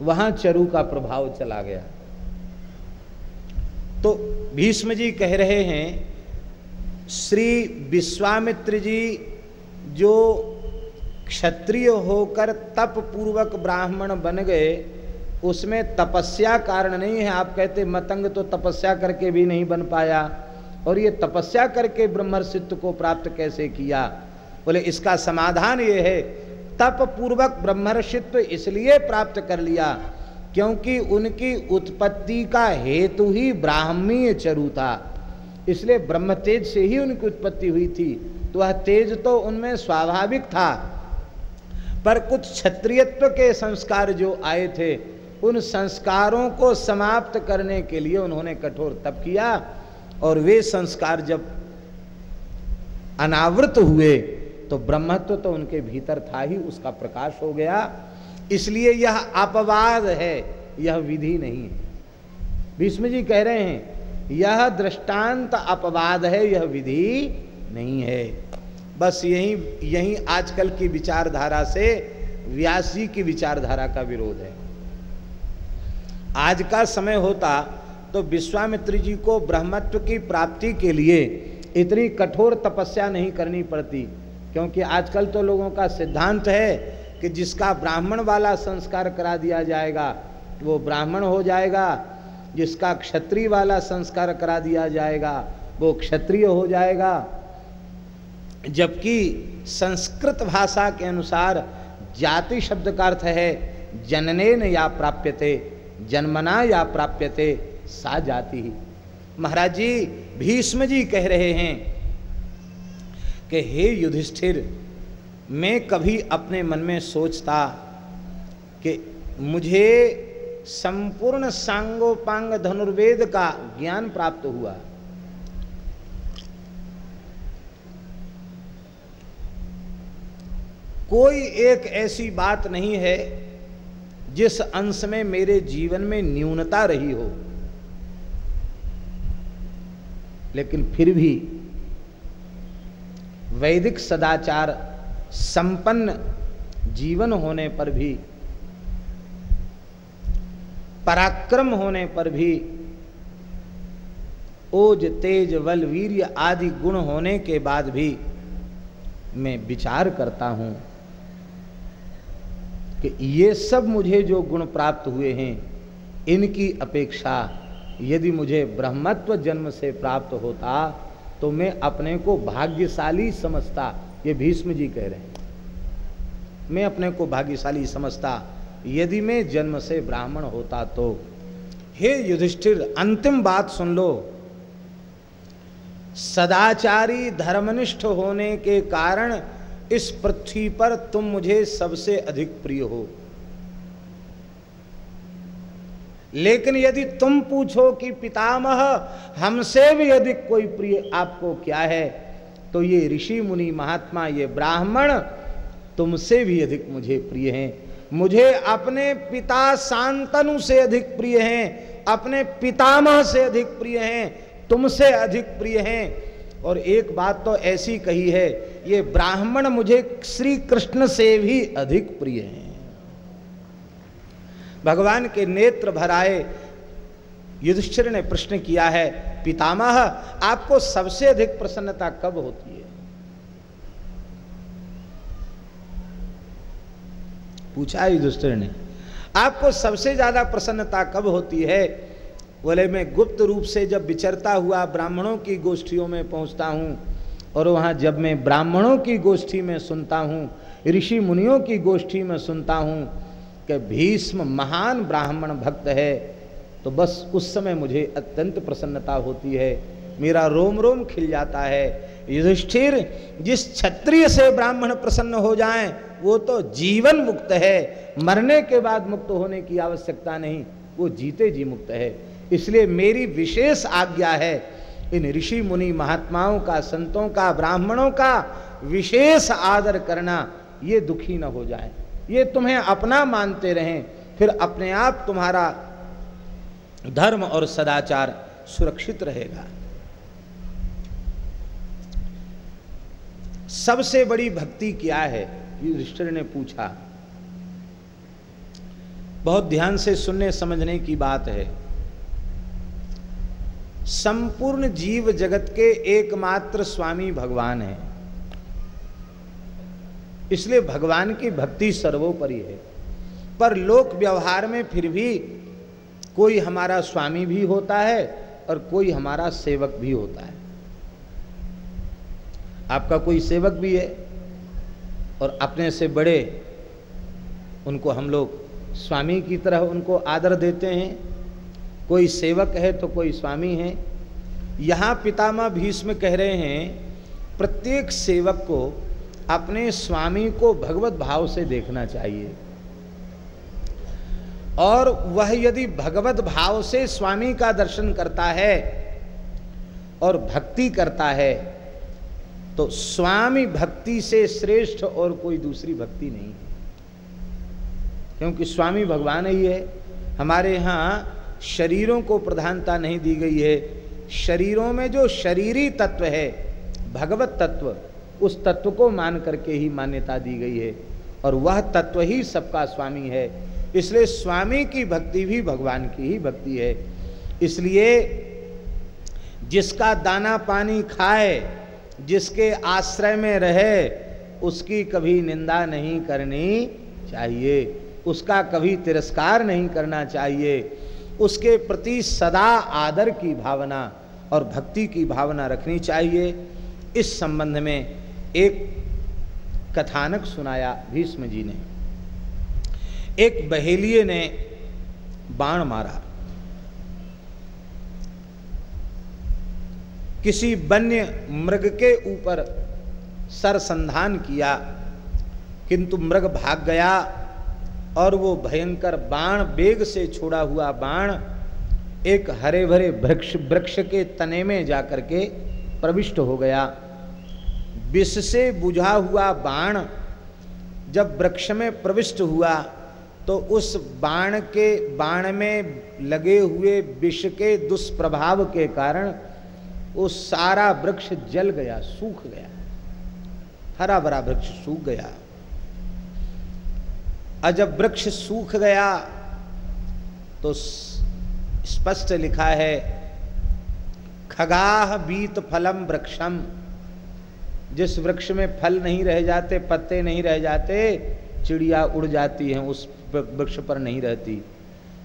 वहाँ चरु का प्रभाव चला गया। तो भीष्म जी कह रहे हैं, श्री विश्वामित्र जी, जो क्षत्रिय होकर तप पूर्वक ब्राह्मण बन गए, उसमें तपस्या कारण नहीं है। आप कहते मतंग तो तपस्या करके भी नहीं बन पाया। और ये तपस्या करके ब्रह्मर्षित्व को प्राप्त कैसे किया? बोले, इसका समाधान ये है। तप पूर्वक ब्रह्मर्षित्व इसलिए प्राप्त कर लिया क्योंकि उनकी उत्पत्ति का हेतु ही ब्राह्मीय चरु था। इसलिए ब्रह्म तेज से ही उनकी उत्पत्ति हुई थी। तो वह तेज तो उनमें स्वाभाविक था। पर कुछ क्षत्रियत्व के संस्कार जो आए थे, उन संस्कारों को समाप्त करने के लिए उन्होंने कठोर तप किया और वे संस्कार जब अनावृत हुए तो ब्रह्मत्व तो उनके भीतर था ही, उसका प्रकाश हो गया। इसलिए यह अपवाद है, यह विधि नहीं है। भीष्म जी कह रहे हैं, यह दृष्टांत अपवाद है, यह विधि नहीं है। बस यही यही आजकल की विचारधारा से व्यास की विचारधारा का विरोध है। आज का समय होता तो विश्वामित्र जी को ब्रह्मत्व की प्राप्ति के लिए इतनी कठोर तपस्या नहीं करनी पड़ती, क्योंकि आजकल तो लोगों का सिद्धांत है कि जिसका ब्राह्मण वाला संस्कार करा दिया जाएगा, वो ब्राह्मण हो जाएगा। जिसका क्षत्रिय वाला संस्कार करा दिया जाएगा, वो क्षत्रिय हो जाएगा। जबकि संस्कृत भाषा के अनुसार जाति शब्द का अर्थ है, जननेन या प्राप्यते, जन्मना या प्राप्यते, सा जाति ही। महाराज जी, भीष्म जी कह रहे हैं कि हे युधिष्ठिर, मैं कभी अपने मन में सोचता कि मुझे संपूर्ण सांगोपांग धनुर्वेद का ज्ञान प्राप्त हुआ। कोई एक ऐसी बात नहीं है जिस अंश में मेरे जीवन में न्यूनता रही हो। लेकिन फिर भी वैदिक सदाचार संपन्न जीवन होने पर भी, पराक्रम होने पर भी, ओज, तेज बल वीर्य आदि गुण होने के बाद भी मैं विचार करता हूँ कि ये सब मुझे जो गुण प्राप्त हुए हैं, इनकी अपेक्षा यदि मुझे ब्रह्मत्व जन्म से प्राप्त होता तो मैं अपने को भाग्यशाली समझता, ये भीष्म जी कह रहे हैं। मैं अपने को भाग्यशाली समझता, यदि मैं जन्म से ब्राह्मण होता तो। हे युधिष्ठिर, अंतिम बात सुन लो। सदाचारी धर्मनिष्ठ होने के कारण इस पृथ्वी पर तुम मुझे सबसे अधिक प्रिय हो। लेकिन यदि तुम पूछो कि पितामह, हमसे भी अधिक कोई प्रिय आपको क्या है? तो ये ऋषि मुनि महात्मा, ये ब्राह्मण तुमसे भी अधिक मुझे प्रिय हैं। मुझे अपने पिता शांतनु से अधिक प्रिय हैं, अपने पितामह से अधिक प्रिय हैं, तुमसे अधिक प्रिय हैं। और एक बात तो ऐसी कही है ये ब्राह्मण मुझे श्री कृष्ण से भी अधिक प्रिय हैं। भगवान के नेत्र भराए युधिष्ठिर ने प्रश्न किया है, पितामह, आपको सबसे अधिक प्रसन्नता कब होती है? पूछा युधिष्ठिर ने, आपको सबसे ज़्यादा प्रसन्नता कब होती है? बोले, मैं गुप्त रूप से जब विचरता हुआ ब्राह्मणों की गोष्ठियों में पहुँचता हूँ और वहाँ जब मैं ब्राह्मणों की गोष्ठी में सुनता हूँ, ऋषि मुनियों की गोष्ठी में सुनता हूँ कि भीष्म महान ब्राह्मण भक्त है तो बस उस समय मुझे अत्यंत प्रसन्नता होती है। मेरा रोम रोम खिल जाता है। युधिष्ठिर, जिस क्षत्रिय से ब्राह्मण प्रसन्न हो जाएँ, वो तो जीवन मुक्त है। मरने के बाद मुक्त होने की आवश्यकता नहीं, वो जीते जी मुक्त है। इसलिए मेरी विशेष आज्ञा है इन ऋषि मुनि महात्माओं का, संतों का, ब्राह्मणों का विशेष आदर करना ये दुखी न हो जाए। ये तुम्हें अपना मानते रहें, फिर अपने आप तुम्हारा धर्म और सदाचार सुरक्षित रहेगा। सबसे बड़ी भक्ति क्या है? युधिष्ठिर ने पूछा। बहुत ध्यान से सुनने समझने की बात है। संपूर्ण जीव जगत के एकमात्र स्वामी भगवान है। इसलिए भगवान की भक्ति सर्वोपरि है। पर लोक व्यवहार में फिर भी कोई हमारा स्वामी भी होता है और कोई हमारा सेवक भी होता है। आपका कोई सेवक भी है और अपने से बड़े उनको हम लोग स्वामी की तरह उनको आदर देते हैं। कोई सेवक है तो कोई स्वामी है। यहाँ पितामह भीष्म कह रहे हैं, प्रत्येक सेवक को अपने स्वामी को भगवत भाव से देखना चाहिए। और वह यदि भगवत भाव से स्वामी का दर्शन करता है और भक्ति करता है तो स्वामी भक्ति से श्रेष्ठ और कोई दूसरी भक्ति नहीं है। क्योंकि स्वामी भगवान ही है। हमारे यहाँ शरीरों को प्रधानता नहीं दी गई है। शरीरों में जो शरीरी तत्व है, भगवत तत्व, उस तत्व को मान करके ही मान्यता दी गई है। और वह तत्व ही सबका स्वामी है। इसलिए स्वामी की भक्ति भी भगवान की ही भक्ति है। इसलिए जिसका दाना पानी खाए, जिसके आश्रय में रहे, उसकी कभी निंदा नहीं करनी चाहिए। उसका कभी तिरस्कार नहीं करना चाहिए। उसके प्रति सदा आदर की भावना और भक्ति की भावना रखनी चाहिए। इस संबंध में एक कथानक सुनाया भीष्म जी ने। एक बहेलिए ने बाण मारा। किसी वन्य मृग के ऊपर सरसंधान किया, किंतु मृग भाग गया और वो भयंकर बाण बेग से छोड़ा हुआ बाण एक हरे भरे वृक्ष वृक्ष के तने में जाकर के प्रविष्ट हो गया। विष से बुझा हुआ बाण जब वृक्ष में प्रविष्ट हुआ तो उस बाण के, बाण में लगे हुए विष के दुष्प्रभाव के कारण वो सारा वृक्ष जल गया, सूख गया। हरा भरा वृक्ष सूख गया। और जब वृक्ष सूख गया तो स्पष्ट लिखा है, खगाह बीत फलम वृक्षम। जिस वृक्ष में फल नहीं रह जाते, पत्ते नहीं रह जाते, चिड़िया उड़ जाती हैं, उस वृक्ष पर नहीं रहती।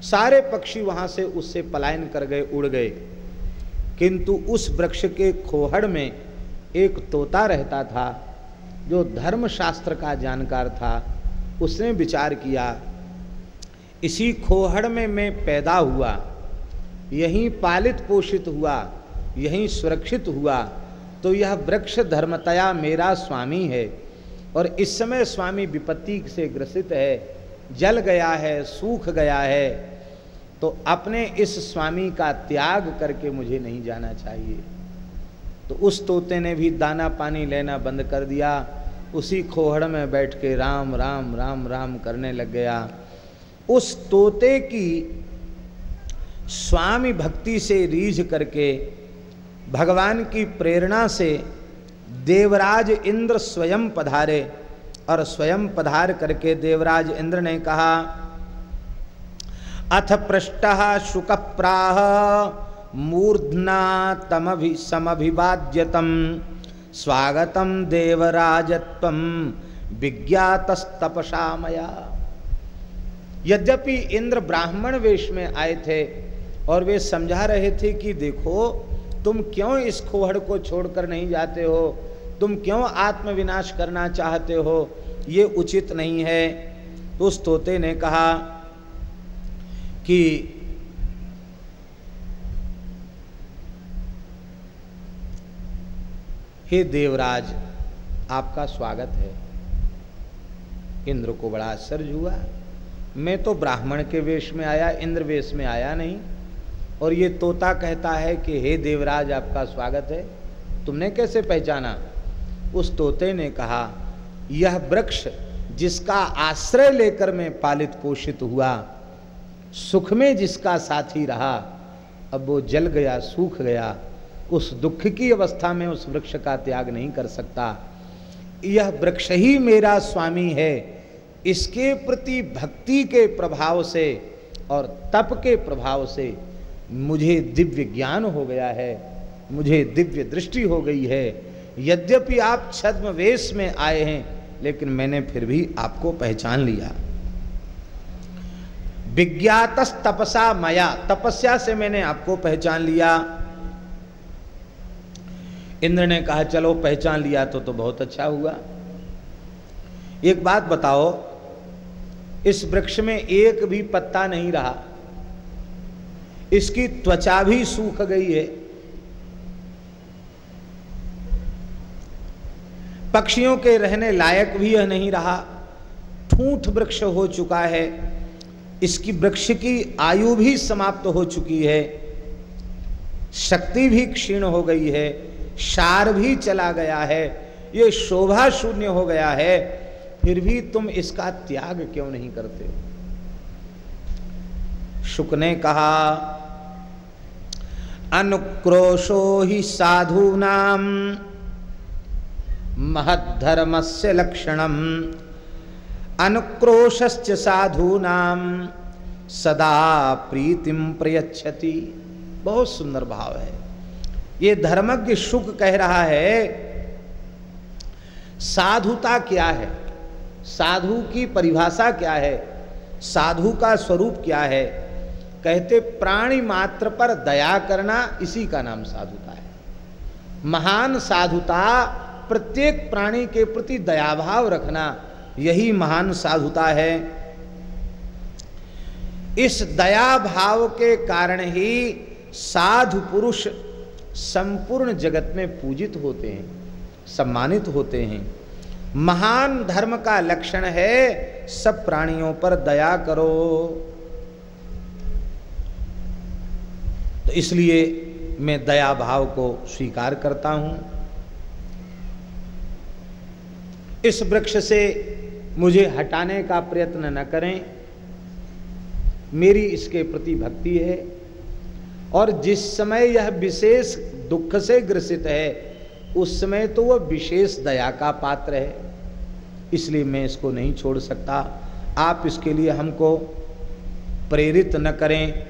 सारे पक्षी वहाँ से उससे पलायन कर गए, उड़ गए। किंतु उस वृक्ष के खोहड़ में एक तोता रहता था, जो धर्मशास्त्र का जानकार था। उसने विचार किया, इसी खोहड़ में मैं पैदा हुआ, यहीं पालित पोषित हुआ, यहीं सुरक्षित हुआ तो यह वृक्ष धर्मतया मेरा स्वामी है, और इस समय स्वामी विपत्ति से ग्रसित है, जल गया है, सूख गया है तो अपने इस स्वामी का त्याग करके मुझे नहीं जाना चाहिए। तो उस तोते ने भी दाना पानी लेना बंद कर दिया उसी खोहड़ में बैठ के राम राम राम राम करने लग गया। उस तोते की स्वामी भक्ति से रीझ करके भगवान की प्रेरणा से देवराज इंद्र स्वयं पधारे और स्वयं पधार करके देवराज इंद्र ने कहा, अथ पृष्ठ शुक प्राह मूर्धना तमभि समभिवाद्यतम। स्वागतम देवराजत्व विज्ञातस्तपसा मया यद्यपि इंद्र ब्राह्मण वेश में आए थे और वे समझा रहे थे कि देखो, तुम क्यों इस खोहड़ को छोड़कर नहीं जाते हो? तुम क्यों आत्मविनाश करना चाहते हो? ये उचित नहीं है। तो उस तोते ने कहा कि हे देवराज, आपका स्वागत है। इंद्र को बड़ा आश्चर्य हुआ। मैं तो ब्राह्मण के वेश में आया, इंद्र वेश में आया नहीं। और ये तोता कहता है कि, हे देवराज, आपका स्वागत है। तुमने कैसे पहचाना? उस तोते ने कहा, यह वृक्ष जिसका आश्रय लेकर मैं पालित पोषित हुआ, सुख में जिसका साथी रहा, अब वो जल गया, सूख गया। उस दुख की अवस्था में उस वृक्ष का त्याग नहीं कर सकता। यह वृक्ष ही मेरा स्वामी है। इसके प्रति भक्ति के प्रभाव से और तप के प्रभाव से मुझे दिव्य ज्ञान हो गया है, मुझे दिव्य दृष्टि हो गई है। यद्यपि आप छद्म वेश में आए हैं, लेकिन मैंने फिर भी आपको पहचान लिया। विज्ञात तपसा मया, तपस्या से मैंने आपको पहचान लिया। इंद्र ने कहा, चलो, पहचान लिया तो तो बहुत अच्छा हुआ। एक बात बताओ, इस वृक्ष में एक भी पत्ता नहीं रहा। इसकी त्वचा भी सूख गई है। पक्षियों के रहने लायक भी यह नहीं रहा। ठूठ वृक्ष हो चुका है। इसकी वृक्ष की आयु भी समाप्त हो चुकी है। शक्ति भी क्षीण हो गई है। सार भी चला गया है, ये शोभा शून्य हो गया है, फिर भी तुम इसका त्याग क्यों नहीं करते? शुक ने कहा, अनुक्रोशो ही साधु नाम महद्धर्म से लक्षण अनुक्रोश्च साधूनाम सदा प्रीतिम प्रयच्छति। बहुत सुंदर भाव है। ये धर्मज्ञ शुक कह रहा है, साधुता क्या है? साधु की परिभाषा क्या है? साधु का स्वरूप क्या है? कहते प्राणी मात्र पर दया करना इसी का नाम साधुता है। महान साधुता प्रत्येक प्राणी के प्रति दयाभाव रखना यही महान साधुता है। इस दया भाव के कारण ही साधु पुरुष संपूर्ण जगत में पूजित होते हैं, सम्मानित होते हैं। महान धर्म का लक्षण है, सब प्राणियों पर दया करो। तो इसलिए मैं दया भाव को स्वीकार करता हूँ। इस वृक्ष से मुझे हटाने का प्रयत्न न करें। मेरी इसके प्रति भक्ति है। और जिस समय यह विशेष दुख से ग्रसित है, उस समय तो वह विशेष दया का पात्र है। इसलिए मैं इसको नहीं छोड़ सकता। आप इसके लिए हमको प्रेरित न करें।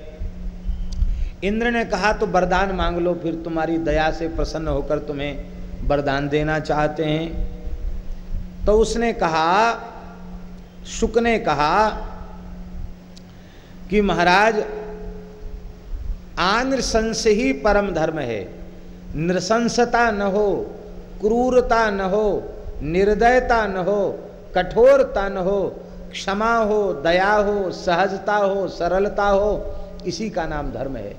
इंद्र ने कहा तो वरदान मांग लो, फिर तुम्हारी दया से प्रसन्न होकर तुम्हें वरदान देना चाहते हैं। तो उसने कहा, शुक ने कहा कि महाराज आंध्र संस ही परम धर्म है। नृशंसता न हो, क्रूरता न हो, निर्दयता न हो, कठोरता न हो, क्षमा हो, दया हो, सहजता हो, सरलता हो, इसी का नाम धर्म है।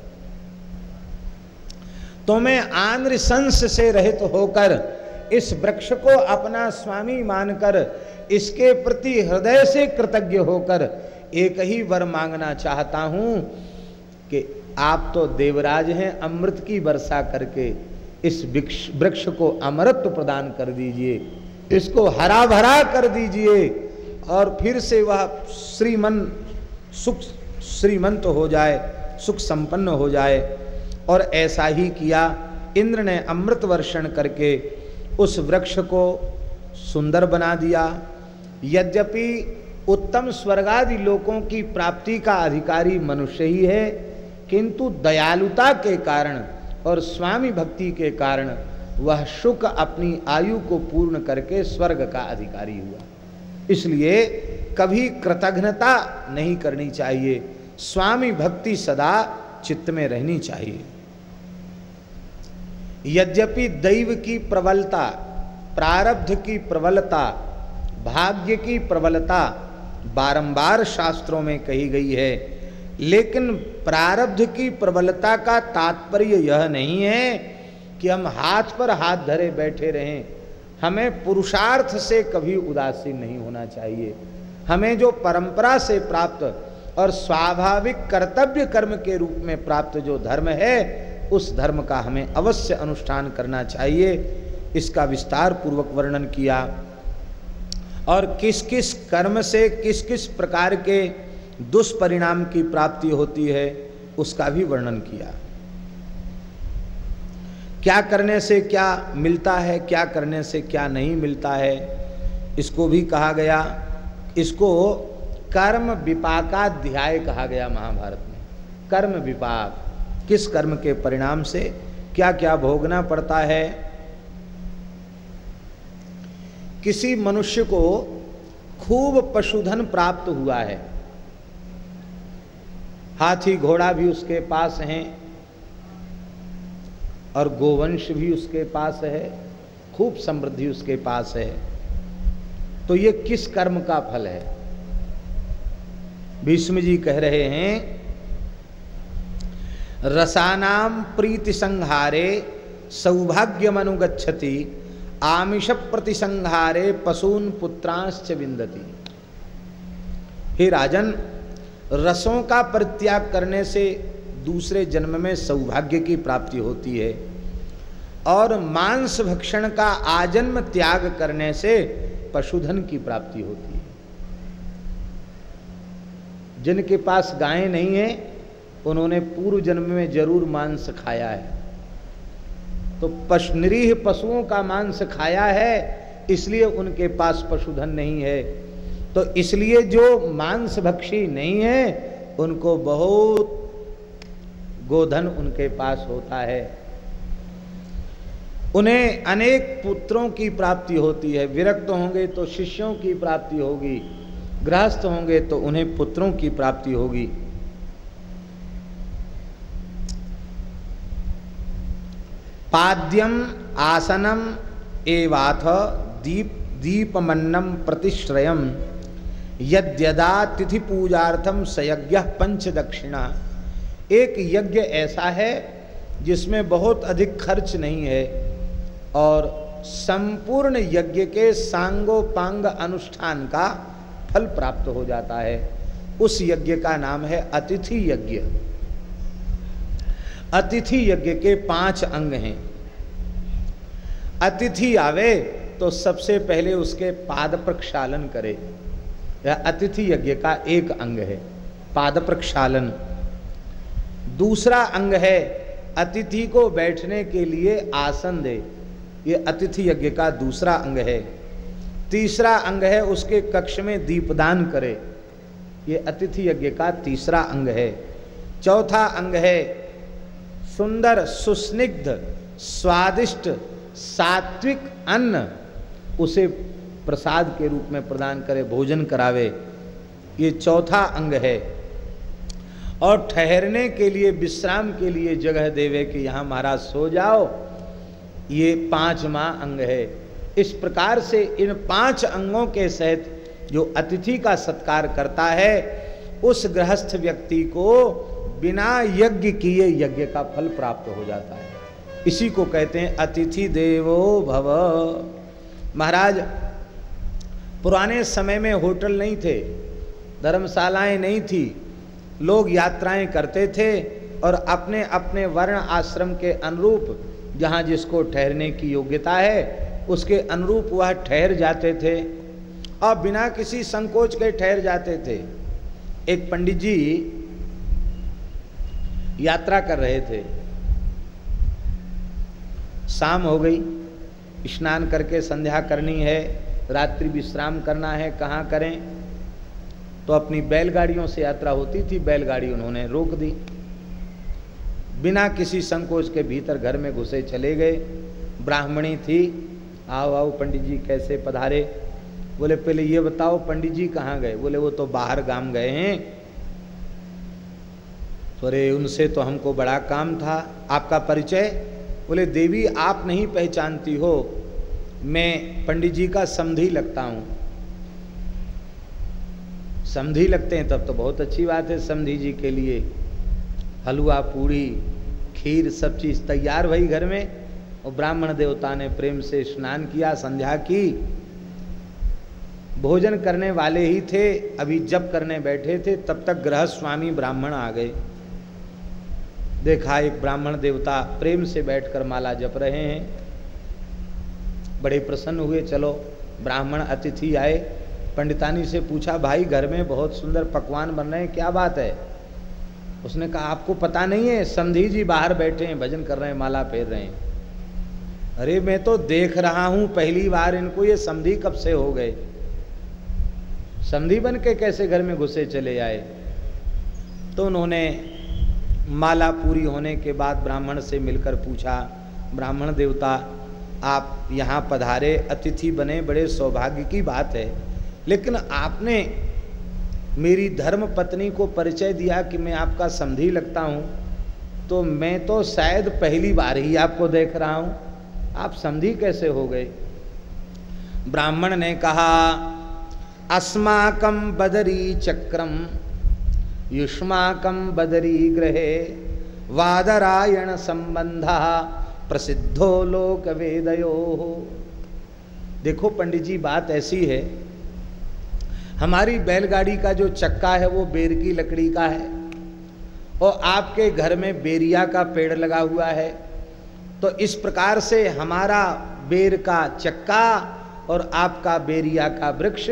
तो मैं आंध्रशंस से रहित होकर इस वृक्ष को अपना स्वामी मानकर इसके प्रति हृदय से कृतज्ञ होकर एक ही वर मांगना चाहता हूँ कि आप तो देवराज हैं, अमृत की वर्षा करके इस वृक्ष वृक्ष को अमृत प्रदान कर दीजिए, इसको हरा भरा कर दीजिए, और फिर से वह श्रीमन सुख, श्रीमंत हो जाए, सुख संपन्न हो जाए। और ऐसा ही किया, इंद्र ने अमृत वर्षण करके उस वृक्ष को सुंदर बना दिया। यद्यपि उत्तम स्वर्गादि लोकों की प्राप्ति का अधिकारी मनुष्य ही है किंतु दयालुता के कारण और स्वामी भक्ति के कारण वह शुक अपनी आयु को पूर्ण करके स्वर्ग का अधिकारी हुआ। इसलिए कभी कृतघ्नता नहीं करनी चाहिए। स्वामी भक्ति सदा चित्त में रहनी चाहिए। यद्यपि दैव की प्रबलता, प्रारब्ध की प्रबलता, भाग्य की प्रबलता बारंबार शास्त्रों में कही गई है लेकिन प्रारब्ध की प्रबलता का तात्पर्य यह नहीं है कि हम हाथ पर हाथ धरे बैठे रहें। हमें पुरुषार्थ से कभी उदासीन नहीं होना चाहिए। हमें जो परंपरा से प्राप्त और स्वाभाविक कर्तव्य कर्म के रूप में प्राप्त जो धर्म है, उस धर्म का हमें अवश्य अनुष्ठान करना चाहिए। इसका विस्तार पूर्वक वर्णन किया। और किस किस कर्म से किस किस प्रकार के दुष्परिणाम की प्राप्ति होती है, उसका भी वर्णन किया। क्या करने से क्या मिलता है, क्या करने से क्या नहीं मिलता है, इसको भी कहा गया। इसको कर्म विपाकाध्याय कहा गया महाभारत में। कर्म विपाक, किस कर्म के परिणाम से क्या क्या भोगना पड़ता है? किसी मनुष्य को खूब पशुधन प्राप्त हुआ है। हाथी घोड़ा भी उसके पास हैं और गोवंश भी उसके पास है, खूब समृद्धि उसके पास है। तो ये किस कर्म का फल है? भीष्म जी कह रहे हैं, रसानाम प्रीति संहारे सौभाग्य मनुगछति आमिष प्रतिसंहारे पशून पुत्रांश्च विंदती हे राजन रसों का परित्याग करने से दूसरे जन्म में सौभाग्य की प्राप्ति होती है और मांस भक्षण का आजन्म त्याग करने से पशुधन की प्राप्ति होती है। जिनके पास गायें नहीं है, उन्होंने पूर्व जन्म में ज़रूर मांस खाया है। तो पशु निरीह पशुओं का मांस खाया है, इसलिए उनके पास पशुधन नहीं है। तो इसलिए जो मांस भक्षी नहीं है, उनको बहुत गोधन उनके पास होता है। उन्हें अनेक पुत्रों की प्राप्ति होती है। विरक्त होंगे तो शिष्यों की प्राप्ति होगी। गृहस्थ होंगे तो उन्हें पुत्रों की प्राप्ति होगी। पाद्यम, आसनम, एवाथ, दीप, दीपमन्नम, प्रतिश्रयम। यद्यदा तिथि पूजार्थम सयज्ञ पंच दक्षिणा एक यज्ञ ऐसा है जिसमें बहुत अधिक खर्च नहीं है और संपूर्ण यज्ञ के सांगोपांग अनुष्ठान का फल प्राप्त हो जाता है। उस यज्ञ का नाम है अतिथि यज्ञ। अतिथि यज्ञ के पाँच अंग हैं। अतिथि आवे तो सबसे पहले उसके पाद प्रक्षालन करे। यह अतिथि यज्ञ का एक अंग है पाद प्रक्षालन दूसरा अंग है, अतिथि को बैठने के लिए आसन दे। ये अतिथि यज्ञ का दूसरा अंग है। तीसरा अंग है, उसके कक्ष में दीपदान करे। ये अतिथि यज्ञ का तीसरा अंग है। चौथा अंग है, सुंदर, सुस्निग्ध, स्वादिष्ट, सात्विक अन्न। उसे प्रसाद के रूप में प्रदान करे, भोजन करावे, ये चौथा अंग है। और ठहरने के लिए, विश्राम के लिए जगह देवे कि यहाँ महाराज सो जाओ, ये पांचवा अंग है। इस प्रकार से इन पाँच अंगों के सहित जो अतिथि का सत्कार करता है, उस गृहस्थ व्यक्ति को बिना यज्ञ किए यज्ञ का फल प्राप्त हो जाता है। इसी को कहते हैं अतिथि देवो भव। महाराज पुराने समय में होटल नहीं थे, धर्मशालाएँ नहीं थी, लोग यात्राएँ करते थे और अपने अपने वर्ण आश्रम के अनुरूप, जहाँ जिसको ठहरने की योग्यता है, उसके अनुरूप वह ठहर जाते थे। और बिना किसी संकोच के ठहर जाते थे। एक पंडित जी यात्रा कर रहे थे। शाम हो गई, स्नान करके संध्या करनी है रात्रि विश्राम करना है, कहाँ करें? तो अपनी बैलगाड़ियों से यात्रा होती थी, बैलगाड़ी उन्होंने रोक दी। बिना किसी संकोच के भीतर घर में घुसे चले गए। ब्राह्मणी थी, आओ आओ, पंडित जी, कैसे पधारे? बोले, पहले ये बताओ, पंडित जी कहाँ गए? बोले, वो तो बाहर गाँव गए हैं। तो अरे उनसे तो हमको बड़ा काम था। आपका परिचय? बोले, देवी, आप नहीं पहचानती हो। मैं पंडित जी का समधी लगता हूँ। समधी लगते हैं तब तो बहुत अच्छी बात है समधी जी के लिए। हलवा पूड़ी खीर, सब चीज़ तैयार भई घर में। और ब्राह्मण देवता ने प्रेम से स्नान किया, संध्या की। भोजन करने वाले ही थे, अभी जब करने बैठे थे, तब तक गृह स्वामी ब्राह्मण आ गए। देखा एक ब्राह्मण देवता प्रेम से बैठकर माला जप रहे हैं। बड़े प्रसन्न हुए, चलो, ब्राह्मण अतिथि आए। पंडितानी से पूछा, भाई, घर में बहुत सुंदर पकवान बन रहे हैं, क्या बात है? उसने कहा, आपको पता नहीं है, संधि जी बाहर बैठे हैं, भजन कर रहे हैं, माला फेर रहे हैं। अरे, मैं तो देख रहा हूँ, पहली बार इनको ये समधी कब से हो गए? समधी बन के कैसे घर में घुसे चले आए? तो उन्होंने माला पूरी होने के बाद ब्राह्मण से मिलकर पूछा, ब्राह्मण देवता आप यहाँ पधारे, अतिथि बने, बड़े सौभाग्य की बात है। लेकिन आपने मेरी धर्म पत्नी को परिचय दिया कि मैं आपका समधी लगता हूँ तो मैं तो शायद पहली बार ही आपको देख रहा हूँ। आप समधी कैसे हो गए? ब्राह्मण ने कहा अस्माकम बदरी चक्रम युष्माकम बदरी ग्रहे वादरायण संबंध प्रसिद्धो लोक वेदयो देखो पंडित जी, बात ऐसी है, हमारी बैलगाड़ी का जो चक्का है, वो बेर की लकड़ी का है और आपके घर में बेरिया का पेड़ लगा हुआ है। तो इस प्रकार से हमारा बेर का चक्का और आपका बेरिया का वृक्ष,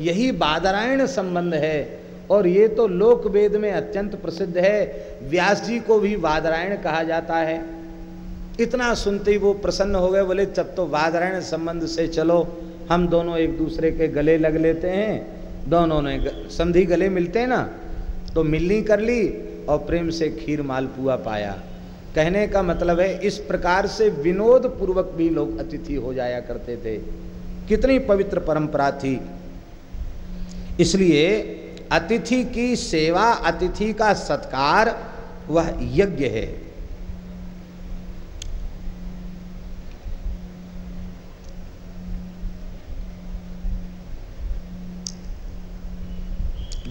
यही बादरायण संबंध है। और ये तो लोक वेद में अत्यंत प्रसिद्ध है। व्यास जी को भी वादरायण कहा जाता है। इतना सुनते ही वो प्रसन्न हो गए, बोले, तब तो वादरायण संबंध से चलो, हम दोनों एक दूसरे के गले लग लेते हैं, दोनों ने संधि गले मिलते हैं ना तो मिलनी कर ली और प्रेम से खीर मालपुआ पाया। कहने का मतलब है, इस प्रकार से विनोद पूर्वक भी लोग अतिथि हो जाया करते थे। कितनी पवित्र परंपरा थी। इसलिए अतिथि की सेवा, अतिथि का सत्कार, वह यज्ञ है।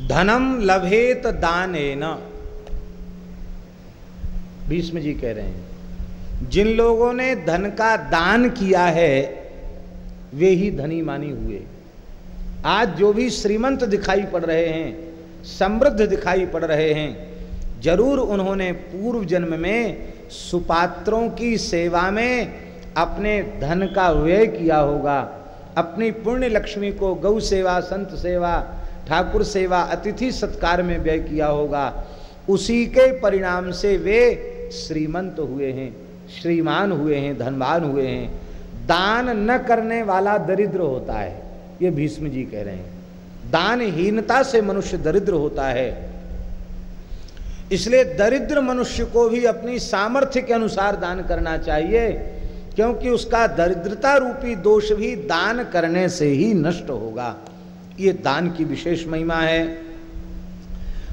धनम लभेत दाने भीष्म जी कह रहे हैं, जिन लोगों ने धन का दान किया है, वे ही धनी मानी हुए। आज जो भी श्रीमंत दिखाई पड़ रहे हैं, समृद्ध दिखाई पड़ रहे हैं, ज़रूर उन्होंने पूर्व जन्म में सुपात्रों की सेवा में अपने धन का व्यय किया होगा। अपनी पुण्य लक्ष्मी को गौ सेवा, संत सेवा ठाकुर सेवा अतिथि सत्कार में व्यय किया होगा। उसी के परिणाम से वे श्रीमंत हुए हैं, श्रीमान हुए हैं, धनवान हुए हैं। दान न करने वाला दरिद्र होता है, ये भीष्म जी कह रहे हैं। दानहीनता से मनुष्य दरिद्र होता है। इसलिए दरिद्र मनुष्य को भी अपनी सामर्थ्य के अनुसार दान करना चाहिए, क्योंकि उसका दरिद्रता रूपी दोष भी दान करने से ही नष्ट होगा। ये दान की विशेष महिमा है।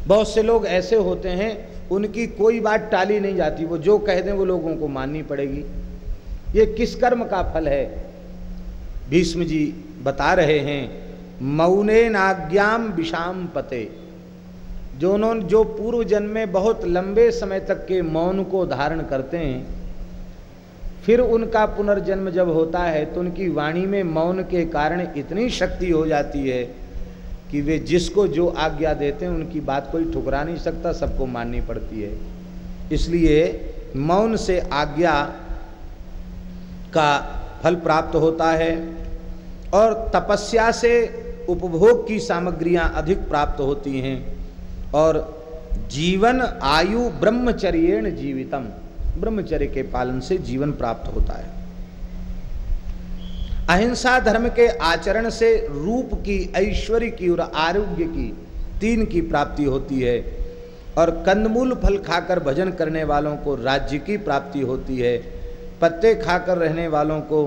बहुत से लोग ऐसे होते हैं, उनकी कोई बात टाली नहीं जाती, वो जो कह दें वो लोगों को माननी पड़ेगी। ये किस कर्म का फल है? भीष्म जी बता रहे हैं, मौने नाज्ञाम विषाम पते। जो उन्होंने जो पूर्व जन्म में बहुत लंबे समय तक के मौन को धारण करते हैं फिर उनका पुनर्जन्म जब होता है तो उनकी वाणी में मौन के कारण इतनी शक्ति हो जाती है कि वे जिसको जो आज्ञा देते हैं, उनकी बात कोई ठुकरा नहीं सकता, सबको माननी पड़ती है। इसलिए मौन से आज्ञा का फल प्राप्त होता है और तपस्या से उपभोग की सामग्रियाँ अधिक प्राप्त होती हैं। और जीवन आयु ब्रह्मचर्येण जीवितम। ब्रह्मचर्य के पालन से जीवन प्राप्त होता है। अहिंसा धर्म के आचरण से रूप की, ऐश्वर्य की और आरोग्य की तीन की प्राप्ति होती है और कंदमूल फल खाकर भजन करने वालों को राज्य की प्राप्ति होती है, पत्ते खाकर रहने वालों को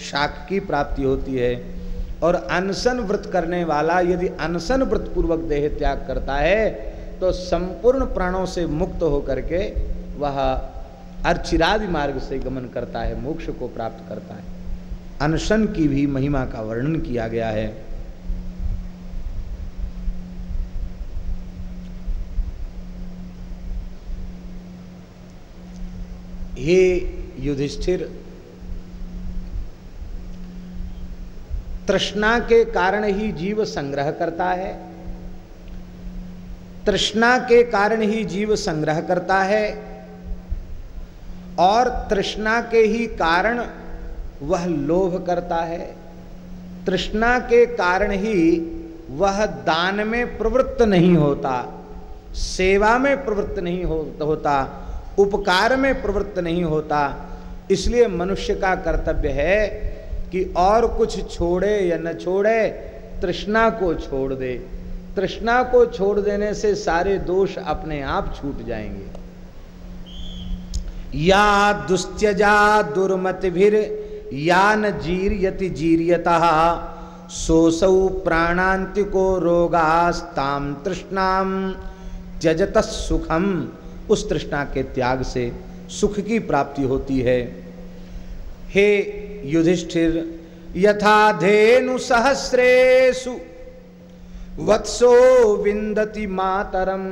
शाक की प्राप्ति होती है और अनशन व्रत करने वाला यदि अनशन व्रत पूर्वक देह त्याग करता है तो संपूर्ण प्राणों से मुक्त होकर के वह अर्चिरादि मार्ग से गमन करता है, मोक्ष को प्राप्त करता है। अनशन की भी महिमा का वर्णन किया गया है। हे युधिष्ठिर, तृष्णा के कारण ही जीव संग्रह करता है। तृष्णा के कारण ही जीव संग्रह करता है। और तृष्णा के ही कारण वह लोभ करता है। तृष्णा के कारण ही वह दान में प्रवृत्त नहीं होता, सेवा में प्रवृत्त नहीं होता, उपकार में प्रवृत्त नहीं होता। इसलिए मनुष्य का कर्तव्य है कि और कुछ छोड़े या न छोड़े, तृष्णा को छोड़ दे। तृष्णा को छोड़ देने से सारे दोष अपने आप छूट जाएँगे। या दुस्त्यजा दुर्मतिभिर, या न जीर्यति जीर्यता। सोसौ प्राणांतिको रोगास्ताम तृष्णाम त्यजत सुखम उस तृष्णा के त्याग से सुख की प्राप्ति होती है। हे युधिष्ठिर, यथा धेनु सहस्रेशु वत्सो विंदति मातरम।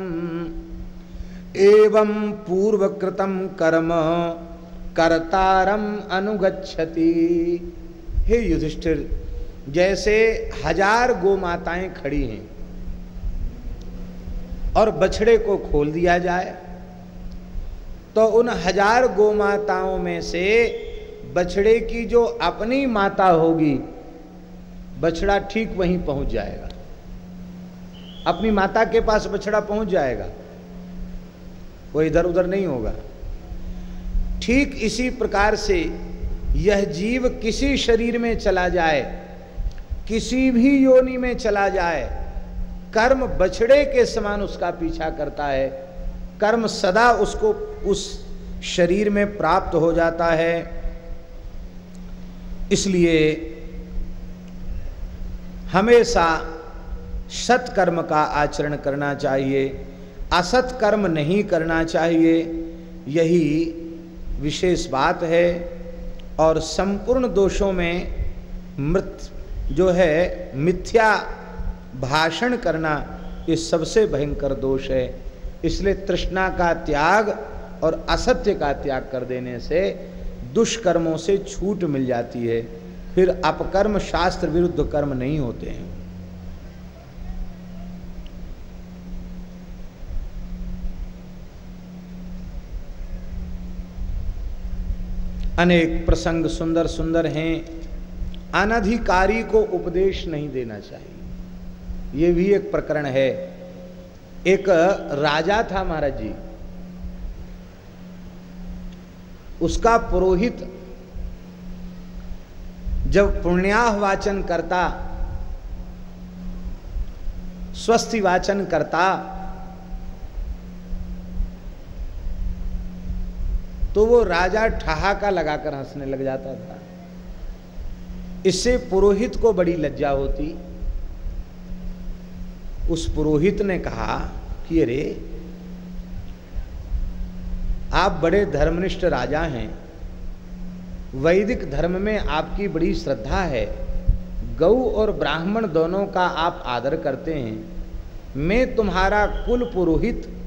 एवं पूर्वकृतम कर्म कर्तारम अनुगच्छति। हे युधिष्ठिर, जैसे हज़ार गो माताएँ खड़ी हैं और बछड़े को खोल दिया जाए तो उन हज़ार गो माताओं में से बछड़े की जो अपनी माता होगी, बछड़ा ठीक वहीं पहुँच जाएगा। अपनी माता के पास बछड़ा पहुँच जाएगा। वो इधर उधर नहीं होगा। ठीक इसी प्रकार से यह जीव किसी शरीर में चला जाए, किसी भी योनि में चला जाए, कर्म बछड़े के समान उसका पीछा करता है, कर्म सदा उसको उस शरीर में प्राप्त हो जाता है। इसलिए हमेशा सत्कर्म का आचरण करना चाहिए। असत कर्म नहीं करना चाहिए, यही विशेष बात है। और संपूर्ण दोषों में मृत जो है, मिथ्या भाषण करना ये सबसे भयंकर दोष है। इसलिए तृष्णा का त्याग और असत्य का त्याग कर देने से दुष्कर्मों से छूट मिल जाती है। फिर अपकर्म शास्त्र विरुद्ध कर्म नहीं होते हैं। अनेक प्रसंग सुंदर सुंदर हैं। अनधिकारी को उपदेश नहीं देना चाहिए। ये भी एक प्रकरण है। एक राजा था महाराज जी। उसका पुरोहित जब पुण्याह वाचन करता स्वस्थि वाचन करता तो वो राजा ठहाका लगाकर हंसने लग जाता था। इससे पुरोहित को बड़ी लज्जा होती। उस पुरोहित ने कहा कि अरे, आप बड़े धर्मनिष्ठ राजा हैं। वैदिक धर्म में आपकी बड़ी श्रद्धा है। गौ और ब्राह्मण दोनों का आप आदर करते हैं। मैं तुम्हारा कुल पुरोहित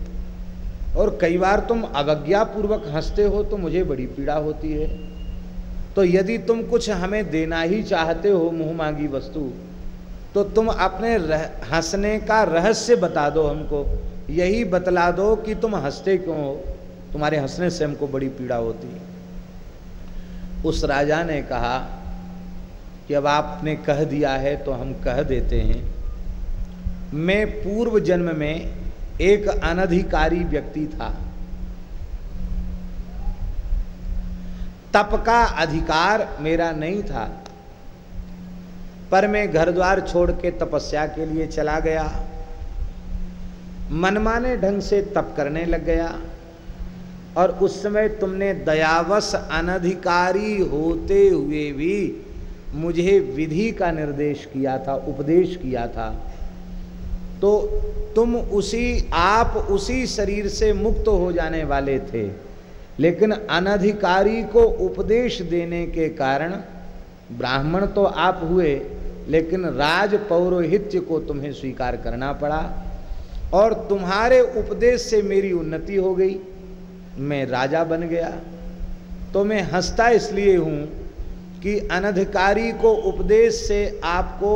और कई बार तुम अवज्ञा पूर्वक हँसते हो तो मुझे बड़ी पीड़ा होती है। तो यदि तुम कुछ हमें देना ही चाहते हो मुँह मांगी वस्तु तो तुम अपने हंसने का रहस्य बता दो हमको। यही बतला दो कि तुम हँसते क्यों हो? तुम्हारे हंसने से हमको बड़ी पीड़ा होती है। उस राजा ने कहा कि अब आपने कह दिया है तो हम कह देते हैं। मैं पूर्व जन्म में एक अनधिकारी व्यक्ति था। तप का अधिकार मेरा नहीं था। पर मैं घर द्वार छोड़ के तपस्या के लिए चला गया। मनमाने ढंग से तप करने लग गया। और उस समय तुमने दयावश अनधिकारी होते हुए भी मुझे विधि का निर्देश किया था, उपदेश किया था। तो तुम उसी, आप उसी शरीर से मुक्त हो जाने वाले थे। लेकिन अनधिकारी को उपदेश देने के कारण ब्राह्मण तो आप हुए, लेकिन राज पौरोहित्य को तुम्हें स्वीकार करना पड़ा और तुम्हारे उपदेश से मेरी उन्नति हो गई। मैं राजा बन गया। तो मैं हंसता इसलिए हूँ कि अनधिकारी को उपदेश से आपको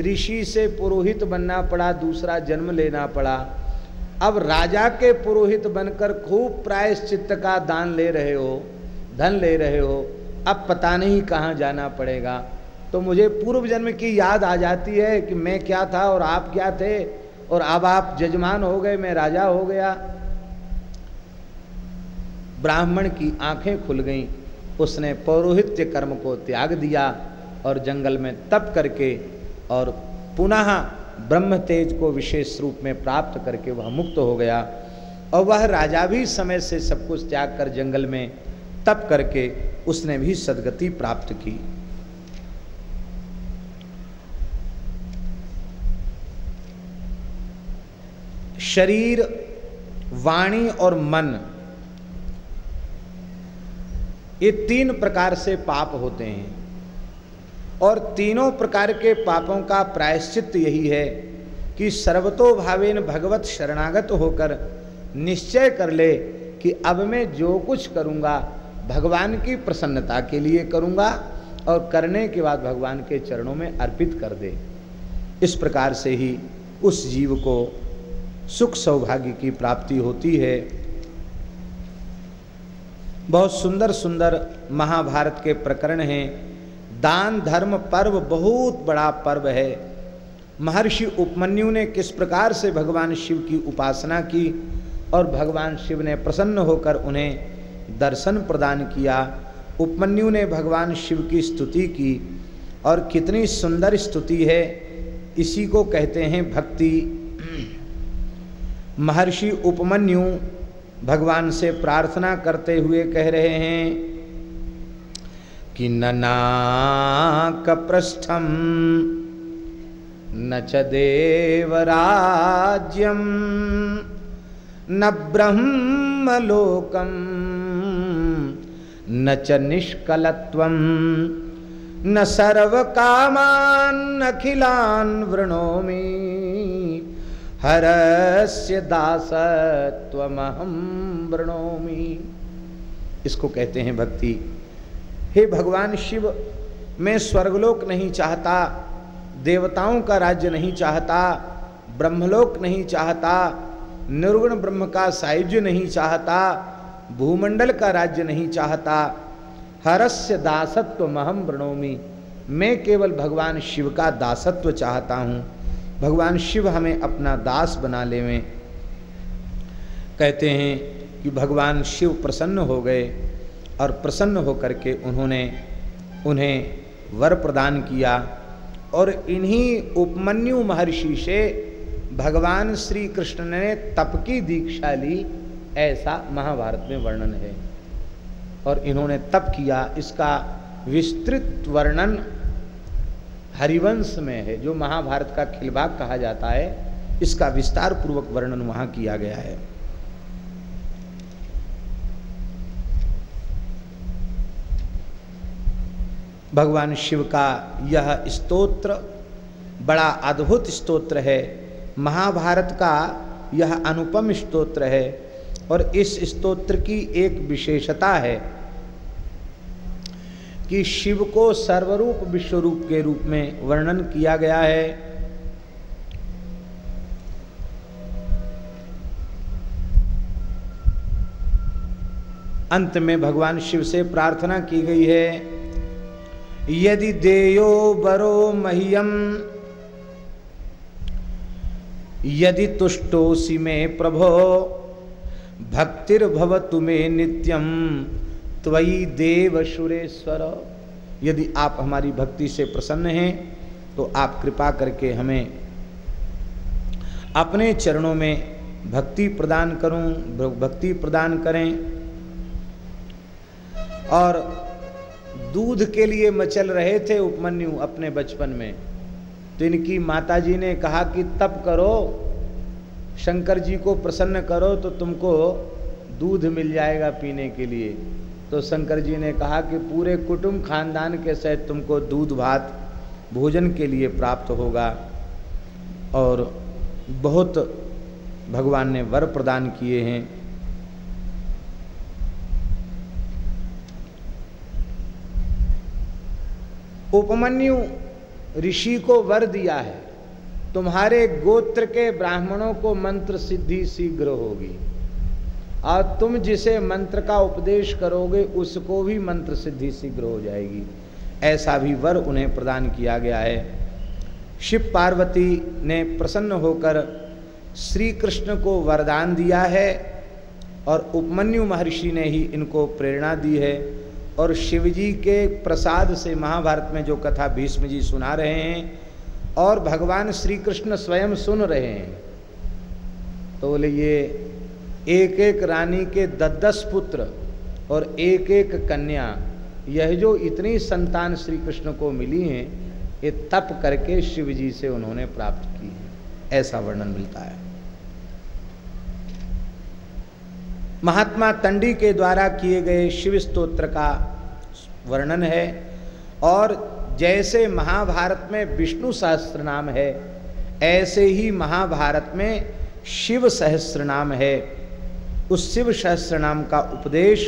ऋषि से पुरोहित बनना पड़ा, दूसरा जन्म लेना पड़ा। अब राजा के पुरोहित बनकर खूब प्रायश्चित्त का दान ले रहे हो, धन ले रहे हो, अब पता नहीं कहाँ जाना पड़ेगा। तो मुझे पूर्व जन्म की याद आ जाती है कि मैं क्या था और आप क्या थे, और अब आप जजमान हो गए, मैं राजा हो गया। ब्राह्मण की आँखें खुल गईं। उसने पौरोहित्य कर्म को त्याग दिया और जंगल में तप करके और पुनः ब्रह्म तेज को विशेष रूप में प्राप्त करके वह मुक्त हो गया और वह राजा भी समय से सब कुछ त्याग कर जंगल में तप करके उसने भी सदगति प्राप्त की। शरीर, वाणी और मन, ये तीन प्रकार से पाप होते हैं। और तीनों प्रकार के पापों का प्रायश्चित यही है कि सर्वतो भावेन भगवत शरणागत होकर निश्चय कर ले कि अब मैं जो कुछ करूँगा, भगवान की प्रसन्नता के लिए करूँगा और करने के बाद भगवान के चरणों में अर्पित कर दे। इस प्रकार से ही उस जीव को सुख सौभाग्य की प्राप्ति होती है। बहुत सुंदर सुंदर महाभारत के प्रकरण हैं। दान धर्म पर्व बहुत बड़ा पर्व है। महर्षि उपमन्यु ने किस प्रकार से भगवान शिव की उपासना की और भगवान शिव ने प्रसन्न होकर उन्हें दर्शन प्रदान किया, उपमन्यु ने भगवान शिव की स्तुति की और कितनी सुंदर स्तुति है, इसी को कहते हैं भक्ति। महर्षि उपमन्यु भगवान से प्रार्थना करते हुए कह रहे हैं कि ननाक पृष्ठम न च देवराज्यम। न ब्रह्मलोकम। न च निष्कलत्वम। न सर्वकामान् अखिलान् वृणोमि। हरस्य दासत्वमहम वृणोमी। इसको कहते हैं भक्ति। हे भगवान शिव, मैं स्वर्गलोक नहीं चाहता, देवताओं का राज्य नहीं चाहता, ब्रह्मलोक नहीं चाहता, निर्गुण ब्रह्म का सायुज्य नहीं चाहता, भूमंडल का राज्य नहीं चाहता, हरस्य दासत्व महम वृणोमी। मैं केवल भगवान शिव का दासत्व चाहता हूँ। भगवान शिव हमें अपना दास बना लेवें। कहते हैं कि भगवान शिव प्रसन्न हो गए। और प्रसन्न होकर के उन्होंने उन्हें वर प्रदान किया और इन्हीं उपमन्यु महर्षि से भगवान श्री कृष्ण ने तप की दीक्षा ली, ऐसा महाभारत में वर्णन है। और इन्होंने तप किया, इसका विस्तृत वर्णन हरिवंश में है, जो महाभारत का खिलभाग कहा जाता है, इसका विस्तार पूर्वक वर्णन वहाँ किया गया है। भगवान शिव का यह स्तोत्र बड़ा अद्भुत स्तोत्र है। महाभारत का यह अनुपम स्तोत्र है और इस स्तोत्र की एक विशेषता है कि शिव को सर्वरूप विश्वरूप के रूप में वर्णन किया गया है। अंत में भगवान शिव से प्रार्थना की गई है। यदि देयो बरो मह्यम। यदि तुष्टोसी में प्रभो भक्तिर्भव तुम्हें नित्यम। त्वयि देव सुरेश्वर। यदि आप हमारी भक्ति से प्रसन्न हैं तो आप कृपा करके हमें अपने चरणों में भक्ति प्रदान करूँ, भक्ति प्रदान करें। और दूध के लिए मचल रहे थे उपमन्यु अपने बचपन में। तो इनकी माताजी ने कहा कि, तप करो, शंकर जी को प्रसन्न करो तो तुमको दूध मिल जाएगा पीने के लिए। तो शंकर जी ने कहा कि, पूरे कुटुंब खानदान के सहित तुमको दूध भात भोजन के लिए प्राप्त होगा। और बहुत भगवान ने वर प्रदान किए हैं। उपमन्यु ऋषि को वर दिया है। तुम्हारे गोत्र के ब्राह्मणों को मंत्र सिद्धि शीघ्र होगी। और तुम जिसे मंत्र का उपदेश करोगे, उसको भी मंत्र सिद्धि शीघ्र हो जाएगी। ऐसा भी वर उन्हें प्रदान किया गया है। शिव पार्वती ने प्रसन्न होकर श्री कृष्ण को वरदान दिया है और उपमन्यु महर्षि ने ही इनको प्रेरणा दी है। और शिवजी के प्रसाद से महाभारत में जो कथा भीष्म जी सुना रहे हैं और भगवान श्री कृष्ण स्वयं सुन रहे हैं तो बोले, ये एक एक रानी के दस दस पुत्र और एक एक कन्या, यह जो इतनी संतान श्री कृष्ण को मिली हैं, ये तप करके शिव जी से उन्होंने प्राप्त की है। ऐसा वर्णन मिलता है। महात्मा तंडी के द्वारा किए गए शिव स्तोत्र का वर्णन है और जैसे महाभारत में विष्णु सहस्त्र नाम है, ऐसे ही महाभारत में शिव सहस्त्र नाम है। उस शिव सहस्त्र नाम का उपदेश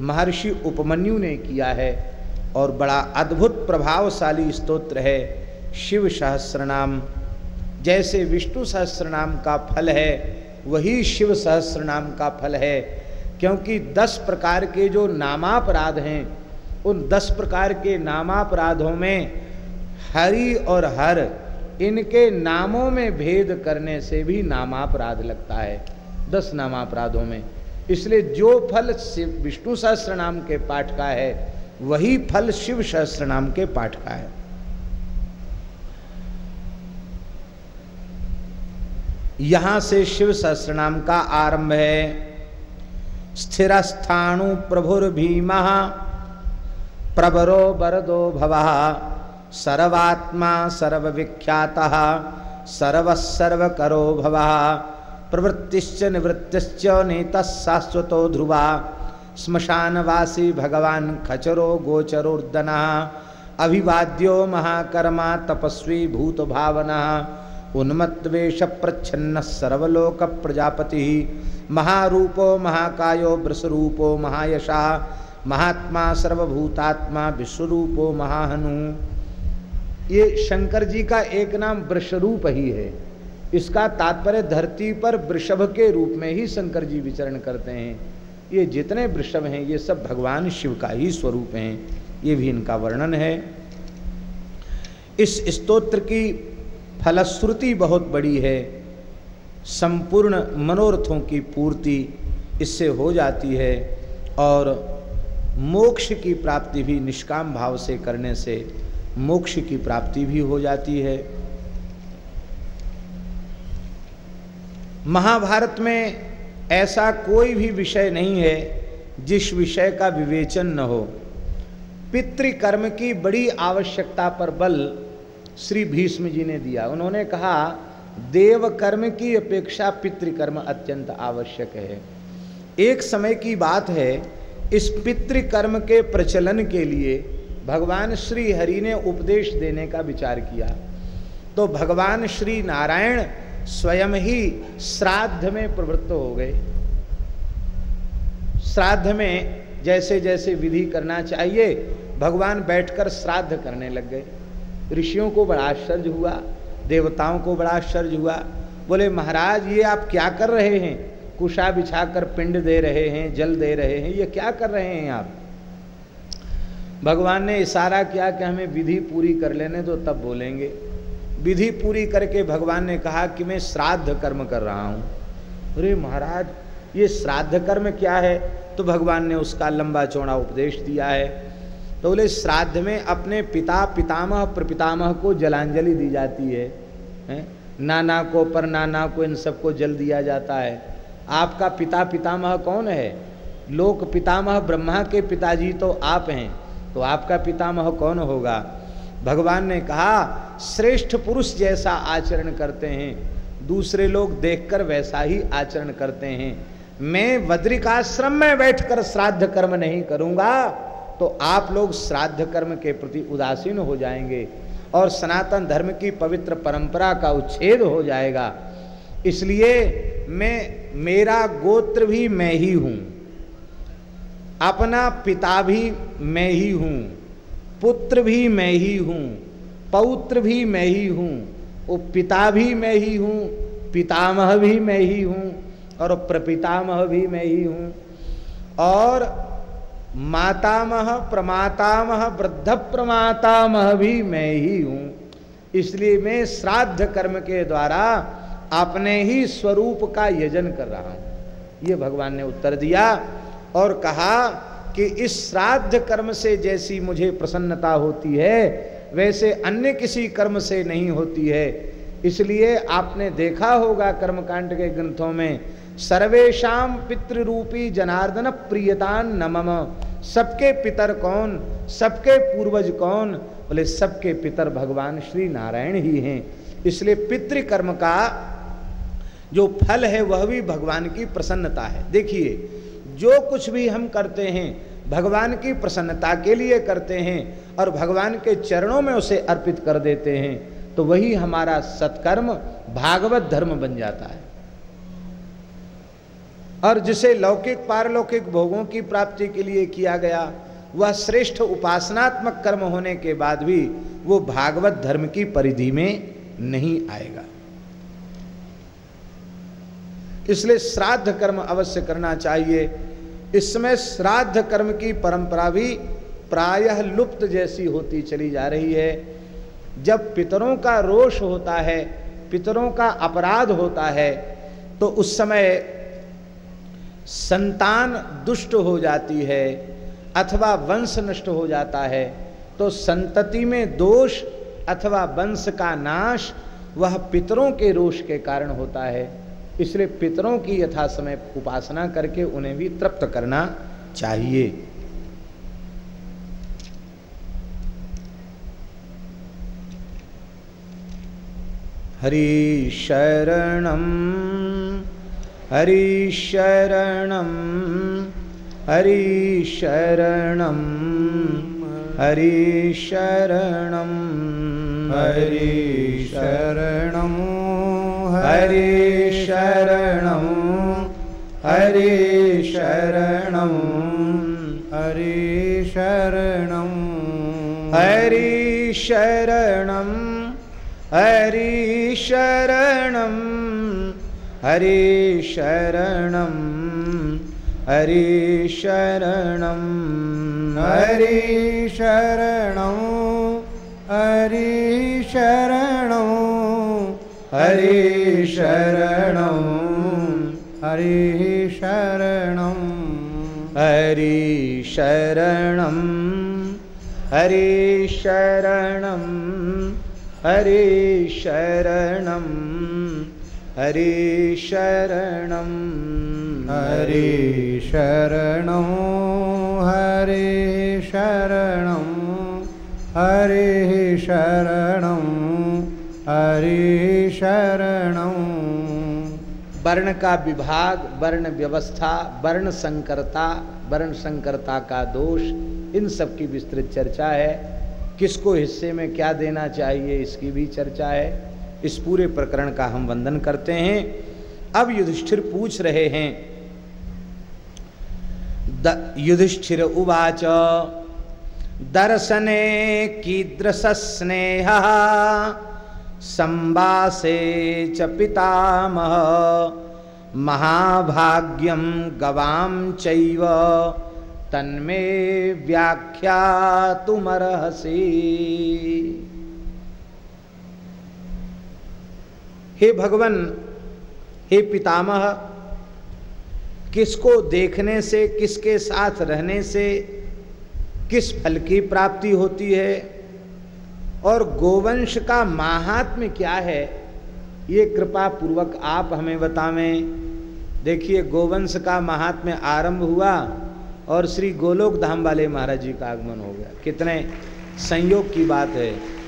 महर्षि उपमन्यु ने किया है और बड़ा अद्भुत प्रभावशाली स्तोत्र है शिव सहस्त्र नाम जैसे विष्णु सहस्त्र नाम का फल है वही शिव सहस्त्र नाम का फल है। क्योंकि दस प्रकार के जो नामापराध हैं, उन दस प्रकार के नामापराधों में हरि और हर इनके नामों में भेद करने से भी नामापराध लगता है, दस नामापराधों में। इसलिए जो फल विष्णु सहस्त्र नाम के पाठ का है, वही फल शिव सहस्त्र नाम के पाठ का है। यहाँ से शिव सहस्त्र नाम का आरंभ है। स्थिरस्थाणु प्रभुर भीमा प्रबरो बरदो भव, सर्वात्मा सर्वविख्यात सर्वसर्वकरो भव, प्रवृत्तिश्च निवृत्तिश्च नेत शाश्वतो ध्रुवा श्मशानवासी भगवान खचरो गोचरोर्दन, अभिवाद्यो महाकर्मा तपस्वी भूत भावना उन्मत्वेश प्रच्छन्न सर्वलोक प्रजापति महारूपो, महाकायो, वृषरूपो, महायशा। महात्मा, सर्वभूतात्मा, विश्वरूपो, महाहनु। ये शंकर जी का एक नाम वृषरूप ही है। इसका तात्पर्य धरती पर वृषभ के रूप में ही शंकर जी विचरण करते हैं। ये जितने वृषभ हैं, ये सब भगवान शिव का ही स्वरूप हैं। ये भी इनका वर्णन है। इस स्तोत्र की फलश्रुति बहुत बड़ी है। संपूर्ण मनोरथों की पूर्ति इससे हो जाती है और मोक्ष की प्राप्ति भी निष्काम भाव से करने से मोक्ष की प्राप्ति भी हो जाती है। महाभारत में ऐसा कोई भी विषय नहीं है जिस विषय का विवेचन न हो। पितृकर्म की बड़ी आवश्यकता पर बल श्री भीष्म जी ने दिया। उन्होंने कहा, देव कर्म की अपेक्षा पितृकर्म अत्यंत आवश्यक है। एक समय की बात है, इस पितृकर्म के प्रचलन के लिए भगवान श्री हरि ने उपदेश देने का विचार किया। तो भगवान श्री नारायण स्वयं ही श्राद्ध में प्रवृत्त हो गए। श्राद्ध में जैसे जैसे विधि करना चाहिए, भगवान बैठकर श्राद्ध करने लग गए। ऋषियों को बड़ा आश्चर्य हुआ, देवताओं को बड़ा आश्चर्य हुआ। बोले, महाराज, ये आप क्या कर रहे हैं? कुशा बिछाकर पिंड दे रहे हैं, जल दे रहे हैं, ये क्या कर रहे हैं आप? भगवान ने इशारा किया कि हमें विधि पूरी कर लेने तो तब बोलेंगे। विधि पूरी करके भगवान ने कहा कि मैं श्राद्ध कर्म कर रहा हूँ। अरे महाराज, ये श्राद्ध कर्म क्या है? तो भगवान ने उसका लंबा चौड़ा उपदेश दिया है। तो बोले, श्राद्ध में अपने पिता, पितामह, प्रपितामह को जलांजलि दी जाती है? नाना को पर नाना को, इन सबको जल दिया जाता है। आपका पिता, पितामह कौन है? लोक पितामह ब्रह्मा के पिताजी तो आप हैं तो आपका पितामह कौन होगा? भगवान ने कहा, श्रेष्ठ पुरुष जैसा आचरण करते हैं, दूसरे लोग देखकर वैसा ही आचरण करते हैं। मैं बद्रिकाश्रम में बैठकर श्राद्ध कर्म नहीं करूँगा। तो आप लोग श्राद्ध कर्म के प्रति उदासीन हो जाएँगे और सनातन धर्म की पवित्र परंपरा का उच्छेद हो जाएगा। इसलिए मैं, मेरा गोत्र भी मैं ही हूँ। अपना पिता भी मैं ही हूँ। पुत्र भी मैं ही हूँ। पौत्र भी मैं ही हूँ। वो पिता भी मैं ही हूँ। पितामह भी मैं ही हूँ। और प्रपितामह भी मैं ही हूँ। और मातामह, प्रमातामह वृद्ध प्रमातामह भी मैं ही हूँ। इसलिए मैं श्राद्ध कर्म के द्वारा अपने ही स्वरूप का यजन कर रहा हूँ। ये भगवान ने उत्तर दिया और कहा कि इस श्राद्ध कर्म से जैसी मुझे प्रसन्नता होती है, वैसे अन्य किसी कर्म से नहीं होती है। इसलिए आपने देखा होगा कर्मकांड के ग्रंथों में सर्वेशम पितृरूपी जनार्दन प्रियतान नमम। सबके पितर कौन? सबके पूर्वज कौन? बोले, सबके पितर भगवान श्री नारायण ही हैं। इसलिए पितृकर्म का जो फल है, वह भी भगवान की प्रसन्नता है। देखिए, जो कुछ भी हम करते हैं, भगवान की प्रसन्नता के लिए करते हैं और भगवान के चरणों में उसे अर्पित कर देते हैं तो वही हमारा सत्कर्म, भागवत धर्म बन जाता है। और जिसे लौकिक पारलौकिक भोगों की प्राप्ति के लिए किया गया, वह श्रेष्ठ उपासनात्मक कर्म होने के बाद भी वो भागवत धर्म की परिधि में नहीं आएगा। इसलिए श्राद्ध कर्म अवश्य करना चाहिए। इस समय श्राद्ध कर्म की परंपरा भी प्रायः लुप्त जैसी होती चली जा रही है। जब पितरों का रोष होता है, पितरों का अपराध होता है तो उस समय संतान दुष्ट हो जाती है अथवा वंश नष्ट हो जाता है तो संतति में दोष अथवा वंश का नाश वह पितरों के रोष के कारण होता है। इसलिए पितरों की यथा समय उपासना करके उन्हें भी तृप्त करना चाहिए। हरि शरणम हरि शरणम हरि शरणम हरि शरणम हरि शरणम हरि हरिशरणं हरिशरणं हरिशरणं हरिशरणं हरिशरणं हरिशरणं हरिशरणं हरिशरणं हरिशरणम् हरि शरण। हरि शरण। हरे शरण। हरे शरण। हरे शरण। वर्ण का विभाग वर्ण व्यवस्था वर्ण संकरता वर्ण संकरता का दोष इन सब की विस्तृत चर्चा है। किसको हिस्से में क्या देना चाहिए इसकी भी चर्चा है। इस पूरे प्रकरण का हम वंदन करते हैं। अब युधिष्ठिर पूछ रहे हैं युधिष्ठिर उवाच, दर्शने कीदृश स्नेह संवासे च पितामह महाभाग्यम गवाम चैव, तन्मे व्याख्या तुमरहसी हे भगवन, हे पितामह, किसको देखने से, किसके साथ रहने से, किस फल की प्राप्ति होती है, और गोवंश का महात्म्य क्या है, ये कृपा पूर्वक आप हमें बतावें। देखिए, गोवंश का महात्म्य आरंभ हुआ, और श्री गोलोक धाम वाले महाराज जी का आगमन हो गया। कितने संयोग की बात है।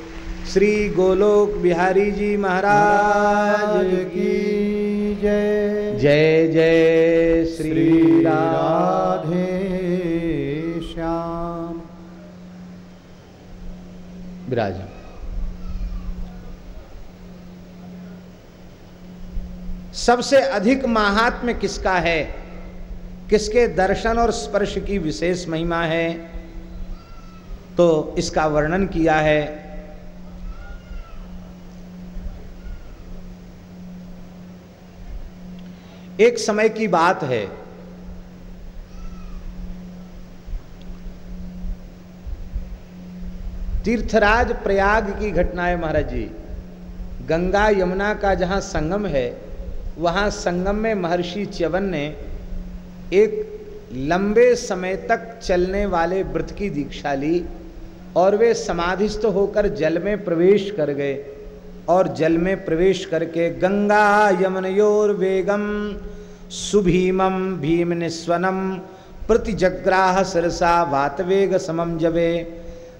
श्री गोलोक बिहारी जी महाराज की जय। जय जय श्री राधे श्याम। विराज सबसे अधिक महात्म्य किसका है? किसके दर्शन और स्पर्श की विशेष महिमा है? तो इसका वर्णन किया है एक समय की बात है। तीर्थराज प्रयाग की घटना है महाराज जी, गंगा यमुना का जहाँ संगम है, वहाँ संगम में महर्षि च्यवन ने एक लंबे समय तक चलने वाले व्रत की दीक्षा ली और वे समाधिस्थ होकर जल में प्रवेश कर गए। और जल में प्रवेश करके गंगा यमन योर वेगम सुभीमम भीम निस्वनम प्रतिजग्राह सरसा वातवेग समम जबे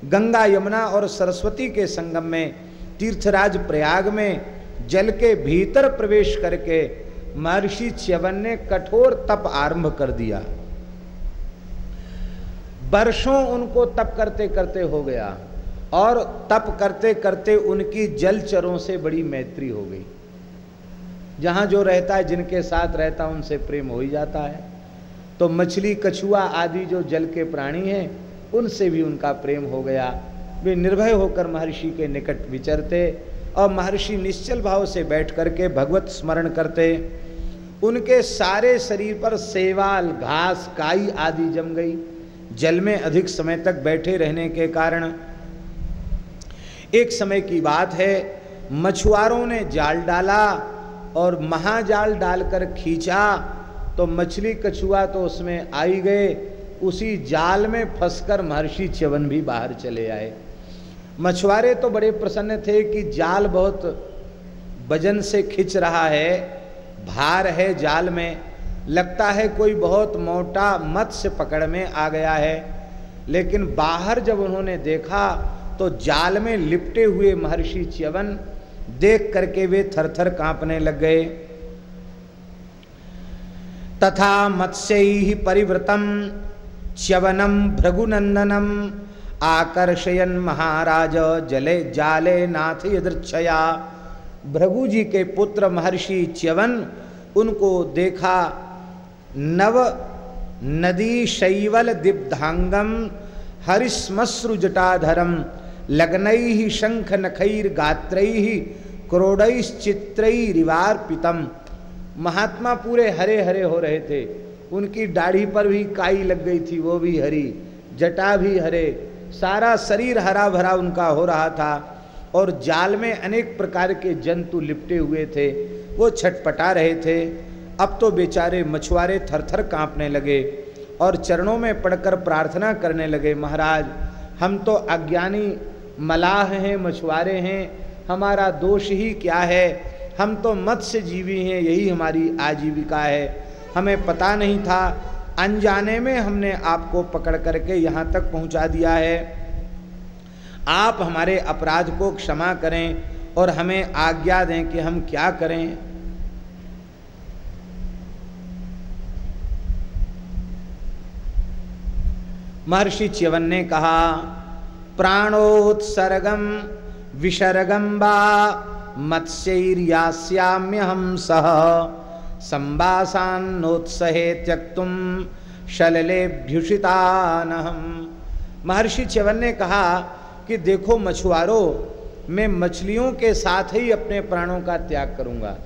गंगा यमुना और सरस्वती के संगम में, तीर्थराज प्रयाग में जल के भीतर प्रवेश करके महर्षि च्यवन ने कठोर तप आरंभ कर दिया। वर्षों उनको तप करते करते हो गया। और तप करते करते उनकी जलचरों से बड़ी मैत्री हो गई। जहाँ जो रहता है, जिनके साथ रहता, उनसे प्रेम हो ही जाता है। तो मछली, कछुआ आदि जो जल के प्राणी हैं, उनसे भी उनका प्रेम हो गया। वे निर्भय होकर महर्षि के निकट विचरते और महर्षि निश्चल भाव से बैठ करके भगवत स्मरण करते। उनके सारे शरीर पर सेवाल, घास, काई आदि जम गई। जल में अधिक समय तक बैठे रहने के कारण एक समय की बात है, मछुआरों ने जाल डाला और महाजाल डालकर खींचा तो मछली कछुआ तो उसमें आई गए, उसी जाल में फंसकर महर्षि च्यवन भी बाहर चले आए। मछुआरे तो बड़े प्रसन्न थे कि जाल बहुत वज़न से खिंच रहा है, भार है जाल में, लगता है कोई बहुत मोटा मत्स्य पकड़ में आ गया है, लेकिन बाहर जब उन्होंने देखा तो जाल में लिपटे हुए महर्षि च्यवन देख करके वे थरथर कांपने लग गए। तथा मत्स्य ही परिवृतम, च्यवनम भृगुनंदनम आकर्षयन महाराज जले जाले नाथ यदृक्षया भृगु जी के पुत्र महर्षि च्यवन उनको देखा, नव नदी शैवल दिब्धांगम हरिश्मश्रु जटाधरम लग्न शंख नखैर गात्र पितम महात्मा पूरे हरे हरे हो रहे थे। उनकी दाढ़ी पर भी काई लग गई थी, वो भी हरी। जटा भी हरे। सारा शरीर हरा भरा उनका हो रहा था और जाल में अनेक प्रकार के जंतु लिपटे हुए थे। वो छटपटा रहे थे। अब तो बेचारे मछुआरे थरथर कांपने लगे और चरणों में पड़कर प्रार्थना करने लगे, महाराज, हम तो अज्ञानी मलाह हैं, मछुआरे हैं, हमारा दोष ही क्या है? हम तो मत्स्य जीवी हैं, यही हमारी आजीविका है। हमें पता नहीं था, अनजाने में हमने आपको पकड़ करके यहाँ तक पहुँचा दिया है। आप हमारे अपराध को क्षमा करें और हमें आज्ञा दें कि हम क्या करें। महर्षि च्यवन ने कहा प्राणोत्सर्गम विसर्गम वा मत्स्यर्यास्याम्य हम सह। संबासान्नोत्सहे त्यक्तुम शललेभ्युषितान हम महर्षि च्यवन ने कहा कि देखो मछुआरों, मैं मछलियों के साथ ही अपने प्राणों का त्याग करूँगा।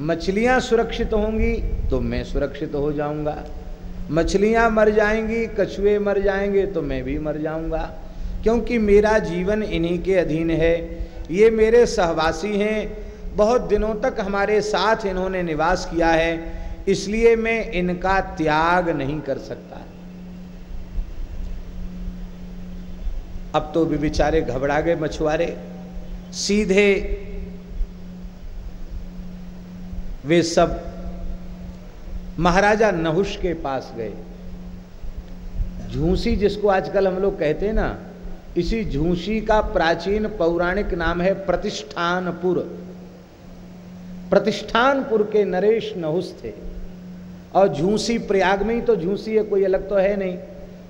मछलियाँ सुरक्षित होंगी तो मैं सुरक्षित हो जाऊँगा। मछलियाँ मर जाएँगी, कछुए मर जाएँगे तो मैं भी मर जाऊँगा। क्योंकि मेरा जीवन इन्हीं के अधीन है। ये मेरे सहवासी हैं। बहुत दिनों तक हमारे साथ इन्होंने निवास किया है। इसलिए मैं इनका त्याग नहीं कर सकता। अब तो भी बेचारे घबरा गए मछुआरे। सीधे वे सब महाराजा नहुष के पास गए। झूसी जिसको आजकल हम लोग कहते हैं ना इसी झूसी का प्राचीन पौराणिक नाम है प्रतिष्ठानपुर। प्रतिष्ठानपुर के नरेश नहुस थे। और झूसी प्रयाग में ही तो झूसी है, कोई अलग तो है नहीं।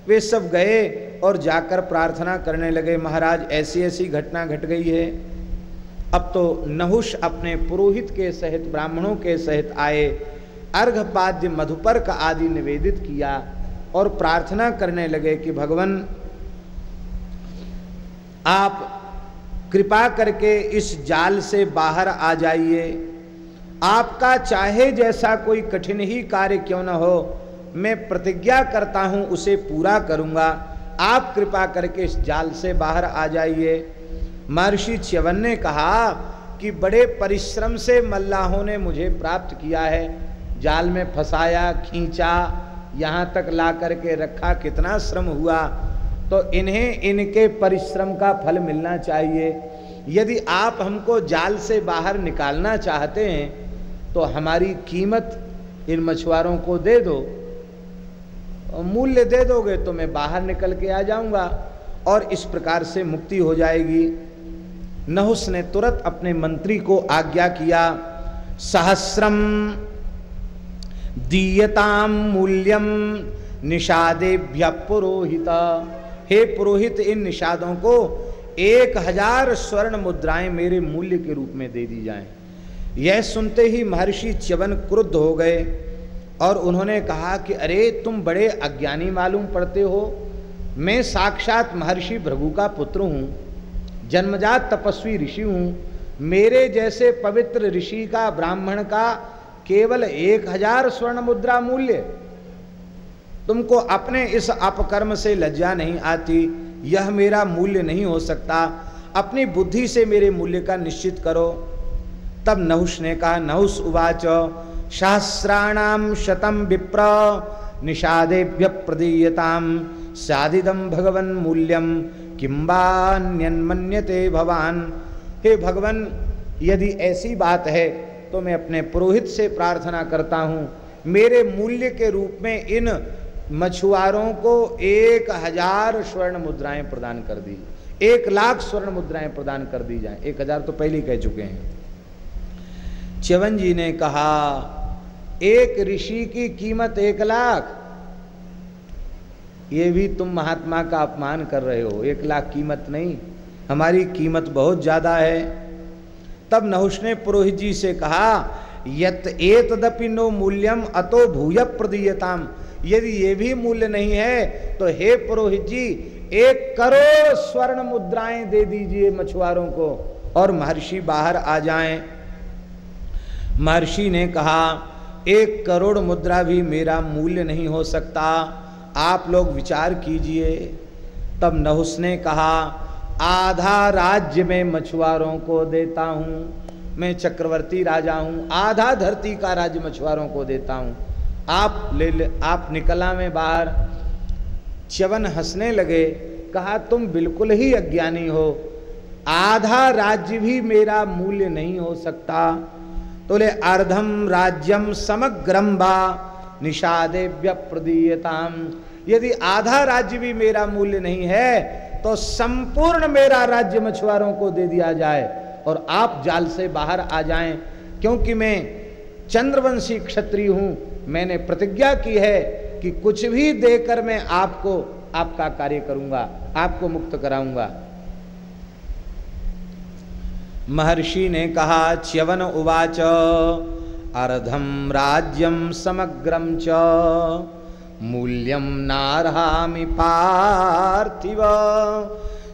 वे सब गए और जाकर प्रार्थना करने लगे, महाराज ऐसी ऐसी घटना घट गई है। अब तो नहुष अपने पुरोहित के सहित, ब्राह्मणों के सहित आए, अर्घपाद्य मधुपर्क आदि निवेदित किया और प्रार्थना करने लगे कि भगवान आप कृपा करके इस जाल से बाहर आ जाइए। आपका चाहे जैसा कोई कठिन ही कार्य क्यों न हो, मैं प्रतिज्ञा करता हूँ, उसे पूरा करूँगा। आप कृपा करके इस जाल से बाहर आ जाइए। महर्षि च्यवन ने कहा कि बड़े परिश्रम से मल्लाहों ने मुझे प्राप्त किया है। जाल में फंसाया, खींचा, यहाँ तक ला करके रखा कितना श्रम हुआ। तो इन्हें, इनके परिश्रम का फल मिलना चाहिए। यदि आप हमको जाल से बाहर निकालना चाहते हैं तो हमारी कीमत इन मछुआरों को दे दो। मूल्य दे दोगे तो मैं बाहर निकल के आ जाऊँगा और इस प्रकार से मुक्ति हो जाएगी। नहुस ने तुरंत अपने मंत्री को आज्ञा किया सहस्रम दीयताम मूल्यम निषादेभ्य पुरोहित। हे पुरोहित, इन निषादों को एक हज़ार स्वर्ण मुद्राएँ मेरे मूल्य के रूप में दे दी जाएँ। यह सुनते ही महर्षि च्यवन क्रुद्ध हो गए और उन्होंने कहा कि, अरे, तुम बड़े अज्ञानी मालूम पड़ते हो। मैं साक्षात महर्षि भृगु का पुत्र हूँ, जन्मजात तपस्वी ऋषि हूँ। मेरे जैसे पवित्र ऋषि का ब्राह्मण का केवल एक हज़ार स्वर्ण मुद्रा मूल्य तुमको अपने इस अपकर्म से लज्जा नहीं आती, यह मेरा मूल्य नहीं हो सकता। अपनी बुद्धि से मेरे मूल्य का निश्चित करो। तब नहुष ने कहा, नहुष उवाच सहस्राणाम शतम विप्र, निषादेभ्य प्रदीयताम साधिदम भगवन मूल्यम किम्बान्यन्मन्यते भवान। हे भगवन, यदि ऐसी बात है तो मैं अपने पुरोहित से प्रार्थना करता हूँ। मेरे मूल्य के रूप में इन मछुआरों को एक हज़ार स्वर्ण मुद्राएँ प्रदान कर दी। एक लाख स्वर्ण मुद्राएँ प्रदान कर दी जाएँ। एक हज़ार तो पहले ही कह चुके हैं। च्यवन जी ने कहा, एक ऋषि की कीमत एक लाख। ये भी तुम महात्मा का अपमान कर रहे हो। एक लाख कीमत नहीं। हमारी कीमत बहुत ज़्यादा है। तब नहुष ने पुरोहित जी से कहा, यत एतदपि नो मूल्यम अतो भूय प्रदीयताम यदि ये भी मूल्य नहीं है तो हे पुरोहित जी, एक करोड़ स्वर्ण मुद्राएँ दे दीजिए मछुआरों को और महर्षि बाहर आ जाएँ। महर्षि ने कहा, एक करोड़ मुद्रा भी मेरा मूल्य नहीं हो सकता, आप लोग विचार कीजिए। तब नहुस ने कहा, आधा राज्य में मछुआरों को देता हूँ, मैं चक्रवर्ती राजा हूँ, आधा धरती का राज्य मछुआरों को देता हूँ। आप ले, ले आप निकला में बाहर। च्यवन हंसने लगे कहा तुम बिल्कुल ही अज्ञानी हो। आधा राज्य भी मेरा मूल्य नहीं हो सकता। तो ले अर्धम राज्यम समग्रम बा निषादेव्य प्रदीयताम। यदि आधा राज्य भी मेरा मूल्य नहीं है तो संपूर्ण मेरा राज्य मछुआरों को दे दिया जाए और आप जाल से बाहर आ जाएँ। क्योंकि मैं चंद्रवंशी क्षत्रिय हूँ मैंने प्रतिज्ञा की है कि कुछ भी देकर मैं आपको, आपका कार्य करूँगा, आपको मुक्त कराऊँगा। महर्षि ने कहा, च्यवन उवाच अर्धम राज्यम समग्रम च मूल्यम नारहामि पार्थिव।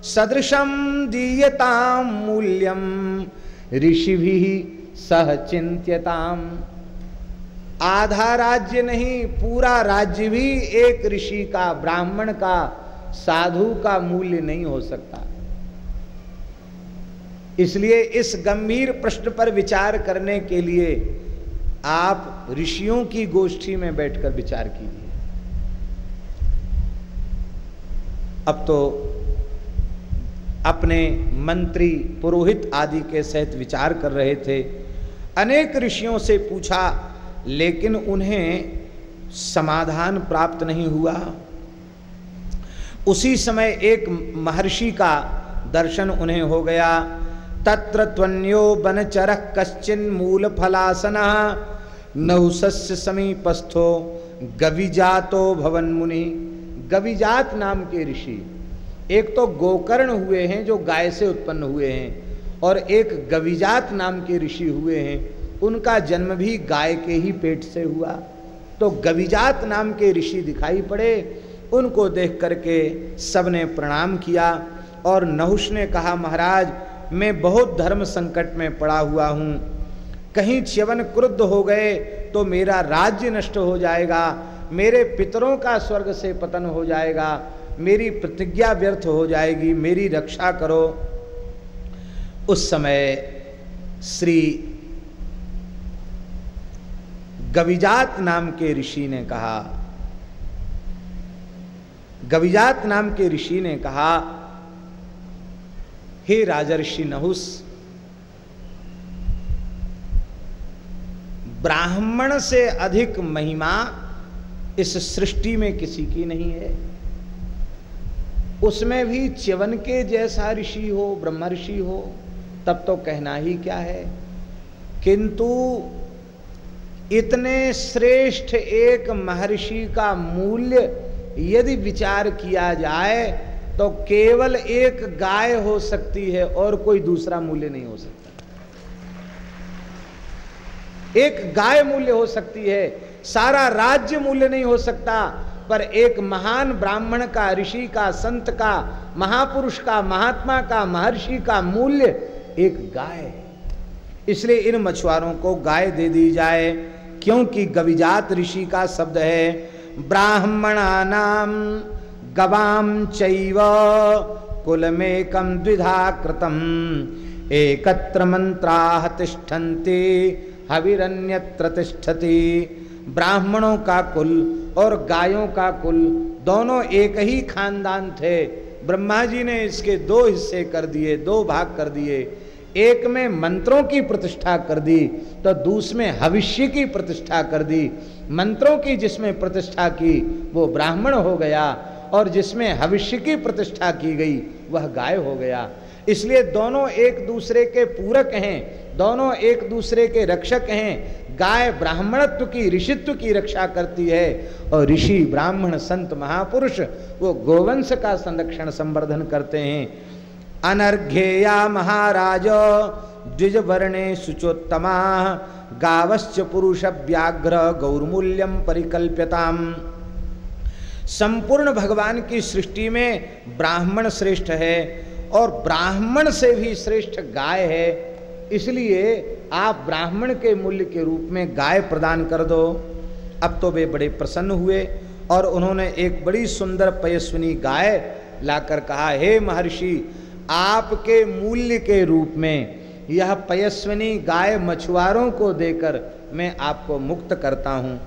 सदृशम दीयताम मूल्यम ऋषि भी सह चिंत्यताम आधा राज्य नहीं, पूरा राज्य भी एक ऋषि का, ब्राह्मण का, साधु का मूल्य नहीं हो सकता। इसलिए इस गंभीर प्रश्न पर विचार करने के लिए आप ऋषियों की गोष्ठी में बैठकर विचार कीजिए। अब तो अपने मंत्री, पुरोहित आदि के सहित विचार कर रहे थे। अनेक ऋषियों से पूछा लेकिन उन्हें समाधान प्राप्त नहीं हुआ। उसी समय एक महर्षि का दर्शन उन्हें हो गया। तत्र त्वन्यो बनचर कश्चिन मूल फलासन नहुसस्य समीपस्थो गविजातो भवन मुनि गविजात नाम के ऋषि। एक तो गोकर्ण हुए हैं जो गाय से उत्पन्न हुए हैं और एक गविजात नाम के ऋषि हुए हैं। उनका जन्म भी गाय के ही पेट से हुआ। तो गविजात नाम के ऋषि दिखाई पड़े। उनको देख करके सबने प्रणाम किया और नहुष ने कहा, महाराज, मैं बहुत धर्म संकट में पड़ा हुआ हूँ। कहीं च्यवन क्रुद्ध हो गए तो मेरा राज्य नष्ट हो जाएगा। मेरे पितरों का स्वर्ग से पतन हो जाएगा। मेरी प्रतिज्ञा व्यर्थ हो जाएगी। मेरी रक्षा करो। उस समय श्री गविजात नाम के ऋषि ने कहा, गविजात नाम के ऋषि ने कहा, हे राजर्षि नहुस, ब्राह्मण से अधिक महिमा इस सृष्टि में किसी की नहीं है। उसमें भी च्यवन के जैसा ऋषि हो, ब्रह्म ऋषि हो, तब तो कहना ही क्या है? किंतु इतने श्रेष्ठ एक महर्षि का मूल्य यदि विचार किया जाए तो केवल एक गाय हो सकती है और कोई दूसरा मूल्य नहीं हो सकता। एक गाय मूल्य हो सकती है, सारा राज्य मूल्य नहीं हो सकता, पर एक महान ब्राह्मण का, ऋषि का, संत का, महापुरुष का, महात्मा का, महर्षि का मूल्य एक गाय इसलिए इन मछुआरों को गाय दे दी जाए। क्योंकि गविजात ऋषि का शब्द है, ब्राह्मणा नाम गवाम चैव कुल में द्विधा कृतम एकत्र मंत्रा तिष्ठन्ते तिष्ठति। ब्राह्मणों का कुल और गायों का कुल दोनों एक ही खानदान थे। ब्रह्मा जी ने इसके दो हिस्से कर दिए, दो भाग कर दिए। एक में मंत्रों की प्रतिष्ठा कर दी तो दूसरे में भविष्य की प्रतिष्ठा कर दी। मंत्रों की जिसमें प्रतिष्ठा की, वो ब्राह्मण हो गया, और जिसमें हविष्य की प्रतिष्ठा की गई, वह गाय हो गया। इसलिए दोनों एक दूसरे के पूरक हैं, दोनों एक दूसरे के रक्षक हैं। गाय ब्राह्मणत्व की, ऋषित्व की रक्षा करती है, और ऋषि ब्राह्मण संत महापुरुष, वो गोवंश का संरक्षण संवर्धन करते हैं। अनर्घेया महाराज द्विज वर्णे शुचोत्तमा, गावश्च पुरुष व्याघ्र गौरमूल्यम परिकल्प्यताम। संपूर्ण भगवान की सृष्टि में ब्राह्मण श्रेष्ठ है और ब्राह्मण से भी श्रेष्ठ गाय है, इसलिए आप ब्राह्मण के मूल्य के रूप में गाय प्रदान कर दो। अब तो वे बड़े प्रसन्न हुए और उन्होंने एक बड़ी सुंदर पयस्विनी गाय लाकर कहा, हे महर्षि आपके मूल्य के रूप में यह पयस्विनी गाय मछुआरों को देकर मैं आपको मुक्त करता हूँ।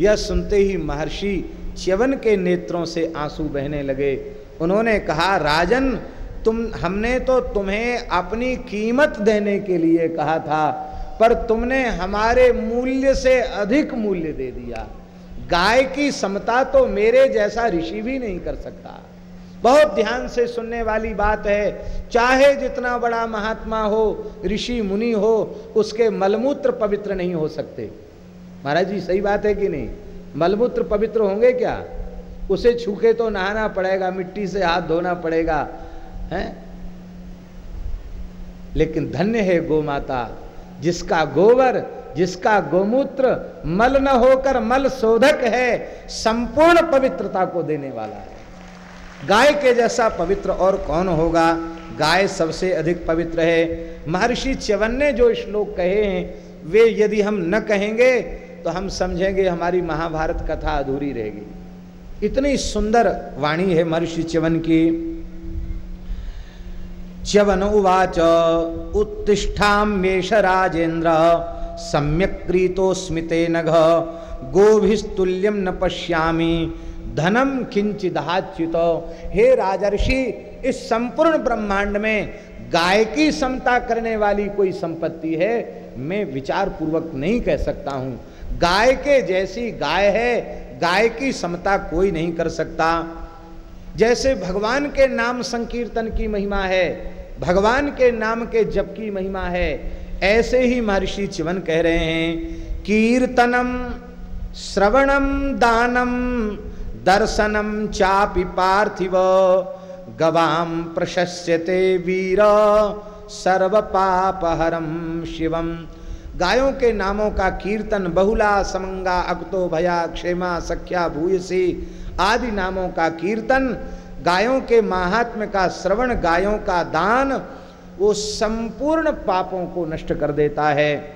यह सुनते ही महर्षि च्यवन के नेत्रों से आँसू बहने लगे। उन्होंने कहा, राजन, तुम, हमने तो तुम्हें अपनी कीमत देने के लिए कहा था, पर तुमने हमारे मूल्य से अधिक मूल्य दे दिया। गाय की समता तो मेरे जैसा ऋषि भी नहीं कर सकता। बहुत ध्यान से सुनने वाली बात है। चाहे जितना बड़ा महात्मा हो, ऋषि मुनि हो, उसके मलमूत्र पवित्र नहीं हो सकते। महाराज जी, सही बात है कि नहीं? मलमूत्र पवित्र होंगे क्या? उसे छूके तो नहाना पड़ेगा, मिट्टी से हाथ धोना पड़ेगा, है? लेकिन धन्य है गो माता जिसका गोबर, जिसका गोमूत्र मल न होकर मल शोधक है, संपूर्ण पवित्रता को देने वाला है। गाय के जैसा पवित्र और कौन होगा? गाय सबसे अधिक पवित्र है। महर्षि च्यवन ने जो श्लोक कहे हैं, वे यदि हम न कहेंगे तो हम समझेंगे हमारी महाभारत कथा अधूरी रहेगी। इतनी सुंदर वाणी है महर्षि च्यवन की। च्यवन उवाच, उत्तिष्ठाम्येष राजेन्द्र, सम्यक क्रीतोस्मिते नघ गोभिस्तुल्यम न पश्यामी धनम किंचिदाच्युत। हे राजर्षि, इस संपूर्ण ब्रह्मांड में गाय की समता करने वाली कोई संपत्ति है? मैं विचार पूर्वक नहीं कह सकता हूँ। गाय के जैसी गाय है, गाय की समता कोई नहीं कर सकता। जैसे भगवान के नाम संकीर्तन की महिमा है, भगवान के नाम के जप की महिमा है, ऐसे ही महर्षि चिवन कह रहे हैं, कीर्तनम, श्रवणम, दानम दर्शनम चापि पार्थिव। गवाम प्रशस्यते वीर। सर्व पापहरम शिवम गायों के नामों का कीर्तन, बहुला, समंगा, अक्तो, भया, क्षेमा, सख्या, भूयसी आदि नामों का कीर्तन, गायों के महात्म का श्रवण, गायों का दान, वो संपूर्ण पापों को नष्ट कर देता है।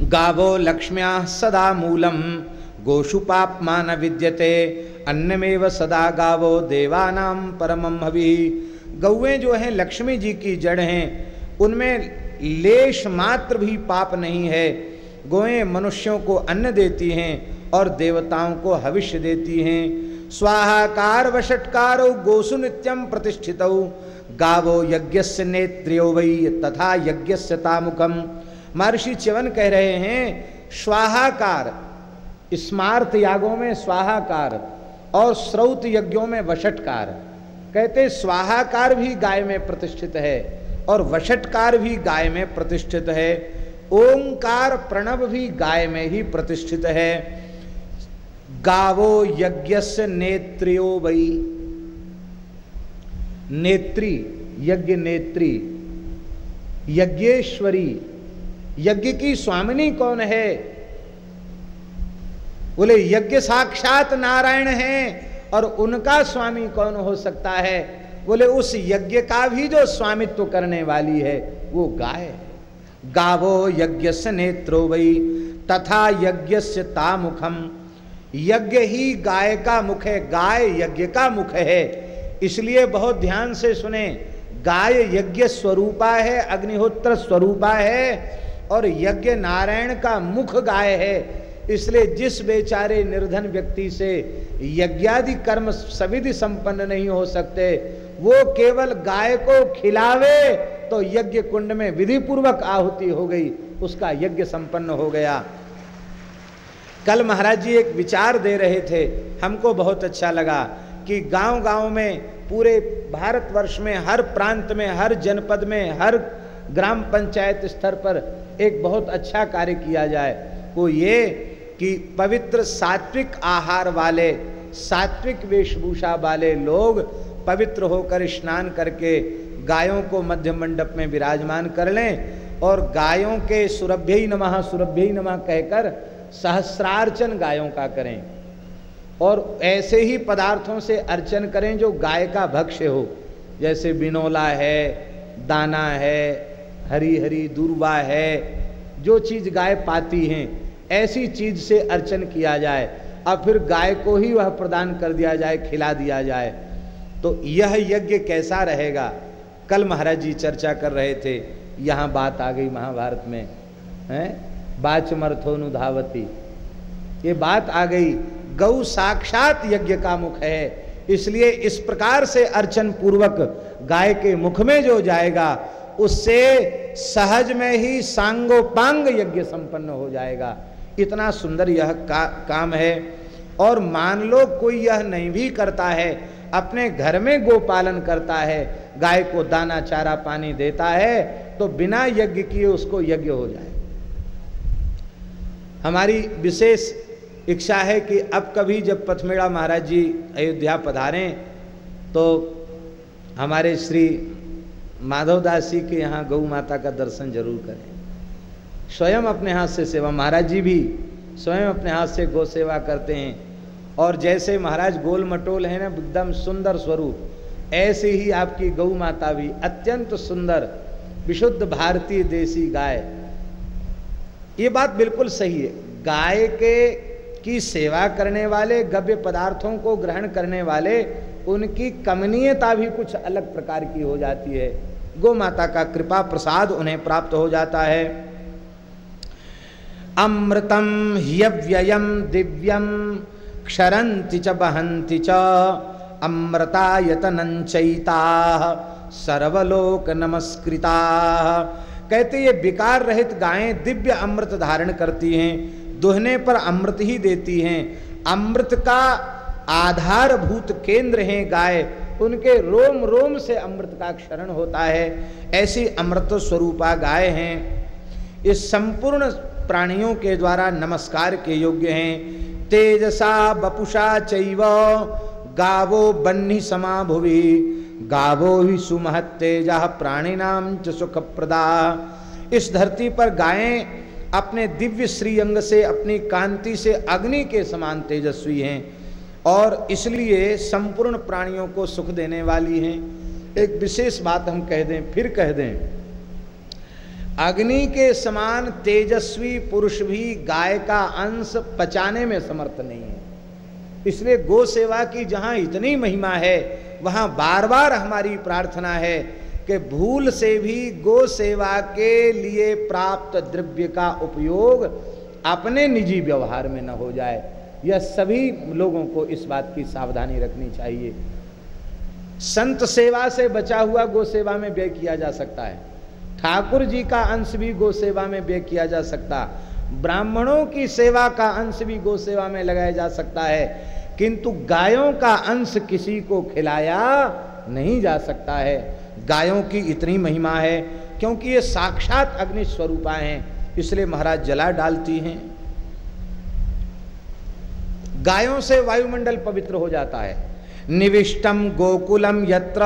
गावो लक्ष्म्या सदा मूलम। गोशु पाप मान विद्यते। अन्नमेव सदा गावो देवानाम परमम हवि। गौएँ जो हैं, लक्ष्मी जी की जड़ हैं। उनमें लेश मात्र भी पाप नहीं है। गोएँ मनुष्यों को अन्न देती हैं और देवताओं को हविष्य देती हैं। स्वाहाकार वषटकार गोसु नित्यम प्रतिष्ठित। गावो यज्ञ नेत्रियो वही तथा यज्ञ तामुखम महर्षि च्यवन कह रहे हैं, स्वाहाकार स्मार्थ यागों में स्वाहाकार और श्रौत यज्ञों में वशटकार कहते स्वाहाकार भी गाय में प्रतिष्ठित है और वशटकार भी गाय में प्रतिष्ठित है। ओंकार प्रणव भी गाय में ही प्रतिष्ठित है। गावो यज्ञस्य नेत्रियो वही नेत्री, यज्ञ नेत्री। यज्ञेश्वरी, यज्ञ की स्वामिनी कौन है? बोले, यज्ञ साक्षात नारायण हैं और उनका स्वामी कौन हो सकता है? बोले, उस यज्ञ का भी जो स्वामित्व करने वाली है, वो गाय गावो यज्ञ से नेत्रो वही तथा यज्ञ से तामुखम। यज्ञ ही गाय का मुख है, गाय यज्ञ का मुख है। इसलिए बहुत ध्यान से सुने, गाय यज्ञ स्वरूपा है, अग्निहोत्र स्वरूपा है, और यज्ञ नारायण का मुख गाय है। इसलिए जिस बेचारे निर्धन व्यक्ति से यज्ञादि कर्म सविधि संपन्न नहीं हो सकते, वो केवल गाय को खिलावे तो यज्ञ कुंड में विधि पूर्वक आहुति हो गई, उसका यज्ञ संपन्न हो गया। कल महाराज जी एक विचार दे रहे थे, हमको बहुत अच्छा लगा कि गांव-गांव में, पूरे भारतवर्ष में, हर प्रांत में, हर जनपद में, हर ग्राम पंचायत स्तर पर एक बहुत अच्छा कार्य किया जाए। वो ये कि पवित्र सात्विक आहार वाले, सात्विक वेशभूषा वाले लोग पवित्र होकर स्नान करके गायों को मध्य मंडप में विराजमान कर लें और गायों के सुरभ्य ही नमः, सुरभ्य ही नमः कहकर सहस्रार्चन गायों का करें। और ऐसे ही पदार्थों से अर्चन करें जो गाय का भक्ष्य हो। जैसे बिनोला है, दाना है हरी हरी दुर्वा है, जो चीज़ गाय पाती हैं ऐसी चीज़ से अर्चन किया जाए, और फिर गाय को ही वह प्रदान कर दिया जाए, खिला दिया जाए। तो यह यज्ञ कैसा रहेगा? कल महाराज जी चर्चा कर रहे थे, यहाँ बात आ गई महाभारत में, है? बाचमर्थोनुधावती ये बात आ गई, गौ साक्षात यज्ञ का मुख है, इसलिए इस प्रकार से अर्चन पूर्वक गाय के मुख में जो जाएगा, उससे सहज में ही सांगोपांग यज्ञ संपन्न हो जाएगा। इतना सुंदर यह का, काम है। और मान लो कोई यह नहीं भी करता है अपने घर में गोपालन करता है गाय को दाना चारा पानी देता है तो बिना यज्ञ किए उसको यज्ञ हो जाए। हमारी विशेष इच्छा है कि अब कभी जब पथमेड़ा महाराज जी अयोध्या पधारें तो हमारे श्री माधवदास जी के यहाँ गौ माता का दर्शन ज़रूर करें। स्वयं अपने हाथ से सेवा। महाराज जी भी स्वयं अपने हाथ से गौ सेवा करते हैं। और जैसे महाराज गोल मटोल है ना, एकदम सुंदर स्वरूप, ऐसे ही आपकी गौ माता भी अत्यंत सुंदर, विशुद्ध भारतीय देसी गाय। ये बात बिल्कुल सही है। गाय के, की सेवा करने वाले, गव्य पदार्थों को ग्रहण करने वाले, उनकी कमनीयता भी कुछ अलग प्रकार की हो जाती है। गो माता का कृपा प्रसाद उन्हें प्राप्त हो जाता है। अमृतम ह्यव्ययम दिव्यम क्षरंति च बहंति च अमृतायतनंचयिता सर्वलोक नमस्कृता कहते ये विकार रहित गायें दिव्य अमृत धारण करती हैं, दुहने पर अमृत ही देती हैं। अमृत का आधारभूत केंद्र हैं गाय, उनके रोम रोम से अमृत का क्षरण होता है। ऐसी अमृत स्वरूपा गाय हैं। इस संपूर्ण प्राणियों के द्वारा नमस्कार के योग्य हैं। तेजसा बपुषा चैव, गावो बन्ही समा भुवि। गावो ही सुमहत तेज प्राणिनाम च सुख प्रदा इस धरती पर गायें अपने दिव्य श्रीअंग से, अपनी कांति से, अग्नि के समान तेजस्वी हैं और इसलिए संपूर्ण प्राणियों को सुख देने वाली हैं। एक विशेष बात हम कह दें, फिर कह दें अग्नि के समान तेजस्वी पुरुष भी गाय का अंश पचाने में समर्थ नहीं है। इसलिए गो सेवा की जहाँ इतनी महिमा है, वहाँ बार बार हमारी प्रार्थना है कि भूल से भी गो सेवा के लिए प्राप्त द्रव्य का उपयोग अपने निजी व्यवहार में न हो जाए। यह सभी लोगों को इस बात की सावधानी रखनी चाहिए। संत सेवा से बचा हुआ गो सेवा में व्यय किया जा सकता है। ठाकुर जी का अंश भी गो सेवा में व्यय किया जा सकता। ब्राह्मणों की सेवा का अंश भी गो सेवा में लगाया जा सकता है। किंतु गायों का अंश किसी को खिलाया नहीं जा सकता है। गायों की इतनी महिमा है, क्योंकि ये साक्षात अग्नि स्वरूपा हैं, इसलिए महाराज जला डालती हैं। गायों से वायुमंडल पवित्र हो जाता है। निविष्टम गोकुलम यत्र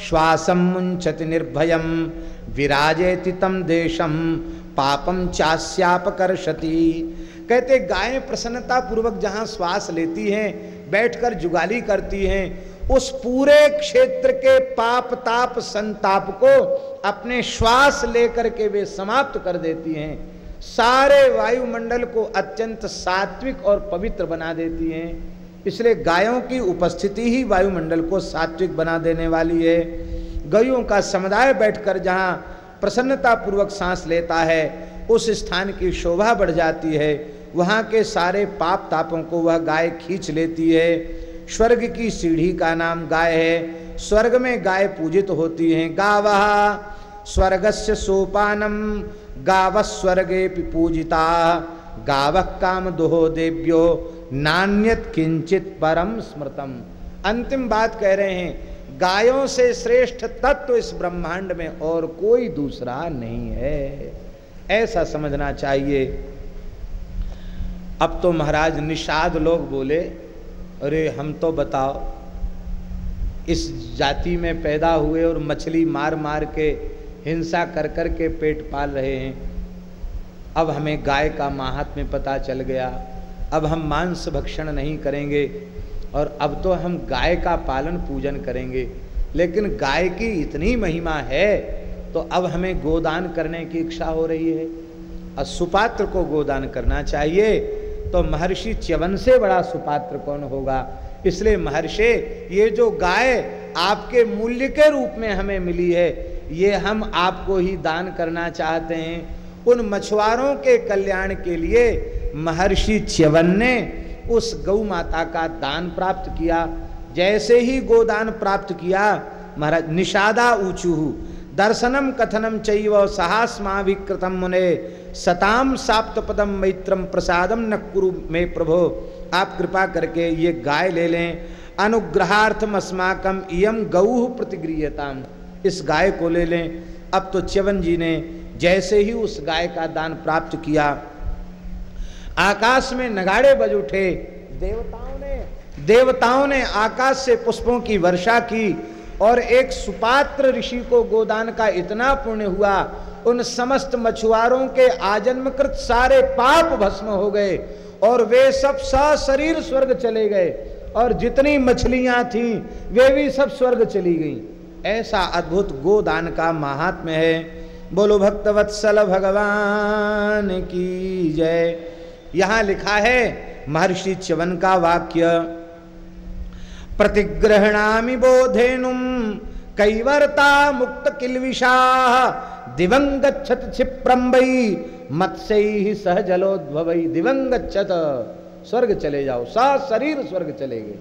श्वासम मुंचति निर्भयम। विराजे तम देशम पापम चास्यापकर्षति। कहते, गायें प्रसन्नता पूर्वक जहाँ श्वास लेती हैं, बैठकर जुगाली करती हैं, उस पूरे क्षेत्र के पाप, ताप, संताप को अपने श्वास लेकर के वे समाप्त कर देती हैं। सारे वायुमंडल को अत्यंत सात्विक और पवित्र बना देती हैं। इसलिए गायों की उपस्थिति ही वायुमंडल को सात्विक बना देने वाली है। गायों का समुदाय बैठकर जहाँ प्रसन्नता पूर्वक सांस लेता है, उस स्थान की शोभा बढ़ जाती है। वहाँ के सारे पाप तापों को वह गाय खींच लेती है। स्वर्ग की सीढ़ी का नाम गाय है। स्वर्ग में गाय पूजित होती हैं। गावा स्वर्गस्य सोपानम, गाव स्वर्गे पूजिता। गाव काम दोहो देव्यो, नान्यत किंचित परम स्मृतम। अंतिम बात कह रहे हैं गायों से श्रेष्ठ तत्व इस ब्रह्मांड में और कोई दूसरा नहीं है। ऐसा समझना चाहिए। अब तो महाराज निषाद लोग बोले, अरे, हम तो बताओ, इस जाति में पैदा हुए और मछली मार मार के हिंसा कर कर के पेट पाल रहे हैं। अब हमें गाय का महात्म्य पता चल गया। अब हम मांस भक्षण नहीं करेंगे। और अब तो हम गाय का पालन पूजन करेंगे। लेकिन गाय की इतनी महिमा है तो अब हमें गोदान करने की इच्छा हो रही है। और सुपात्र को गोदान करना चाहिए तो महर्षि च्यवन से बड़ा सुपात्र कौन होगा? इसलिए महर्षि, ये जो गाय आपके मूल्य के रूप में हमें मिली है, ये हम आपको ही दान करना चाहते हैं। उन मछुआरों के कल्याण के लिए महर्षि च्यवन ने उस गौ माता का दान प्राप्त किया। जैसे ही गोदान प्राप्त किया, महाराज, निषादा ऊंचू, दर्शनम कथनम चैव सहास्माभिकृतम मुने, सताम साप्त पदम मैत्रम प्रसादम न कुरु में प्रभो। आप कृपा करके ये गाय ले लें। अनुग्रहार्थम अस्माकम इयम गऊ प्रतिगृहताम इस गाय को ले लें। अब तो च्यवन जी ने जैसे ही उस गाय का दान प्राप्त किया आकाश में नगाड़े बज उठे। देवताओं ने देवताओं ने आकाश से पुष्पों की वर्षा की और एक सुपात्र ऋषि को गोदान का इतना पुण्य हुआ, उन समस्त मछुआरों के आजन्मकृत सारे पाप भस्म हो गए और वे सब सशरीर स्वर्ग चले गए और जितनी मछलियाँ थी, वे भी सब स्वर्ग चली गई। ऐसा अद्भुत गोदान का महात्म्य है। बोलो भक्तवत्सल भगवान की जय। यहाँ लिखा है, महर्षि च्यवन का वाक्य, प्रतिग्रहणामि बोधेनुम कैवर्ता मुक्त किलविषा दिवंगच्छत क्षिप्रम्बई मत्स्य सह जलोद्भवई दिवंगच्छत। स्वर्ग चले जाओ सा शरीर स्वर्ग चले गए।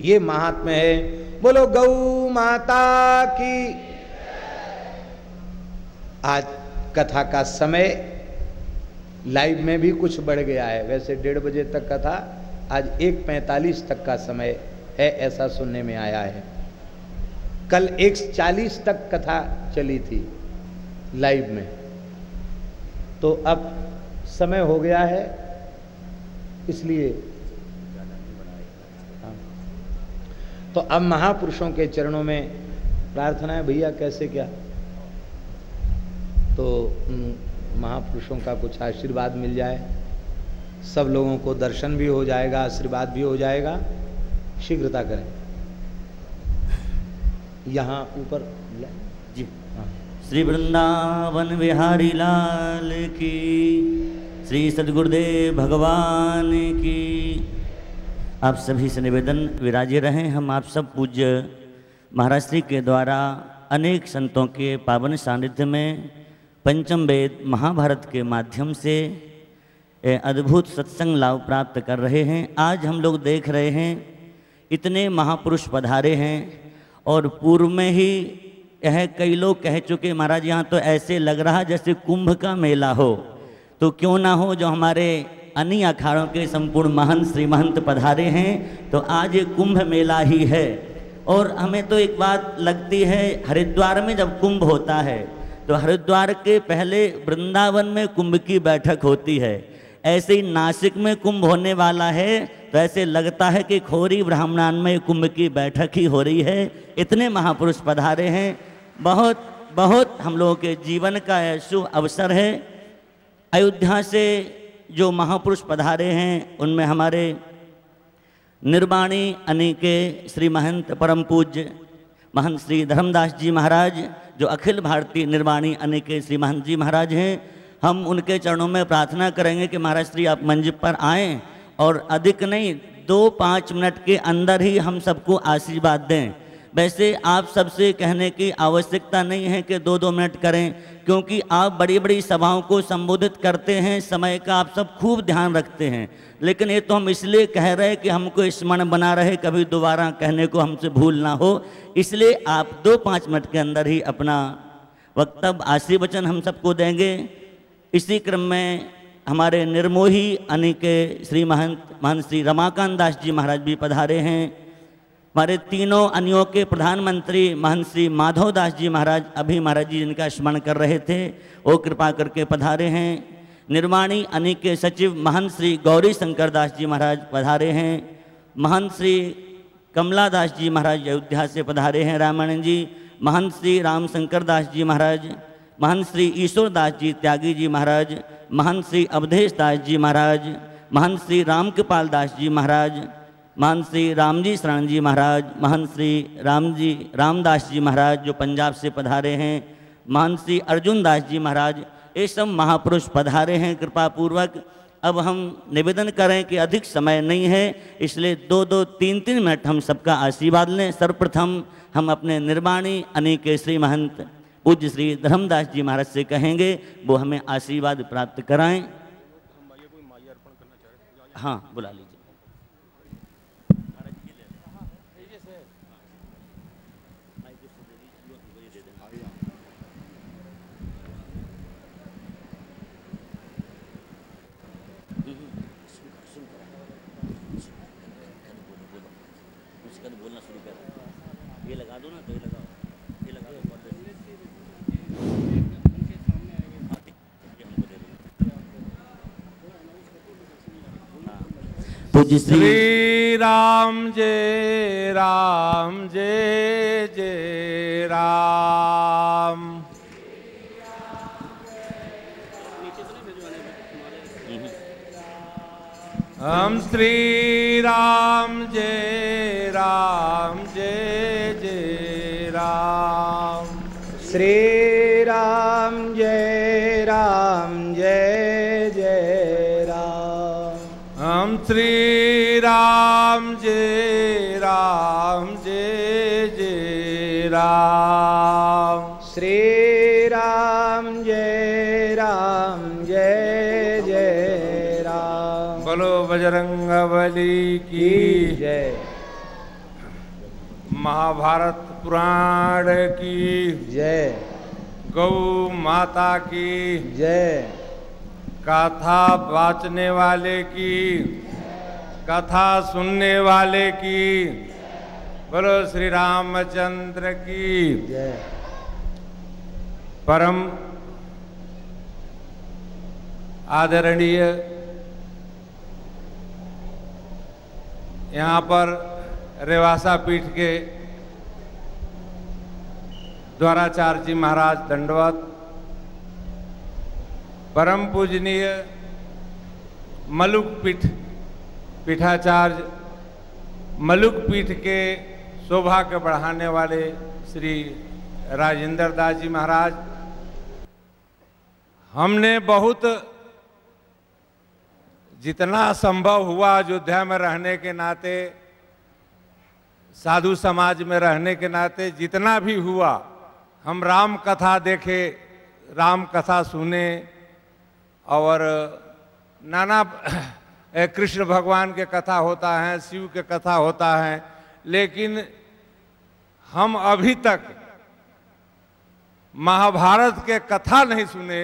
ये महात्मा है, बोलो गौ माता की। आज कथा का समय लाइव में भी कुछ बढ़ गया है। वैसे डेढ़ बजे तक कथा आज एक पैंतालीस तक का समय है, ऐसा सुनने में आया है। कल एक चालीस तक कथा चली थी लाइव में। तो अब समय हो गया है, इसलिए हाँ। तो अब महापुरुषों के चरणों में प्रार्थना है भैया कैसे क्या? तो महापुरुषों का कुछ आशीर्वाद मिल जाए। सब लोगों को दर्शन भी हो जाएगा, आशीर्वाद भी हो जाएगा। शीघ्रता करें। यहाँ ऊपर जी हाँ। श्री वृंदावन बिहारी लाल की, श्री सदगुरुदेव भगवान की। आप सभी से निवेदन, विराजे रहें हम आप सब पूज्य महाराज श्री के द्वारा अनेक संतों के पावन सानिध्य में। पंचम वेद महाभारत के माध्यम से अद्भुत सत्संग लाभ प्राप्त कर रहे हैं। आज हम लोग देख रहे हैं, इतने महापुरुष पधारे हैं और पूर्व में ही यह कई लोग कह चुके, महाराज, यहाँ तो ऐसे लग रहा जैसे कुंभ का मेला हो। तो क्यों ना हो जो हमारे अन्य अखाड़ों के संपूर्ण महंत श्री महंत पधारे हैं तो आज ये कुंभ मेला ही है। और हमें तो एक बात लगती है, हरिद्वार में जब कुंभ होता है तो हरिद्वार के पहले वृंदावन में कुंभ की बैठक होती है। ऐसे ही नासिक में कुंभ होने वाला है तो ऐसे लगता है कि खोरी ब्राह्मणान में कुंभ की बैठक ही हो रही है। इतने महापुरुष पधारे हैं। बहुत बहुत हम लोगों के जीवन का शुभ अवसर है। अयोध्या से जो महापुरुष पधारे हैं, उनमें हमारे निर्वाणी अनिके श्री महंत परम पूज्य महंत श्री धर्मदास जी महाराज, जो अखिल भारतीय निर्वाणी अनिके श्री महंत जी महाराज हैं, हम उनके चरणों में प्रार्थना करेंगे कि महाराज श्री, आप मंच पर आएँ और अधिक नहीं, दो पाँच मिनट के अंदर ही हम सबको आशीर्वाद दें। वैसे आप सबसे कहने की आवश्यकता नहीं है कि दो दो मिनट करें, क्योंकि आप बड़ी बड़ी सभाओं को संबोधित करते हैं, समय का आप सब खूब ध्यान रखते हैं। लेकिन ये तो हम इसलिए कह रहे हैं कि हमको स्मरण बना रहे कभी दोबारा कहने को हमसे भूल ना हो। इसलिए आप दो पाँच मिनट के अंदर ही अपना वक्तव्य आशीर्वचन हम सबको देंगे। इसी क्रम में हमारे निर्मोही अनिके श्री महंत महंत श्री रमाकांत दास जी महाराज भी पधारे हैं। हमारे तीनों अनियों के प्रधानमंत्री महंत श्री माधव दास जी महाराज अभी महाराज जी जिनका स्मरण कर रहे थे, वो कृपा करके पधारे हैं। निर्वाणी अनिक के सचिव महंत श्री गौरी शंकर दास जी महाराज पधारे हैं। महंत श्री कमलादास जी महाराज अयोध्या से पधारे हैं रामायण जी। महंत श्री रामशंकर दास जी महाराज। महंत श्री ईश्वर दास जी त्यागी जी महाराज। महंत श्री अवधेश दास जी महाराज। महंत श्री राम कृपाल दास जी महाराज। महंत श्री रामजी शरण जी महाराज। महंत श्री राम जी रामदास जी महाराज जो पंजाब से पधारे हैं। महंत श्री अर्जुन दास जी महाराज। ये सब महापुरुष पधारे हैं कृपा पूर्वक अब हम निवेदन करें कि अधिक समय नहीं है, इसलिए दो दो तीन तीन मिनट हम सबका आशीर्वाद लें। सर्वप्रथम हम अपने निर्वाणी श्री महंत पूज्य श्री धर्मदास जी महाराज से कहेंगे, वो हमें आशीर्वाद प्राप्त कराएँ। हाँ बुला लीजिए। बोलना शुरू कर ये लगा दो ना तो ये लगाओ ये लगा दो से। हाँ। पूज्य श्री श्री राम जय राम जय जय राम हम श्री राम जय राम जय जय राम। श्री राम जय राम जय जय राम। हम श्री राम जय राम जय जय राम। श्री राम जय राम जय जय राम। बोलो बजरंग बली की की जय। महाभारत पुराण की। जय। गौ माता की। जय। कथा वाचने वाले की। कथा सुनने वाले की। बोलो श्री रामचंद्र की। जय। परम आदरणीय यहाँ पर रेवासा पीठ के द्वाराचार्य जी महाराज दंडवत, परम पूजनीय मलुक पीठ, पीठाचार्य मलुक पीठ के शोभा के बढ़ाने वाले श्री राजेंद्र दास जी महाराज, हमने बहुत जितना संभव हुआ अयोध्या में रहने के नाते साधु समाज में रहने के नाते जितना भी हुआ, हम राम कथा देखे, राम कथा सुने, और नाना कृष्ण भगवान के कथा होता है, शिव के कथा होता है, लेकिन हम अभी तक महाभारत के कथा नहीं सुने।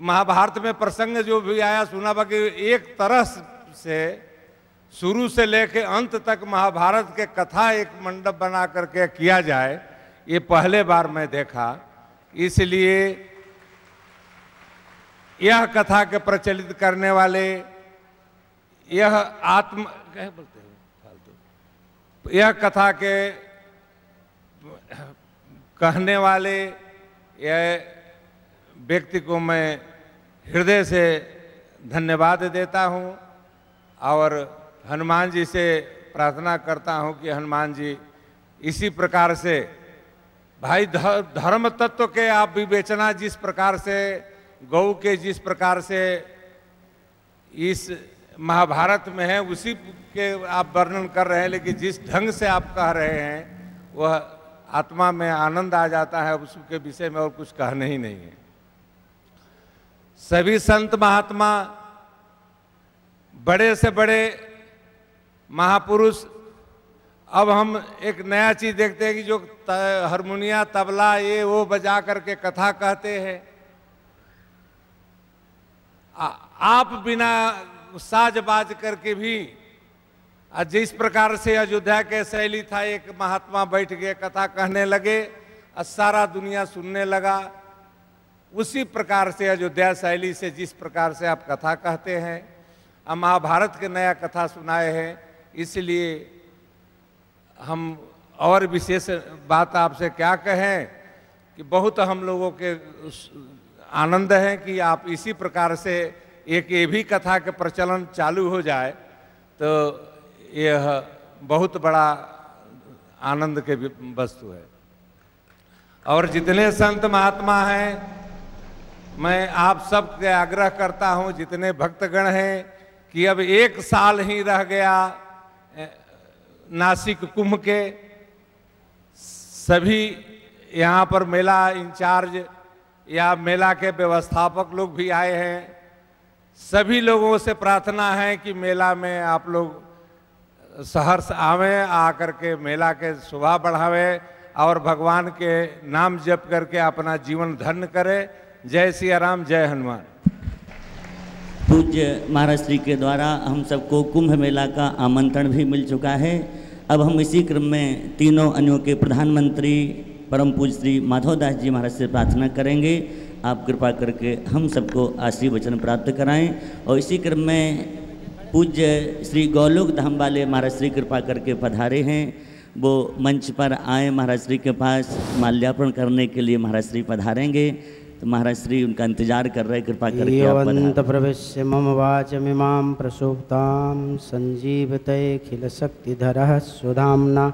महाभारत में प्रसंग जो भी आया, सुना बाकी एक तरह से शुरू से लेके अंत तक महाभारत के कथा एक मंडप बना करके किया जाए, ये पहले बार मैं देखा। इसलिए यह कथा के प्रचलित करने वाले, यह आत्म क्या बोलते हैं, फालतू। यह कथा के कहने वाले, यह व्यक्ति को मैं हृदय से धन्यवाद देता हूँ और हनुमान जी से प्रार्थना करता हूँ कि हनुमान जी, इसी प्रकार से, भाई धर्म तत्व के आप विवेचना जिस प्रकार से गौ के जिस प्रकार से इस महाभारत में है, उसी के आप वर्णन कर रहे हैं, लेकिन जिस ढंग से आप कह रहे हैं, वह आत्मा में आनंद आ जाता है, उसके विषय में और कुछ कहने ही नहीं है। सभी संत महात्मा बड़े से बड़े महापुरुष, अब हम एक नया चीज़ देखते हैं कि जो हारमोनिया, तबला, ये, वो बजा करके कथा कहते हैं। आप बिना साज बाज करके भी जिस प्रकार से अयोध्या के शैली था, एक महात्मा बैठ गए कथा कहने लगे और सारा दुनिया सुनने लगा। उसी प्रकार से अयोध्या शैली से जिस प्रकार से आप कथा कहते हैं और महाभारत के नया कथा सुनाए हैं इसलिए हम और विशेष बात आपसे क्या कहें कि बहुत हम लोगों के आनंद है कि आप इसी प्रकार से एक ये भी कथा के प्रचलन चालू हो जाए तो यह बहुत बड़ा आनंद के वस्तु है। और जितने संत महात्मा हैं, मैं आप सबके आग्रह करता हूँ, जितने भक्तगण हैं, कि अब एक साल ही रह गया नासिक कुंभ के सभी यहाँ पर मेला इंचार्ज या मेला के व्यवस्थापक लोग भी आए हैं। सभी लोगों से प्रार्थना है कि मेला में आप लोग सहर्ष आवें, आकर के मेला के शोभा बढ़ावें और भगवान के नाम जप करके अपना जीवन धन्य करें। जय सिया राम, जय हनुमान। पूज्य महाराज श्री के द्वारा हम सबको कुंभ मेला का आमंत्रण भी मिल चुका है। अब हम इसी क्रम में तीनों अन्यों के प्रधानमंत्री, परम पूज्य श्री माधवदास जी महाराज से प्रार्थना करेंगे। आप कृपा करके हम सबको आशीर्वचन प्राप्त कराएँ और इसी क्रम में पूज्य श्री गौलोक धाम वाले महाराज श्री कृपा करके पधारे हैं। वो मंच पर आए महाराज श्री के पास माल्यार्पण करने के लिए महाराज श्री पधारेंगे। तो महाराज श्री उनका इंतज़ार कर रहे कृपा करके पधारें। योऽन्तप्रविश्य मम वाचमिमां प्रसुप्तां सञ्जीवतैखिलशक्तिधरः सुधाम्ना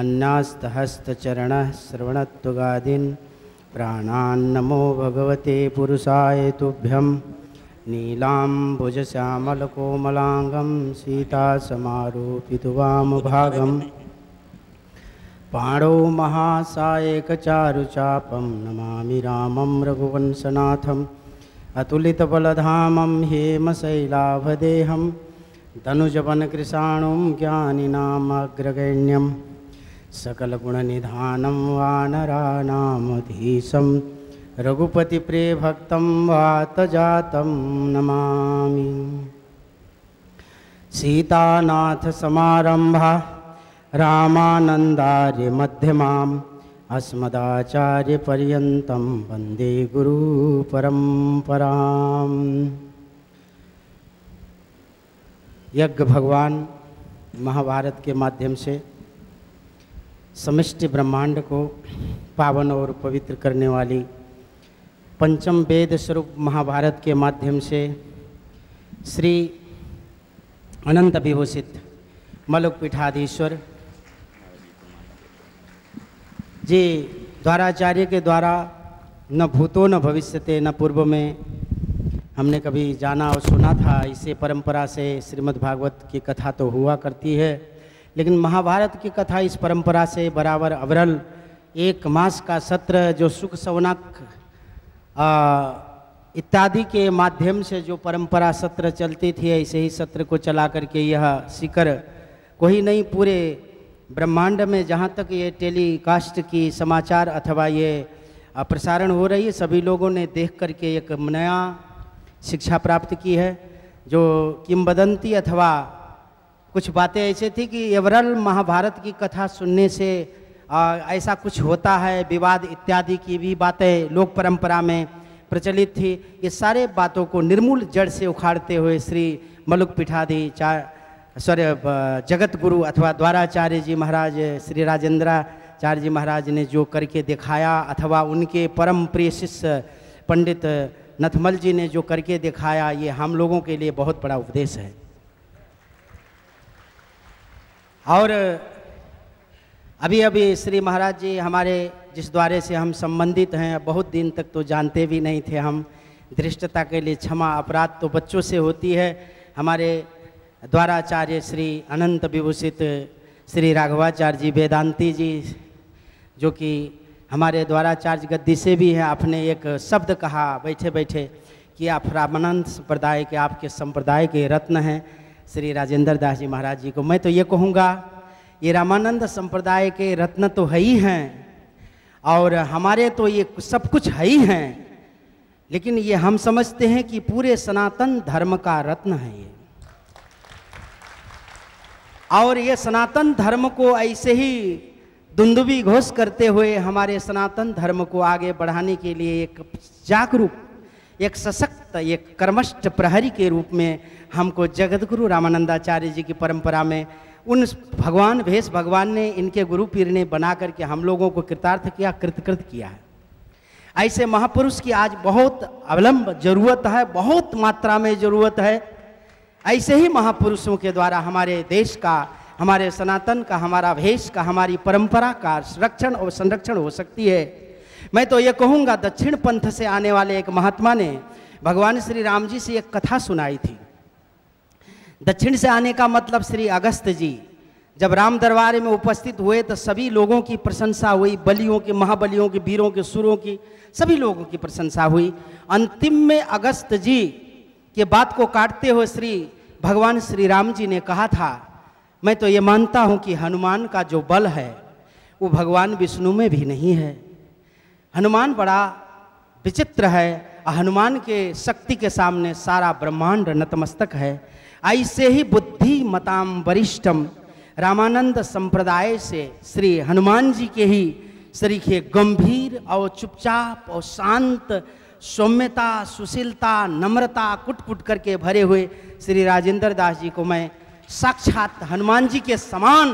अन्यास्तहस्तचरणः श्रवणत्वगादीन् प्राणान्नमो भगवते पुरुषाय तुभ्यं नीलाम्बुजश्यामलकोमलाङ्गं सीतासमारोपितुवामभागम् पाणौ महासायकचारुचापं नमामि रामं रघुवंशनाथम्, अतुलितबलधामं हेमशैलाभदेहं तनुजवनकृशाणुं ज्ञानिनामग्रगण्यं सकलगुणनिधानं वानराणामधीशं रघुपतिप्रियभक्तं वातजातं नमामि। सीतानाथसमारम्भा रामानन्दार्यमध्यमाम् अस्मदाचार्यपर्यन्तं वंदे गुरुपरम्पराम्। यज्ञ भगवान महाभारत के माध्यम से समष्टि ब्रह्मांड को पावन और पवित्र करने वाली पंचम वेद स्वरूप महाभारत के माध्यम से श्री अनंत विभूषित मलुक पीठाधीश्वर जी द्वाराचार्य के द्वारा न भूतो न भविष्यते, न पूर्व में हमने कभी जाना और सुना था, इसे परंपरा से श्रीमद् भागवत की कथा तो हुआ करती है। लेकिन महाभारत की कथा इस परंपरा से बराबर अवरल, एक मास का सत्र जो सुख सवनक इत्यादि के माध्यम से जो परंपरा सत्र चलती थी, ऐसे ही सत्र को चला करके यह शिखर को ही नहीं पूरे ब्रह्मांड में जहाँ तक ये टेलीकास्ट की समाचार अथवा ये प्रसारण हो रही है सभी लोगों ने देख करके एक नया शिक्षा प्राप्त की है जो किंवदंती अथवा कुछ बातें ऐसे थी कि एवरल महाभारत की कथा सुनने से आ, ऐसा कुछ होता है विवाद इत्यादि की भी बातें लोक परंपरा में प्रचलित थी। ये सारे बातों को निर्मूल जड़ से उखाड़ते हुए श्री मलुक पिठाधी चा सॉरी जगत गुरु अथवा द्वाराचार्य जी महाराज, श्री राजेंद्राचार्य जी महाराज ने जो करके दिखाया अथवा उनके परम प्रिय शिष्य पंडित नथमल जी ने जो करके दिखाया, ये हम लोगों के लिए बहुत बड़ा उपदेश है। और अभी अभी श्री महाराज जी हमारे जिस द्वारे से हम संबंधित हैं, बहुत दिन तक तो जानते भी नहीं थे हम। दृष्टता के लिए क्षमा अपराध तो बच्चों से होती है। हमारे द्वाराचार्य श्री अनंत विभूषित, श्री राघवाचार्य जी वेदांती जी, जो कि हमारे द्वाराचार्य गद्दी से भी हैं, आपने एक शब्द कहा बैठे बैठे कि आप रामानंद संप्रदाय के, आपके संप्रदाय के रत्न हैं। श्री राजेंद्र दास जी महाराज जी को मैं तो ये कहूँगा, ये रामानंद संप्रदाय के रत्न तो है ही हैं, और हमारे तो ये सब कुछ है ही हैं, लेकिन ये हम समझते हैं कि पूरे सनातन धर्म का रत्न है ये। और ये सनातन धर्म को ऐसे ही दुंदुबी घोष करते हुए हमारे सनातन धर्म को आगे बढ़ाने के लिए एक जागरूक, एक सशक्त, एक कर्मष्ट प्रहरी के रूप में हमको जगतगुरु रामानंदाचार्य जी की परंपरा में उन भगवान, भेष भगवान ने, इनके गुरु पीर ने बना करके हम लोगों को कृतार्थ किया, कृतकृत किया है। ऐसे महापुरुष की आज बहुत अवलंब ज़रूरत है, बहुत मात्रा में ज़रूरत है। ऐसे ही महापुरुषों के द्वारा हमारे देश का, हमारे सनातन का, हमारा भेष का, हमारी परंपरा का रक्षण और संरक्षण हो सकती है। मैं तो ये कहूँगा, दक्षिण पंथ से आने वाले एक महात्मा ने भगवान श्री राम जी से एक कथा सुनाई थी। दक्षिण से आने का मतलब श्री अगस्त जी। जब राम दरबार में उपस्थित हुए तो सभी लोगों की प्रशंसा हुई, बलियों के, महाबलियों के, वीरों के, सुरों की, सभी लोगों की प्रशंसा हुई। अंतिम में अगस्त जी के बात को काटते हुए श्री भगवान श्री राम जी ने कहा था, मैं तो ये मानता हूँ कि हनुमान का जो बल है, वो भगवान विष्णु में भी नहीं है। हनुमान बड़ा विचित्र है हनुमान के शक्ति के सामने सारा ब्रह्मांड नतमस्तक है। ऐसे ही बुद्धि मताम वरिष्ठम रामानंद संप्रदाय से श्री हनुमान जी के ही सरीखे गंभीर और चुपचाप और शांत सौम्यता, सुशीलता, नम्रता कुट कुट करके भरे हुए श्री राजेंद्र दास जी को मैं साक्षात हनुमान जी के समान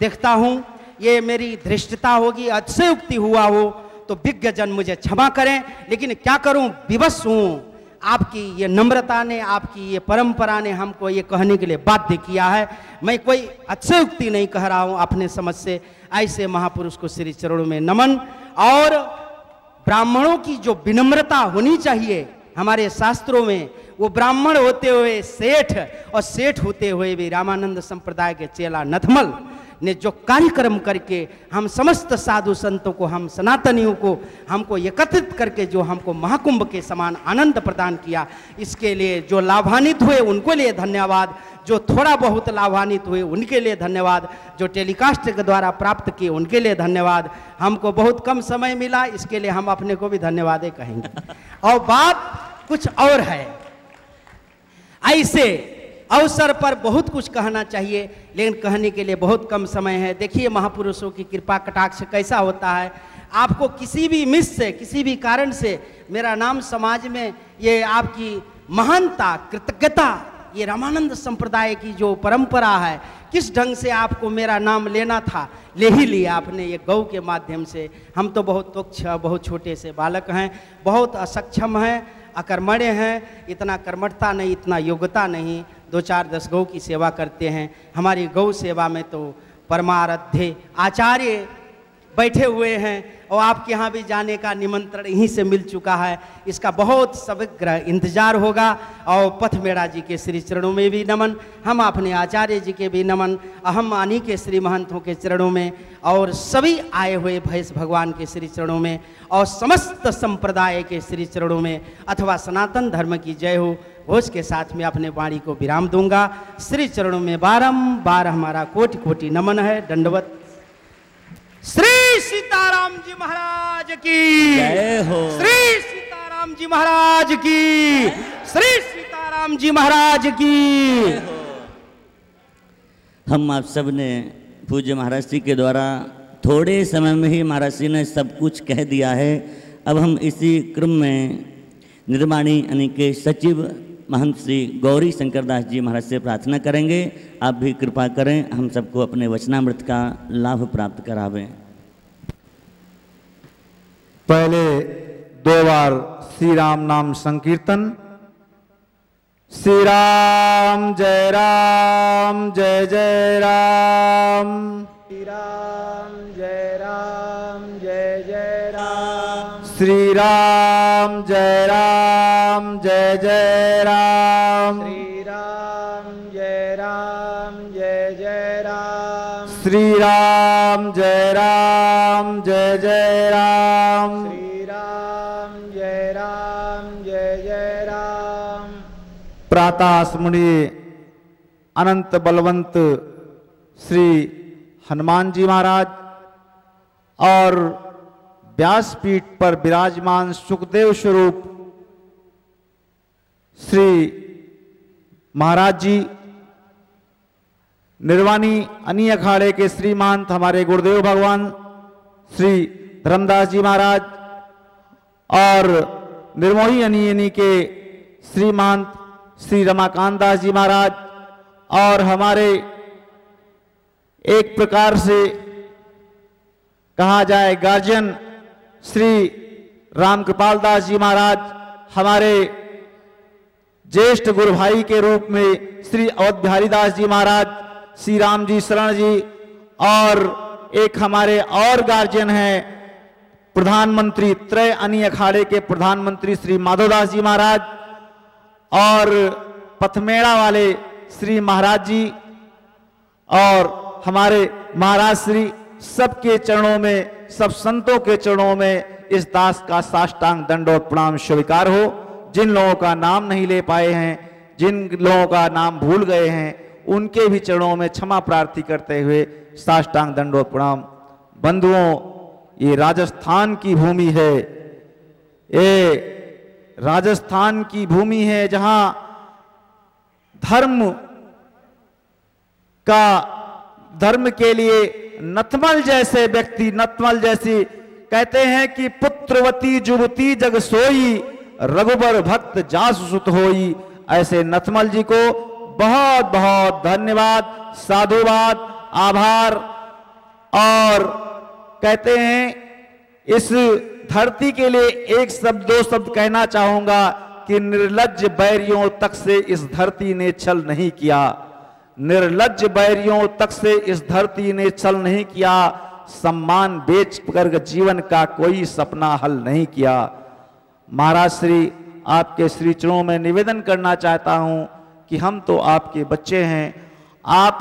देखता हूँ। ये मेरी धृष्टता होगी, अतिशयुक्ति हुआ हो तो विज्ञ जन मुझे क्षमा करें। लेकिन क्या करूँ? विवश हूँ। आपकी ये नम्रता ने, आपकी ये परंपरा ने हमको ये कहने के लिए बाध्य किया है। मैं कोई अच्छे अतिशयुक्ति नहीं कह रहा हूँ अपने समझ से। ऐसे महापुरुष को श्री चरणों में नमन। और ब्राह्मणों की जो विनम्रता होनी चाहिए, हमारे शास्त्रों में, वो ब्राह्मण होते हुए सेठ और सेठ होते हुए भी रामानंद संप्रदाय के चेला नथमल ने जो कार्यक्रम करके हम समस्त साधु संतों को, हम सनातनियों को, हमको एकत्रित करके जो हमको महाकुंभ के समान आनंद प्रदान किया, इसके लिए जो लाभान्वित हुए उनको लिए धन्यवाद, जो थोड़ा बहुत लाभान्वित हुए उनके लिए धन्यवाद, जो टेलीकास्ट के द्वारा प्राप्त किए उनके लिए धन्यवाद। हमको बहुत कम समय मिला, इसके लिए हम अपने को भी धन्यवाद कहेंगे। और बात कुछ और है। ऐसे अवसर पर बहुत कुछ कहना चाहिए, लेकिन कहने के लिए बहुत कम समय है। देखिए महापुरुषों की कृपा कटाक्ष कैसा होता है। आपको किसी भी मिस से, किसी भी कारण से मेरा नाम समाज में ये आपकी महानता, कृतज्ञता, ये रामानंद संप्रदाय की जो परंपरा है, किस ढंग से आपको मेरा नाम लेना था, ले ही लिया आपने ये गौ के माध्यम से। हम तो बहुत तुक्ष बहुत छोटे से बालक हैं, बहुत असक्षम हैं, अकर्मण्य हैं, इतना कर्मठता नहीं, इतना योग्यता नहीं। दो चार दस गौ की सेवा करते हैं। हमारी गौ सेवा में तो परमारध्य आचार्य बैठे हुए हैं और आपके यहाँ भी जाने का निमंत्रण यहीं से मिल चुका है। इसका बहुत समग्र इंतज़ार होगा और पथ मेरा जी के श्री चरणों में भी नमन, हम अपने आचार्य जी के भी नमन, अहम आनी के श्री महंतों के चरणों में और सभी आए हुए भैंस भगवान के श्री चरणों में और समस्त संप्रदाय के श्री चरणों में। अथवा सनातन धर्म की जय हो घोष के साथ में अपने वाणी को विराम दूँगा। श्री चरणों में बारंबार हमारा कोटि कोटि नमन है। दंडवत। श्री सीताराम जी महाराज की। हो। श्री सीताराम जी महाराज की। श्री सीताराम जी महाराज की। हम आप सबने पूज्य महाराज जी के द्वारा थोड़े समय में ही महाराज जी ने सब कुछ कह दिया है। अब हम इसी क्रम में निर्माणी यानी के सचिव महंत श्री गौरी शंकर दास जी महाराज से प्रार्थना करेंगे। आप भी कृपा करें हम सबको अपने वचनामृत का लाभ प्राप्त करावें। पहले दो बार श्री राम नाम संकीर्तन। श्री राम जय राम जय जय राम। श्री राम जय राम जय जय राम। श्री राम जय राम जय जय प्रातः स्मृति अनंत बलवंत श्री हनुमान जी महाराज और व्यासपीठ पर विराजमान सुखदेव स्वरूप श्री महाराज जी, निर्वाणी अनी अखाड़े के श्री महंत हमारे गुरुदेव भगवान श्री धर्मदास जी महाराज और निर्मोही अनी के श्री महंत श्री रमाकांत दास जी महाराज और हमारे एक प्रकार से कहा जाए गार्जियन श्री रामकृपाल दास जी महाराज, हमारे ज्येष्ठ गुरु भाई के रूप में श्री अवध बिहारी दास जी महाराज, श्री राम जी शरण जी और एक हमारे और गार्जियन हैं प्रधानमंत्री त्रय अनि अखाड़े के प्रधानमंत्री श्री माधवदास जी महाराज। और पथमेड़ा वाले श्री महाराज जी और हमारे महाराज श्री सबके चरणों में, सब संतों के चरणों में इस दास का साष्टांग दंडोत प्रणाम स्वीकार हो। जिन लोगों का नाम नहीं ले पाए हैं, जिन लोगों का नाम भूल गए हैं, उनके भी चरणों में क्षमा प्रार्थी करते हुए साष्टांग दंडोत प्रणाम बंधुओं, ये राजस्थान की भूमि है। ये राजस्थान की भूमि है जहाँ धर्म का धर्म के लिए नतमल जैसे व्यक्ति नतमल जैसी कहते हैं कि पुत्रवती, जुवती, जग सोई, रघुबर भक्त जास सुत होई, ऐसे नथमल जी को बहुत बहुत धन्यवाद, साधुवाद, आभार, और कहते हैं इस धरती के लिए एक शब्द, दो शब्द कहना चाहूँगा कि निर्लज बैरियों तक से इस धरती ने छल नहीं किया। निर्लज बैरियों तक से इस धरती ने छल नहीं किया। सम्मान बेच कर जीवन का कोई सपना हल नहीं किया। महाराज श्री, आपके श्री चरणों में निवेदन करना चाहता हूँ कि हम तो आपके बच्चे हैं। आप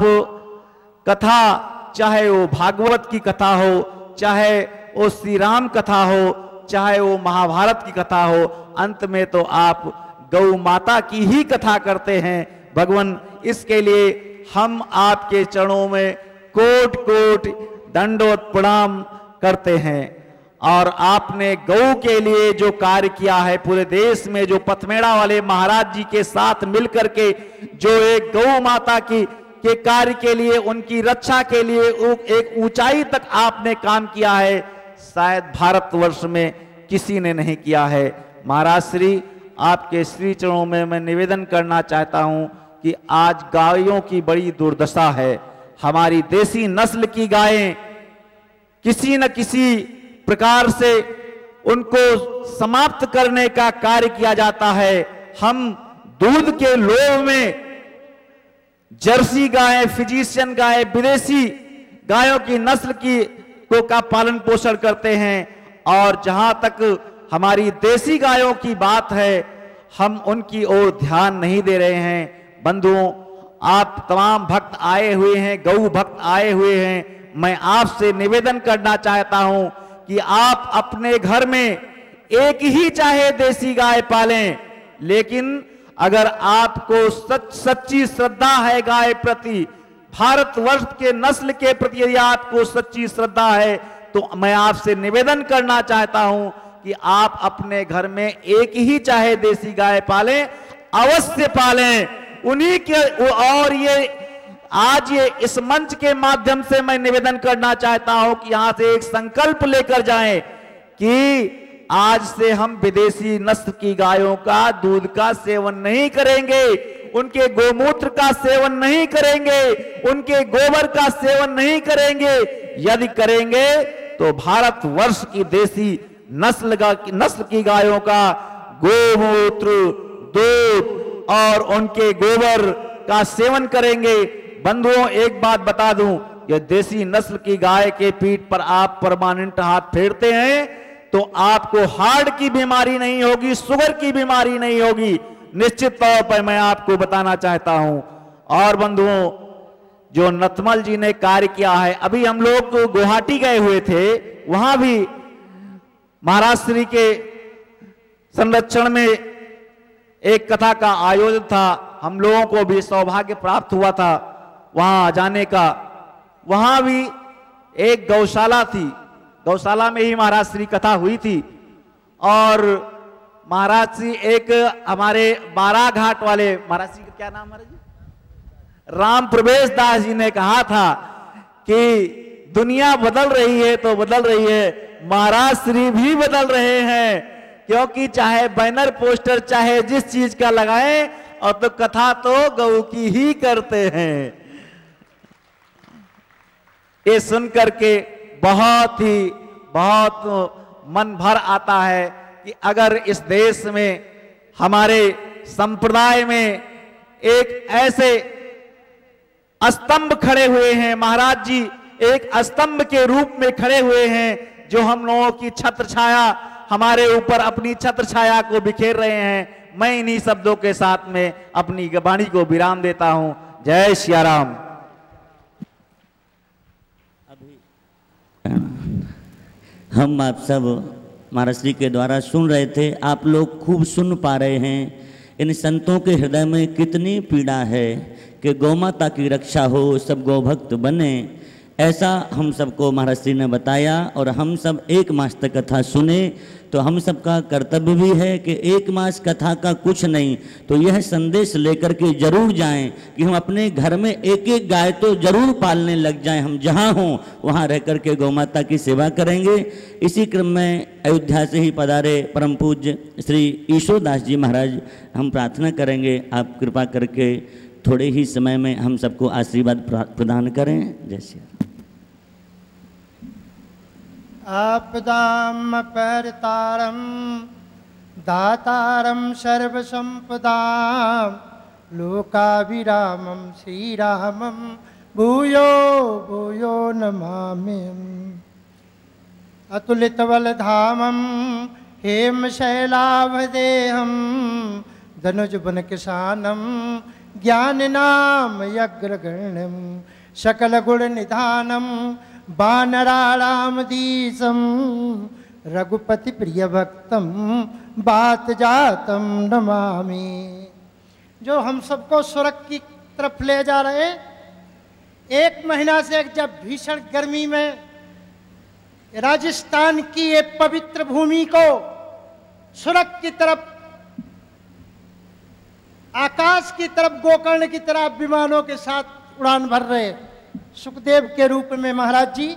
कथा, चाहे वो भागवत की कथा हो, चाहे वो श्री राम कथा हो, चाहे वो महाभारत की कथा हो, अंत में तो आप गौ माता की ही कथा करते हैं। भगवान, इसके लिए हम आपके चरणों में कोट कोट दंडोत प्रणाम करते हैं। और आपने गौ के लिए जो कार्य किया है, पूरे देश में जो पथमेड़ा वाले महाराज जी के साथ मिलकर के जो एक गौ माता की, के कार्य के लिए, उनकी रक्षा के लिए एक ऊंचाई तक आपने काम किया है शायद भारतवर्ष में किसी ने नहीं किया है। महाराज, श्री, आपके श्री चरणों में मैं निवेदन करना चाहता हूँ कि आज गायों की बड़ी दुर्दशा है। हमारी देसी नस्ल की गायें किसी न किसी प्रकार से उनको समाप्त करने का कार्य किया जाता है। हम दूध के लोभ में जर्सी गायें, फिजिशियन गाय, विदेशी गायों की नस्ल की को का पालन पोषण करते हैं। और जहाँ तक हमारी देसी गायों की बात है, हम उनकी ओर ध्यान नहीं दे रहे हैं। बंधुओं, आप तमाम भक्त आए हुए हैं, गऊ भक्त आए हुए हैं। मैं आपसे निवेदन करना चाहता हूँ कि आप अपने घर में एक ही चाहे देसी गाय पालें, लेकिन अगर आपको सच, सच्ची श्रद्धा है गाय प्रति भारतवर्ष के नस्ल के प्रति यदि आपको सच्ची श्रद्धा है तो मैं आपसे निवेदन करना चाहता हूँ कि आप अपने घर में एक ही चाहे देसी गाय पालें, अवश्य पालें। उन्हीं के और ये, आज ये इस मंच के माध्यम से मैं निवेदन करना चाहता हूँ कि यहाँ से एक संकल्प लेकर जाएँ कि आज से हम विदेशी नस्ल की गायों का, दूध का सेवन नहीं करेंगे। उनके गोमूत्र का सेवन नहीं करेंगे, उनके गोबर का सेवन नहीं करेंगे। यदि करेंगे तो भारत वर्ष की देसी नस्ल का नस्ल की गायों का गोमूत्र, दूध और उनके गोबर का सेवन करेंगे। बंधुओं, एक बात बता दूँ, ये देसी नस्ल की गाय के पीठ पर आप परमानेंट हाथ फेरते हैं तो आपको हार्ट की बीमारी नहीं होगी, शुगर की बीमारी नहीं होगी। निश्चित तौर पर मैं आपको बताना चाहता हूँ। और बंधुओं, जो नथमल जी ने कार्य किया है, अभी हम लोग गुवाहाटी गए हुए थे, वहाँ भी महाराज श्री के संरक्षण में एक कथा का आयोजन था, हम लोगों को भी सौभाग्य प्राप्त हुआ था, वहाँ जाने का। वहाँ भी एक गौशाला थी, गौशाला में ही महाराज श्री कथा हुई थी, और महाराज श्री एक हमारे बारा घाट वाले, महाराज श्री का क्या नाम महाराज जी? राम प्रवेश दास जी ने कहा था कि दुनिया बदल रही है तो बदल रही है, महाराज श्री भी बदल रहे हैं, क्योंकि चाहे बैनर, पोस्टर, चाहे जिस चीज़ का लगाए और तो कथा तो गौ की ही करते हैं। ये सुन करके बहुत ही, बहुत मन भर आता है कि अगर इस देश में, हमारे संप्रदाय में एक ऐसे स्तंभ खड़े हुए हैं, महाराज जी, एक स्तंभ के रूप में खड़े हुए हैं, जो हम लोगों की छत्र छाया, हमारे ऊपर अपनी छत्र छाया को बिखेर रहे हैं, मैं इन्हीं शब्दों के साथ में अपनी वाणी को विराम देता हूँ। जय सियाराम हम आप सब महाराज जी के द्वारा सुन रहे थे, आप लोग खूब सुन पा रहे हैं। इन संतों के हृदय में कितनी पीड़ा है कि गौ माता की रक्षा हो, सब गौभक्त बने। ऐसा हम सबको महाराज श्री ने बताया और हम सब एक मास तक कथा सुने तो हम सबका कर्तव्य भी है कि एक मास कथा का कुछ नहीं तो यह संदेश लेकर के ज़रूर जाएँ कि हम अपने घर में एक एक गाय तो ज़रूर पालने लग जाएँ। हम जहाँ हों, वहाँ रह कर के गौ माता की सेवा करेंगे। इसी क्रम में अयोध्या से ही पधारे परम पूज्य श्री ईशोदास जी महाराज, हम प्रार्थना करेंगे। आप कृपा करके थोड़े ही समय में हम सबको आशीर्वाद प्रदान करें। जय श्री आपदाम परतारम दातारम सर्वसंपदाम लोकाभिरामम श्रीरामम भूयो भूयो नमाम्यहम् अतुलितबलधामं हेमशैलाभदेहं धनुजबनकिसानं ज्ञाननाम यग्रगण्यं सकलगुणनिधानं वानराणामदीशं रघुपति प्रिय भक्तम बात जातम नमामि। जो हम सबको स्वर्ग की तरफ़ ले जा रहे, एक महीना से जब भीषण गर्मी में राजस्थान की ये पवित्र भूमि को स्वर्ग की तरफ़, आकाश की तरफ़, गोकर्ण की तरफ़ विमानों के साथ उड़ान भर रहे। सुखदेव के रूप में महाराज जी,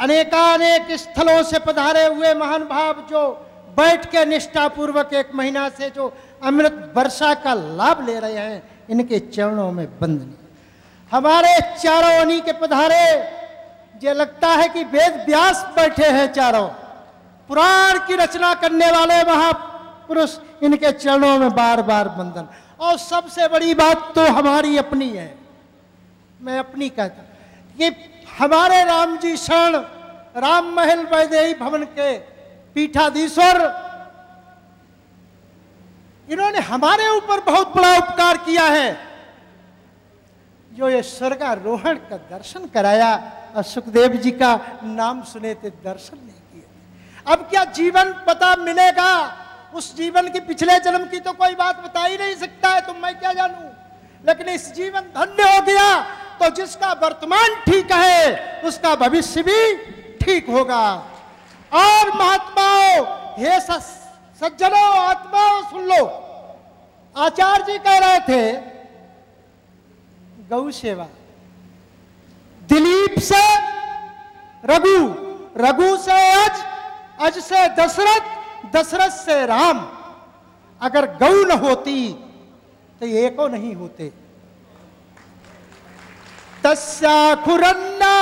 अनेकानेक स्थलों से पधारे हुए महान भाव जो बैठ के निष्ठापूर्वक एक महीना से जो अमृत वर्षा का लाभ ले रहे हैं, इनके चरणों में बंदनी। हमारे चारों अनी के पधारे ये लगता है कि वेद व्यास बैठे हैं चारों। पुराण की रचना करने वाले महापुरुष इनके चरणों में बार बार बंधन और सबसे बड़ी बात तो हमारी अपनी है। मैं अपनी कहता कि हमारे राम जी शरण, राम महल वैदेही भवन के पीठाधीश्वर, इन्होंने हमारे ऊपर बहुत बड़ा उपकार किया है। जो ये स्वर्गारोहण का दर्शन कराया और सुखदेव जी का नाम सुने थे, दर्शन नहीं किए अब क्या जीवन पता मिलेगा? उस जीवन की पिछले जन्म की तो कोई बात बता ही नहीं सकता है तो मैं क्या जानू? लेकिन इस जीवन धन्य हो गया। तो जिसका वर्तमान ठीक है, उसका भविष्य भी ठीक होगा। और महात्माओं, हे सज्जनों, आत्माओं, सुन लो। आचार्य जी कह रहे थे गौ सेवा। दिलीप से रघु रघु से अज अज से दशरथ दशरथ से राम। अगर गौ न होती तो ये को नहीं होते? तस्याखुरन्ना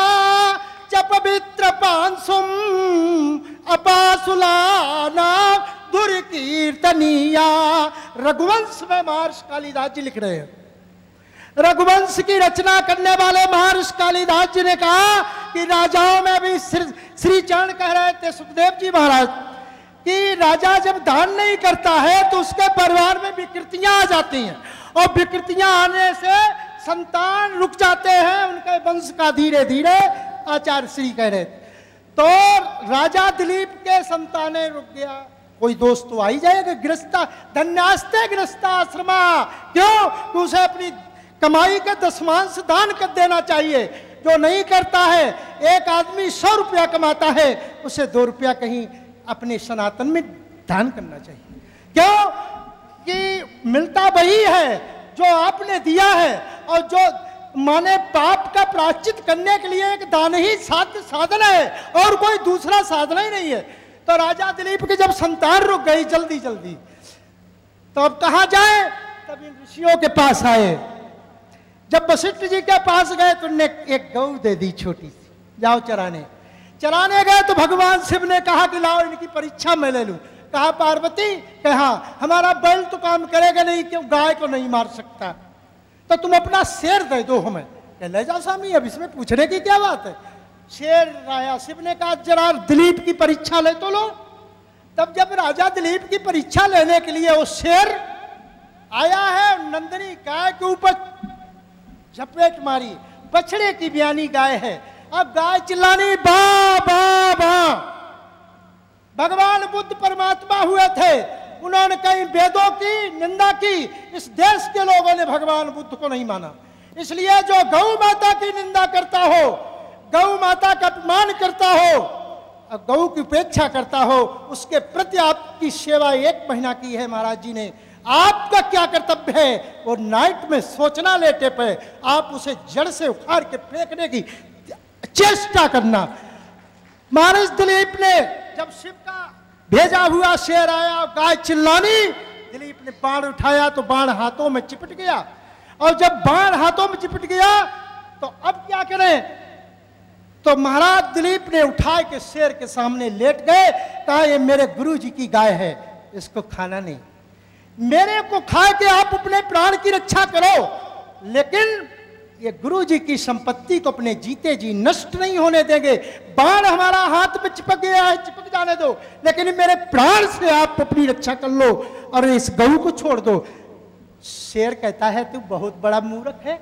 च पवित्र पांसुम अपासुलाना दुर्कीर्तनीया। रघुवंश में महर्ष कालिदास जी लिख रहे हैं। रघुवंश की रचना करने वाले महर्ष कालिदास जी ने कहा कि राजाओं में भी श्री चरण कह रहे थे, सुखदेव जी महाराज, कि राजा जब दान नहीं करता है तो उसके परिवार में विकृतियाँ आ जाती हैं। और विकृतियाँ आने से संतान रुक जाते हैं उनके वंश का धीरे धीरे आचार्य श्री कह रहे तो राजा दिलीप के संताने रुक गया। कोई दोस्त तो आई जाएगा, गृहस्था, धन्यास्ते गृहस्थाश्रमा क्यों? तो उसे अपनी कमाई के दसमांश दान कर देना चाहिए। जो नहीं करता है, एक आदमी सौ रुपया कमाता है, उसे दो रुपया कहीं अपने सनातन में दान करना चाहिए। क्यों? कि मिलता वही है, जो आपने दिया है। और जो माने पाप का प्राचित करने के लिए एक दान ही साध्य साधन है और कोई दूसरा साधन ही नहीं है। तो राजा दिलीप की जब संतान रुक गई जल्दी जल्दी तो अब कहा जाए? तब इन ऋषियों के पास आए। जब वशिष्ठ जी के पास गए तो उनने एक गौ दे दी छोटी सी। जाओ चराने। चराने गए तो भगवान शिव ने कहा कि लाओ, इनकी परीक्षा मैं ले लूँ। कहा, पार्वती, कहा, हमारा बैल तो काम करेगा नहीं, क्यों गाय को नहीं मार सकता? तो तुम अपना शेर दे दो हमें। कह, ले जा स्वामी अब इसमें पूछने की क्या बात है? शेर राया शिव ने कहा जरा दिलीप की परीक्षा ले तो लो। तब जब राजा दिलीप की परीक्षा लेने के लिए वो शेर आया है, नंदनी गाय के ऊपर झपेट मारी, बछड़े की बयानी गाय है। अब गाय चिल्लानी, बा बा बा। भगवान बुद्ध परमात्मा हुए थे। उन्होंने कई वेदों की, निंदा की। इस देश के लोगों ने भगवान बुद्ध को नहीं माना। इसलिए जो गौ माता की निंदा करता हो, गौ माता का अपमान करता हो गौ की उपेक्षा करता हो, उसके प्रति आपकी सेवा एक महीना की है महाराज जी ने। आपका क्या कर्तव्य है? वो नाइट में सोचना लेटे पे। आप उसे जड़ से उखाड़ के फेंकने की चेष्टा करना। महाराज दिलीप ने जब शिव का भेजा हुआ शेर आया, गाय चिल्लानी। दिलीप ने बाण उठाया तो बाण हाथों में चिपट गया। और जब बाण हाथों में चिपट गया तो अब क्या करें? तो महाराज दिलीप ने उठा के शेर के सामने लेट गए, कहा, ये मेरे गुरु जी की गाय है, इसको खाना नहीं। मेरे को खा के आप अपने प्राण की रक्षा करो, लेकिन ये गुरु जी की संपत्ति को अपने जीते जी नष्ट नहीं होने देंगे। बाण हमारा हाथ में चिपक गया है, चिपक जाने दो। लेकिन मेरे प्राण से आप अपनी रक्षा कर लो और इस गऊ को छोड़ दो। शेर कहता है, तू बहुत बड़ा मूर्ख है।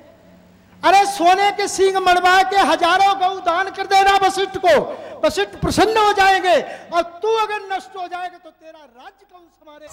अरे सोने के सींग मड़वा के हज़ारों गऊ दान कर देना वशिष्ठ को। वशिष्ठ प्रसन्न हो जाएँगे और तू अगर नष्ट हो जाएगा तो तेरा राज्य कौन संभाले